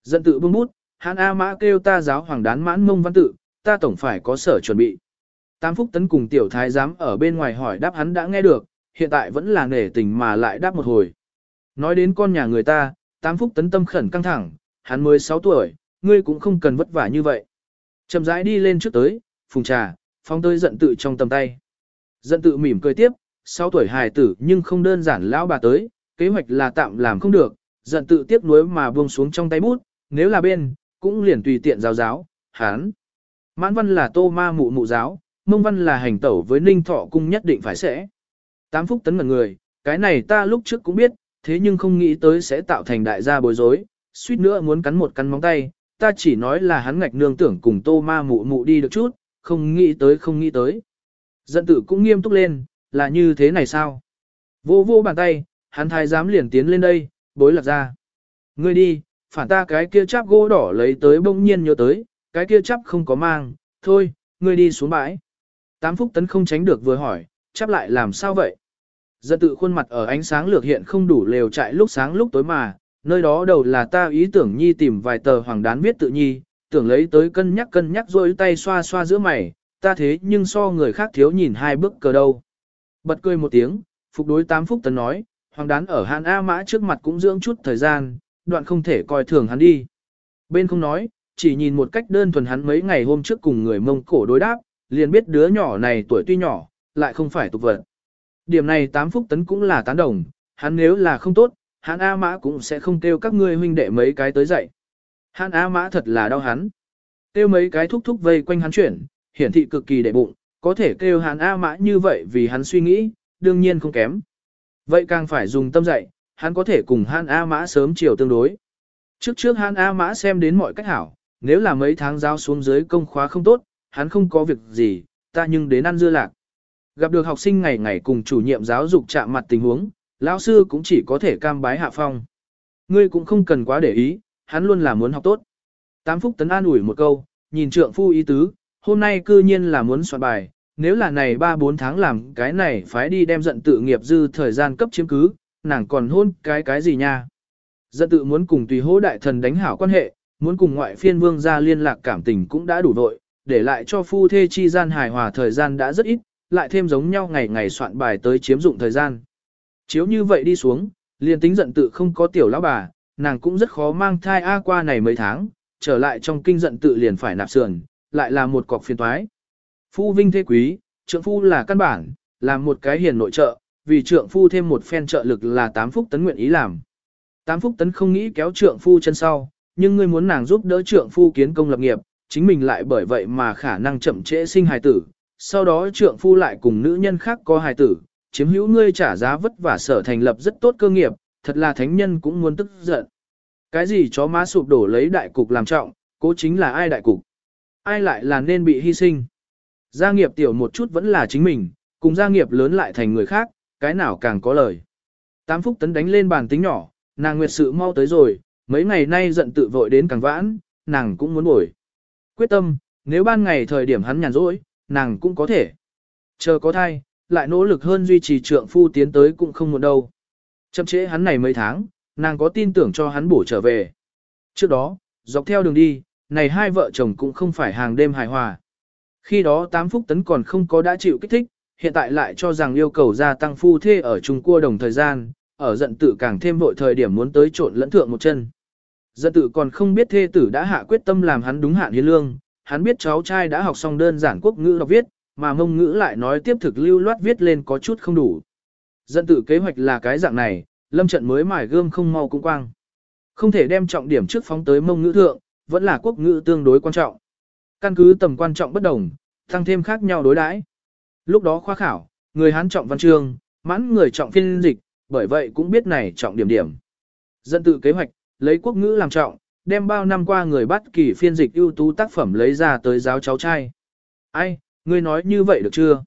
Giận tự bưng bút, hàn A mã kêu ta giáo hoàng đán mãn mông văn tự, ta tổng phải có sở chuẩn bị. Tám phúc tấn cùng tiểu thái giám ở bên ngoài hỏi đáp hắn đã nghe được, hiện tại vẫn là nể tình mà lại đáp một hồi. Nói đến con nhà người ta, tám phúc tấn tâm khẩn căng thẳng, hắn mới 6 tuổi, ngươi cũng không cần vất vả như vậy. Chậm rãi đi lên trước tới, phùng trà, phong tới giận tự trong tầm tay dận tự mỉm cười tiếp, 6 tuổi hài tử nhưng không đơn giản lão bà tới, kế hoạch là tạm làm không được, giận tự tiếc nuối mà buông xuống trong tay bút, nếu là bên, cũng liền tùy tiện giáo giáo, hán. Mãn văn là tô ma mụ mụ giáo, mông văn là hành tẩu với ninh thọ cung nhất định phải sẽ. Tám phúc tấn ngần người, cái này ta lúc trước cũng biết, thế nhưng không nghĩ tới sẽ tạo thành đại gia bối rối, suýt nữa muốn cắn một cắn móng tay, ta chỉ nói là hắn ngạch nương tưởng cùng tô ma mụ mụ đi được chút, không nghĩ tới không nghĩ tới. Dận tử cũng nghiêm túc lên, là như thế này sao? Vô vô bàn tay, hắn thái giám liền tiến lên đây, bối lạc ra. Ngươi đi, phản ta cái kia chắp gỗ đỏ lấy tới bỗng nhiên nhớ tới, cái kia chắp không có mang, thôi, ngươi đi xuống bãi. Tám phúc tấn không tránh được vừa hỏi, chắp lại làm sao vậy? Dận tự khuôn mặt ở ánh sáng lược hiện không đủ lều trại lúc sáng lúc tối mà, nơi đó đầu là ta ý tưởng nhi tìm vài tờ hoàng đán viết tự nhi, tưởng lấy tới cân nhắc cân nhắc rồi tay xoa xoa giữa mày, ta thế nhưng so người khác thiếu nhìn hai bước cờ đâu. Bật cười một tiếng, phục đối tám phúc tấn nói, hoàng đán ở Hàn A Mã trước mặt cũng dưỡng chút thời gian, đoạn không thể coi thường hắn đi. Bên không nói, chỉ nhìn một cách đơn thuần hắn mấy ngày hôm trước cùng người mông cổ đối đáp, liền biết đứa nhỏ này tuổi tuy nhỏ, lại không phải tục vật. Điểm này tám phúc tấn cũng là tán đồng, hắn nếu là không tốt, hắn A Mã cũng sẽ không kêu các ngươi huynh đệ mấy cái tới dậy. Hắn A Mã thật là đau hắn. Kêu mấy cái thúc thúc vây quanh hắn chuyển, hiển thị cực kỳ đệ bụng, có thể kêu hắn A Mã như vậy vì hắn suy nghĩ, đương nhiên không kém. Vậy càng phải dùng tâm dạy, hắn có thể cùng hắn A Mã sớm chiều tương đối. Trước trước hắn A Mã xem đến mọi cách hảo, nếu là mấy tháng giao xuống dưới công khóa không tốt, hắn không có việc gì, ta nhưng đến ăn dưa lạc. Gặp được học sinh ngày ngày cùng chủ nhiệm giáo dục chạm mặt tình huống, lão sư cũng chỉ có thể cam bái hạ phong. Ngươi cũng không cần quá để ý, hắn luôn là muốn học tốt. Tám phúc tấn an ủi một câu, nhìn trượng phu ý tứ, hôm nay cư nhiên là muốn soạn bài, nếu là này 3-4 tháng làm cái này phải đi đem giận tự nghiệp dư thời gian cấp chiếm cứ, nàng còn hôn cái cái gì nha. Giận tự muốn cùng tùy hỗ đại thần đánh hảo quan hệ, muốn cùng ngoại phiên vương gia liên lạc cảm tình cũng đã đủ vội, để lại cho phu thê chi gian hài hòa thời gian đã rất ít, lại thêm giống nhau ngày ngày soạn bài tới chiếm dụng thời gian. Chiếu như vậy đi xuống, liền tính giận tự không có tiểu lão bà, nàng cũng rất khó mang thai A qua này mấy tháng, trở lại trong kinh giận tự liền phải nạp sườn, lại là một cọc phiền toái. Phu vinh thế quý, trượng phu là căn bản, là một cái hiền nội trợ, vì trượng phu thêm một phen trợ lực là tám phúc tấn nguyện ý làm. Tám phúc tấn không nghĩ kéo trượng phu chân sau, nhưng ngươi muốn nàng giúp đỡ trượng phu kiến công lập nghiệp, chính mình lại bởi vậy mà khả năng chậm trễ sinh hài tử, sau đó trượng phu lại cùng nữ nhân khác có hài tử, chiếm hữu ngươi trả giá vất vả sở thành lập rất tốt cơ nghiệp, thật là thánh nhân cũng muốn tức giận. Cái gì chó má sụp đổ lấy đại cục làm trọng, cố chính là ai đại cục? Ai lại là nên bị hy sinh? Gia nghiệp tiểu một chút vẫn là chính mình, cùng gia nghiệp lớn lại thành người khác, cái nào càng có lời. Tám phúc tấn đánh lên bàn tính nhỏ, nàng nguyệt sự mau tới rồi, mấy ngày nay giận tự vội đến càng vãn, nàng cũng muốn bổi. Quyết tâm, nếu ban ngày thời điểm hắn nhàn rỗi, nàng cũng có thể. Chờ có thai, lại nỗ lực hơn duy trì trượng phu tiến tới cũng không muộn đâu. Chậm trễ hắn này mấy tháng, nàng có tin tưởng cho hắn bổ trở về. Trước đó, dọc theo đường đi, này hai vợ chồng cũng không phải hàng đêm hài hòa. Khi đó tám phúc tấn còn không có đã chịu kích thích, hiện tại lại cho rằng yêu cầu gia tăng phu thê ở Trung Cua đồng thời gian, ở giận tự càng thêm vội thời điểm muốn tới trộn lẫn thượng một chân. Giận tự còn không biết thê tử đã hạ quyết tâm làm hắn đúng hạn hiến lương, hắn biết cháu trai đã học xong đơn giản quốc ngữ đọc viết, mà mông ngữ lại nói tiếp thực lưu loát viết lên có chút không đủ. giận tự kế hoạch là cái dạng này, lâm trận mới mải gươm không mau cũng quang. Không thể đem trọng điểm trước phóng tới mông ngữ thượng, vẫn là quốc ngữ tương đối quan trọng. Căn cứ tầm quan trọng bất đồng, tăng thêm khác nhau đối đãi. Lúc đó khoa khảo, người Hán trọng văn chương, mãn người trọng phiên dịch, bởi vậy cũng biết này trọng điểm điểm. Dân tự kế hoạch, lấy quốc ngữ làm trọng, đem bao năm qua người bắt kỳ phiên dịch ưu tú tác phẩm lấy ra tới giáo cháu trai. Ai, ngươi nói như vậy được chưa?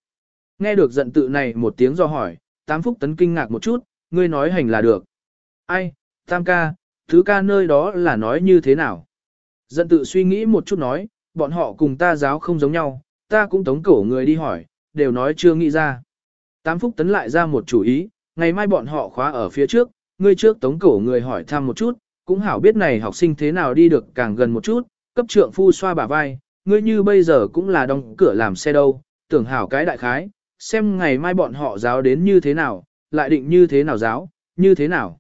Nghe được giận tự này một tiếng do hỏi, tám phúc tấn kinh ngạc một chút, ngươi nói hành là được. Ai, tam ca, thứ ca nơi đó là nói như thế nào? Dân tự suy nghĩ một chút nói, bọn họ cùng ta giáo không giống nhau, ta cũng tống cổ người đi hỏi, đều nói chưa nghĩ ra. Tám phúc tấn lại ra một chủ ý, ngày mai bọn họ khóa ở phía trước, ngươi trước tống cổ người hỏi thăm một chút, cũng hảo biết này học sinh thế nào đi được càng gần một chút, cấp trượng phu xoa bả vai, ngươi như bây giờ cũng là đóng cửa làm xe đâu, tưởng hảo cái đại khái, xem ngày mai bọn họ giáo đến như thế nào, lại định như thế nào giáo, như thế nào.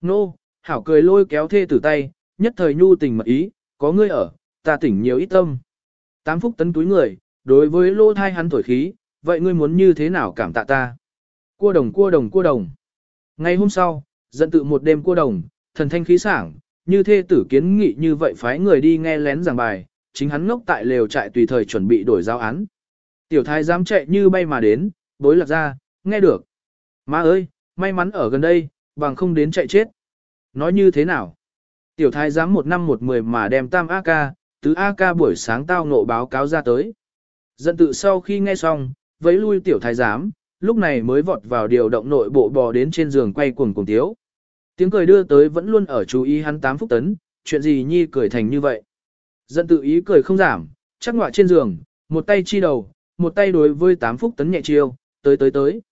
Nô, no, hảo cười lôi kéo thê tử tay, nhất thời nhu tình mật ý, có ngươi ở, ta tỉnh nhiều ít tâm. Tám phúc tấn túi người, đối với lô thai hắn thổi khí, vậy ngươi muốn như thế nào cảm tạ ta? Cua đồng cua đồng cua đồng. Ngày hôm sau, dẫn tự một đêm cua đồng, thần thanh khí sảng, như thê tử kiến nghị như vậy phái người đi nghe lén giảng bài, chính hắn ngốc tại lều trại tùy thời chuẩn bị đổi giáo án. Tiểu thái dám chạy như bay mà đến, bối lạc ra, nghe được. Má ơi, may mắn ở gần đây, bằng không đến chạy chết. Nói như thế nào? Tiểu thái Giám một năm một mười mà đem tam AK, tứ AK buổi sáng tao nộ báo cáo ra tới. Dân tự sau khi nghe xong, vẫy lui tiểu thái giám, lúc này mới vọt vào điều động nội bộ bò đến trên giường quay cuồng cuồng tiếu. Tiếng cười đưa tới vẫn luôn ở chú ý hắn tám phúc tấn, chuyện gì nhi cười thành như vậy. Dân tự ý cười không giảm, chắc ngọa trên giường, một tay chi đầu, một tay đối với tám phúc tấn nhẹ chiêu, tới tới tới.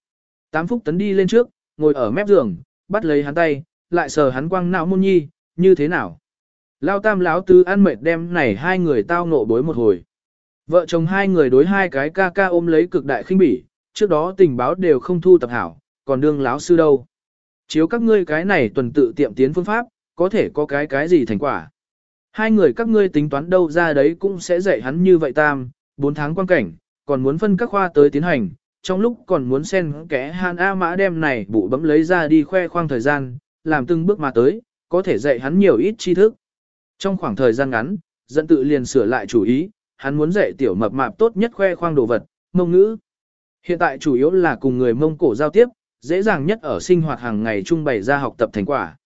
Tám phúc tấn đi lên trước, ngồi ở mép giường, bắt lấy hắn tay, lại sờ hắn quăng não môn nhi, như thế nào. Lao tam lão tứ ăn mệt đem này hai người tao nộ bối một hồi. Vợ chồng hai người đối hai cái ca ca ôm lấy cực đại khinh bỉ, trước đó tình báo đều không thu tập hảo, còn đương lão sư đâu. Chiếu các ngươi cái này tuần tự tiệm tiến phương pháp, có thể có cái cái gì thành quả. Hai người các ngươi tính toán đâu ra đấy cũng sẽ dạy hắn như vậy tam, bốn tháng quan cảnh, còn muốn phân các khoa tới tiến hành, trong lúc còn muốn xen kẽ han A mã đem này bụ bấm lấy ra đi khoe khoang thời gian, làm từng bước mà tới, có thể dạy hắn nhiều ít tri thức. Trong khoảng thời gian ngắn, dẫn tự liền sửa lại chủ ý, hắn muốn dạy tiểu mập mạp tốt nhất khoe khoang đồ vật, mông ngữ. Hiện tại chủ yếu là cùng người mông cổ giao tiếp, dễ dàng nhất ở sinh hoạt hàng ngày trung bày ra học tập thành quả.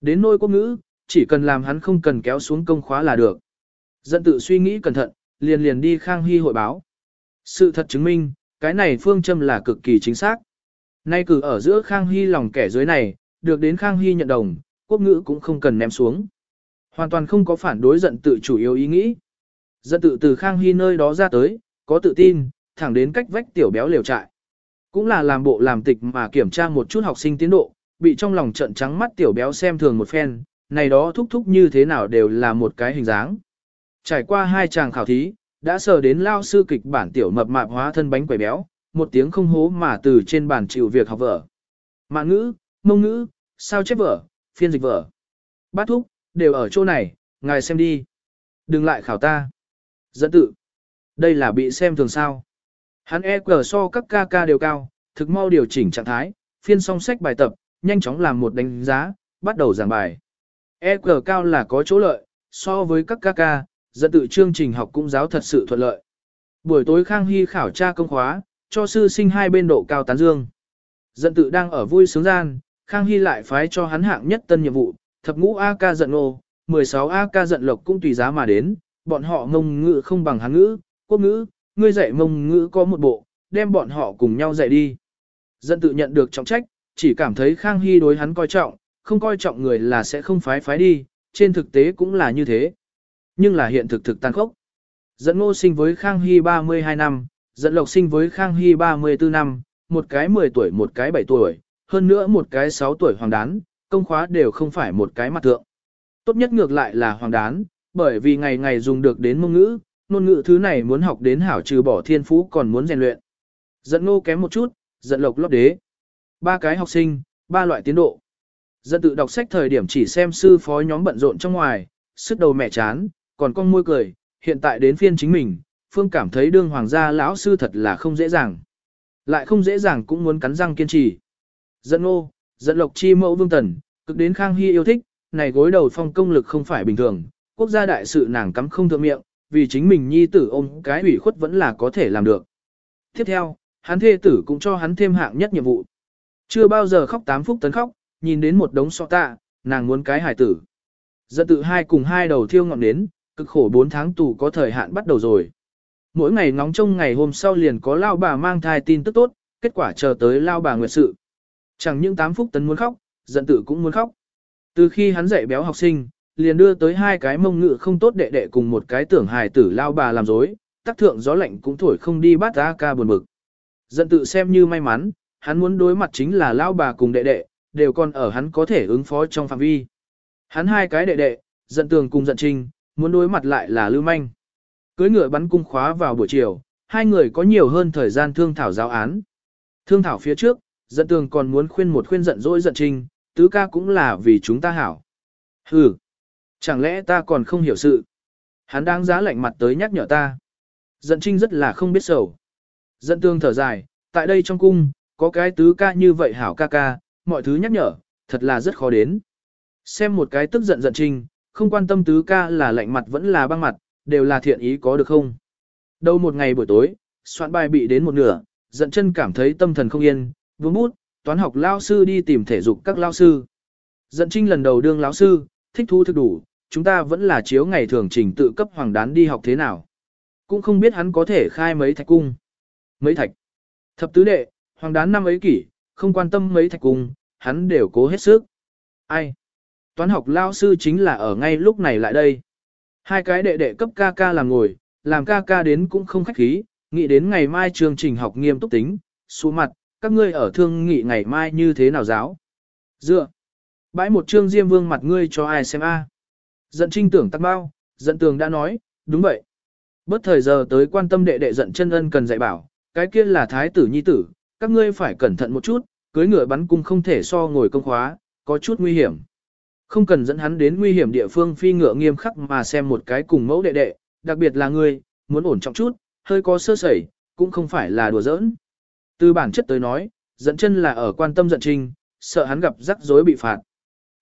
Đến nôi quốc ngữ, chỉ cần làm hắn không cần kéo xuống công khóa là được. Dẫn tự suy nghĩ cẩn thận, liền liền đi Khang Hy hội báo. Sự thật chứng minh, cái này phương châm là cực kỳ chính xác. Nay cử ở giữa Khang Hy lòng kẻ dưới này, được đến Khang Hy nhận đồng, quốc ngữ cũng không cần ném xuống. Hoàn toàn không có phản đối giận tự chủ yếu ý nghĩ. Giận tự từ Khang Hy nơi đó ra tới, có tự tin, thẳng đến cách vách tiểu béo liều trại. Cũng là làm bộ làm tịch mà kiểm tra một chút học sinh tiến độ, bị trong lòng trận trắng mắt tiểu béo xem thường một phen, này đó thúc thúc như thế nào đều là một cái hình dáng. Trải qua hai chàng khảo thí, đã sờ đến lao sư kịch bản tiểu mập mạp hóa thân bánh quẩy béo, một tiếng không hố mà từ trên bàn chịu việc học vở. Mạng ngữ, mông ngữ, sao chép vở, phiên dịch vở. Bát thúc, đều ở chỗ này, ngài xem đi. Đừng lại khảo ta. Dẫn tự. Đây là bị xem thường sao. Hắn e cờ so các ca ca đều cao, thực mau điều chỉnh trạng thái, phiên song sách bài tập, nhanh chóng làm một đánh giá, bắt đầu giảng bài. E cờ cao là có chỗ lợi, so với các ca ca, dẫn tự chương trình học cũng giáo thật sự thuận lợi. Buổi tối Khang Hy khảo tra công khóa, cho sư sinh hai bên độ cao tán dương. Dẫn tự đang ở vui sướng gian, Khang Hy lại phái cho hắn hạng nhất tân nhiệm vụ, thập ngũ A ca giận ô, 16 A ca giận lộc cũng tùy giá mà đến, bọn họ ngông ngữ không bằng hắn ngữ, quốc ngữ, ngươi dạy mông ngữ có một bộ, đem bọn họ cùng nhau dạy đi. Dân tự nhận được trọng trách, chỉ cảm thấy Khang Hy đối hắn coi trọng, không coi trọng người là sẽ không phái phái đi, trên thực tế cũng là như thế. Nhưng là hiện thực thực tàn khốc. Dẫn ngô sinh với Khang Hy 32 năm, dẫn lộc sinh với Khang Hy 34 năm, một cái 10 tuổi một cái 7 tuổi, hơn nữa một cái 6 tuổi hoàng đán, công khóa đều không phải một cái mặt tượng. Tốt nhất ngược lại là hoàng đán, bởi vì ngày ngày dùng được đến mông ngữ, ngôn ngữ thứ này muốn học đến hảo trừ bỏ thiên phú còn muốn rèn luyện. giận ngô kém một chút, giận lộc lót đế. Ba cái học sinh, ba loại tiến độ. giận tự đọc sách thời điểm chỉ xem sư phó nhóm bận rộn trong ngoài, sức đầu mẹ chán, còn con môi cười, hiện tại đến phiên chính mình, Phương cảm thấy đương hoàng gia lão sư thật là không dễ dàng. Lại không dễ dàng cũng muốn cắn răng kiên trì. Dẫn ngô, dẫn lộc chi mẫu vương tần, cực đến Khang Hy yêu thích, này gối đầu phong công lực không phải bình thường, quốc gia đại sự nàng cắm không thượng miệng, vì chính mình nhi tử ôm cái ủy khuất vẫn là có thể làm được. Tiếp theo, hắn thê tử cũng cho hắn thêm hạng nhất nhiệm vụ. Chưa bao giờ khóc tám phút tấn khóc, nhìn đến một đống so tạ, nàng muốn cái hải tử. Dẫn tự hai cùng hai đầu thiêu ngọn đến, cực khổ 4 tháng tù có thời hạn bắt đầu rồi. Mỗi ngày ngóng trông ngày hôm sau liền có lao bà mang thai tin tức tốt, kết quả chờ tới lao bà nguyệt sự. Chẳng những tám phút tấn muốn khóc, giận tử cũng muốn khóc. Từ khi hắn dạy béo học sinh, liền đưa tới hai cái mông ngự không tốt đệ đệ cùng một cái tưởng hài tử lao bà làm dối, tác thượng gió lạnh cũng thổi không đi bát ra ca buồn bực. giận tự xem như may mắn, hắn muốn đối mặt chính là lao bà cùng đệ đệ, đều còn ở hắn có thể ứng phó trong phạm vi. Hắn hai cái đệ đệ, giận tường cùng giận trinh, muốn đối mặt lại là lưu manh. Cưới ngựa bắn cung khóa vào buổi chiều, hai người có nhiều hơn thời gian thương thảo giáo án. Thương thảo phía trước, giận tường còn muốn khuyên một khuyên giận dỗi giận trinh, tứ ca cũng là vì chúng ta hảo. Hừ, chẳng lẽ ta còn không hiểu sự. Hắn đang giá lạnh mặt tới nhắc nhở ta. Giận trinh rất là không biết sầu. Giận tường thở dài, tại đây trong cung, có cái tứ ca như vậy hảo ca ca, mọi thứ nhắc nhở, thật là rất khó đến. Xem một cái tức giận giận trinh, không quan tâm tứ ca là lạnh mặt vẫn là băng mặt, đều là thiện ý có được không. Đâu một ngày buổi tối, soạn bài bị đến một nửa, giận chân cảm thấy tâm thần không yên, vương bút, toán học lao sư đi tìm thể dục các lao sư. dẫn trinh lần đầu đương lão sư, thích thu thực đủ, chúng ta vẫn là chiếu ngày thường trình tự cấp hoàng đán đi học thế nào. Cũng không biết hắn có thể khai mấy thạch cung. Mấy thạch. Thập tứ đệ, hoàng đán năm ấy kỷ, không quan tâm mấy thạch cung, hắn đều cố hết sức. Ai? Toán học lao sư chính là ở ngay lúc này lại đây. Hai cái đệ đệ cấp ca ca làm ngồi, làm ca ca đến cũng không khách khí, nghĩ đến ngày mai chương trình học nghiêm túc tính, xuống mặt, các ngươi ở thương nghị ngày mai như thế nào giáo. Dựa. Bãi một trương diêm vương mặt ngươi cho ai xem a? À. Giận trinh tưởng tắc bao, giận tường đã nói, đúng vậy. Bất thời giờ tới quan tâm đệ đệ giận chân ân cần dạy bảo, cái kia là thái tử nhi tử, các ngươi phải cẩn thận một chút, cưới ngựa bắn cung không thể so ngồi công khóa, có chút nguy hiểm. Không cần dẫn hắn đến nguy hiểm địa phương phi ngựa nghiêm khắc mà xem một cái cùng mẫu đệ đệ, đặc biệt là ngươi, muốn ổn trọng chút, hơi có sơ sẩy, cũng không phải là đùa giỡn. Từ bản chất tới nói, dẫn chân là ở quan tâm giận trinh, sợ hắn gặp rắc rối bị phạt.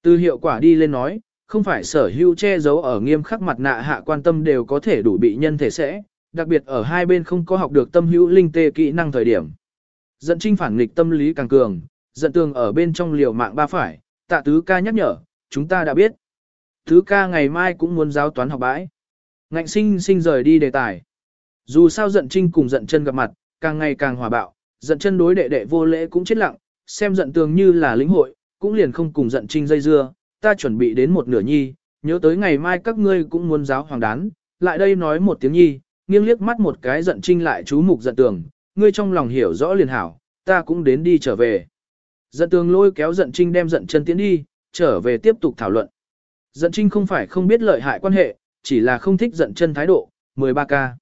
Từ hiệu quả đi lên nói, không phải sở hữu che giấu ở nghiêm khắc mặt nạ hạ quan tâm đều có thể đủ bị nhân thể sẽ, đặc biệt ở hai bên không có học được tâm hữu linh tê kỹ năng thời điểm. Dẫn trinh phản nghịch tâm lý càng cường, dẫn tường ở bên trong liều mạng ba phải, tạ tứ ca nhắc nhở, chúng ta đã biết. Tứ ca ngày mai cũng muốn giáo toán học bãi. Ngạnh sinh sinh rời đi đề tài. Dù sao giận trinh cùng giận chân gặp mặt, càng ngày càng hòa bạo, giận chân đối đệ đệ vô lễ cũng chết lặng, xem giận tường như là lĩnh hội, cũng liền không cùng giận trinh dây dưa, ta chuẩn bị đến một nửa nhi, nhớ tới ngày mai các ngươi cũng muốn giáo hoàng đán, lại đây nói một tiếng nhi, nghiêng liếc mắt một cái giận trinh lại chú mục giận tường, ngươi trong lòng hiểu rõ liền hảo, ta cũng đến đi trở về. Giận tường lôi kéo giận trinh đem giận chân tiến đi, trở về tiếp tục thảo luận. Giận trinh không phải không biết lợi hại quan hệ, chỉ là không thích giận chân thái độ, 13 ca.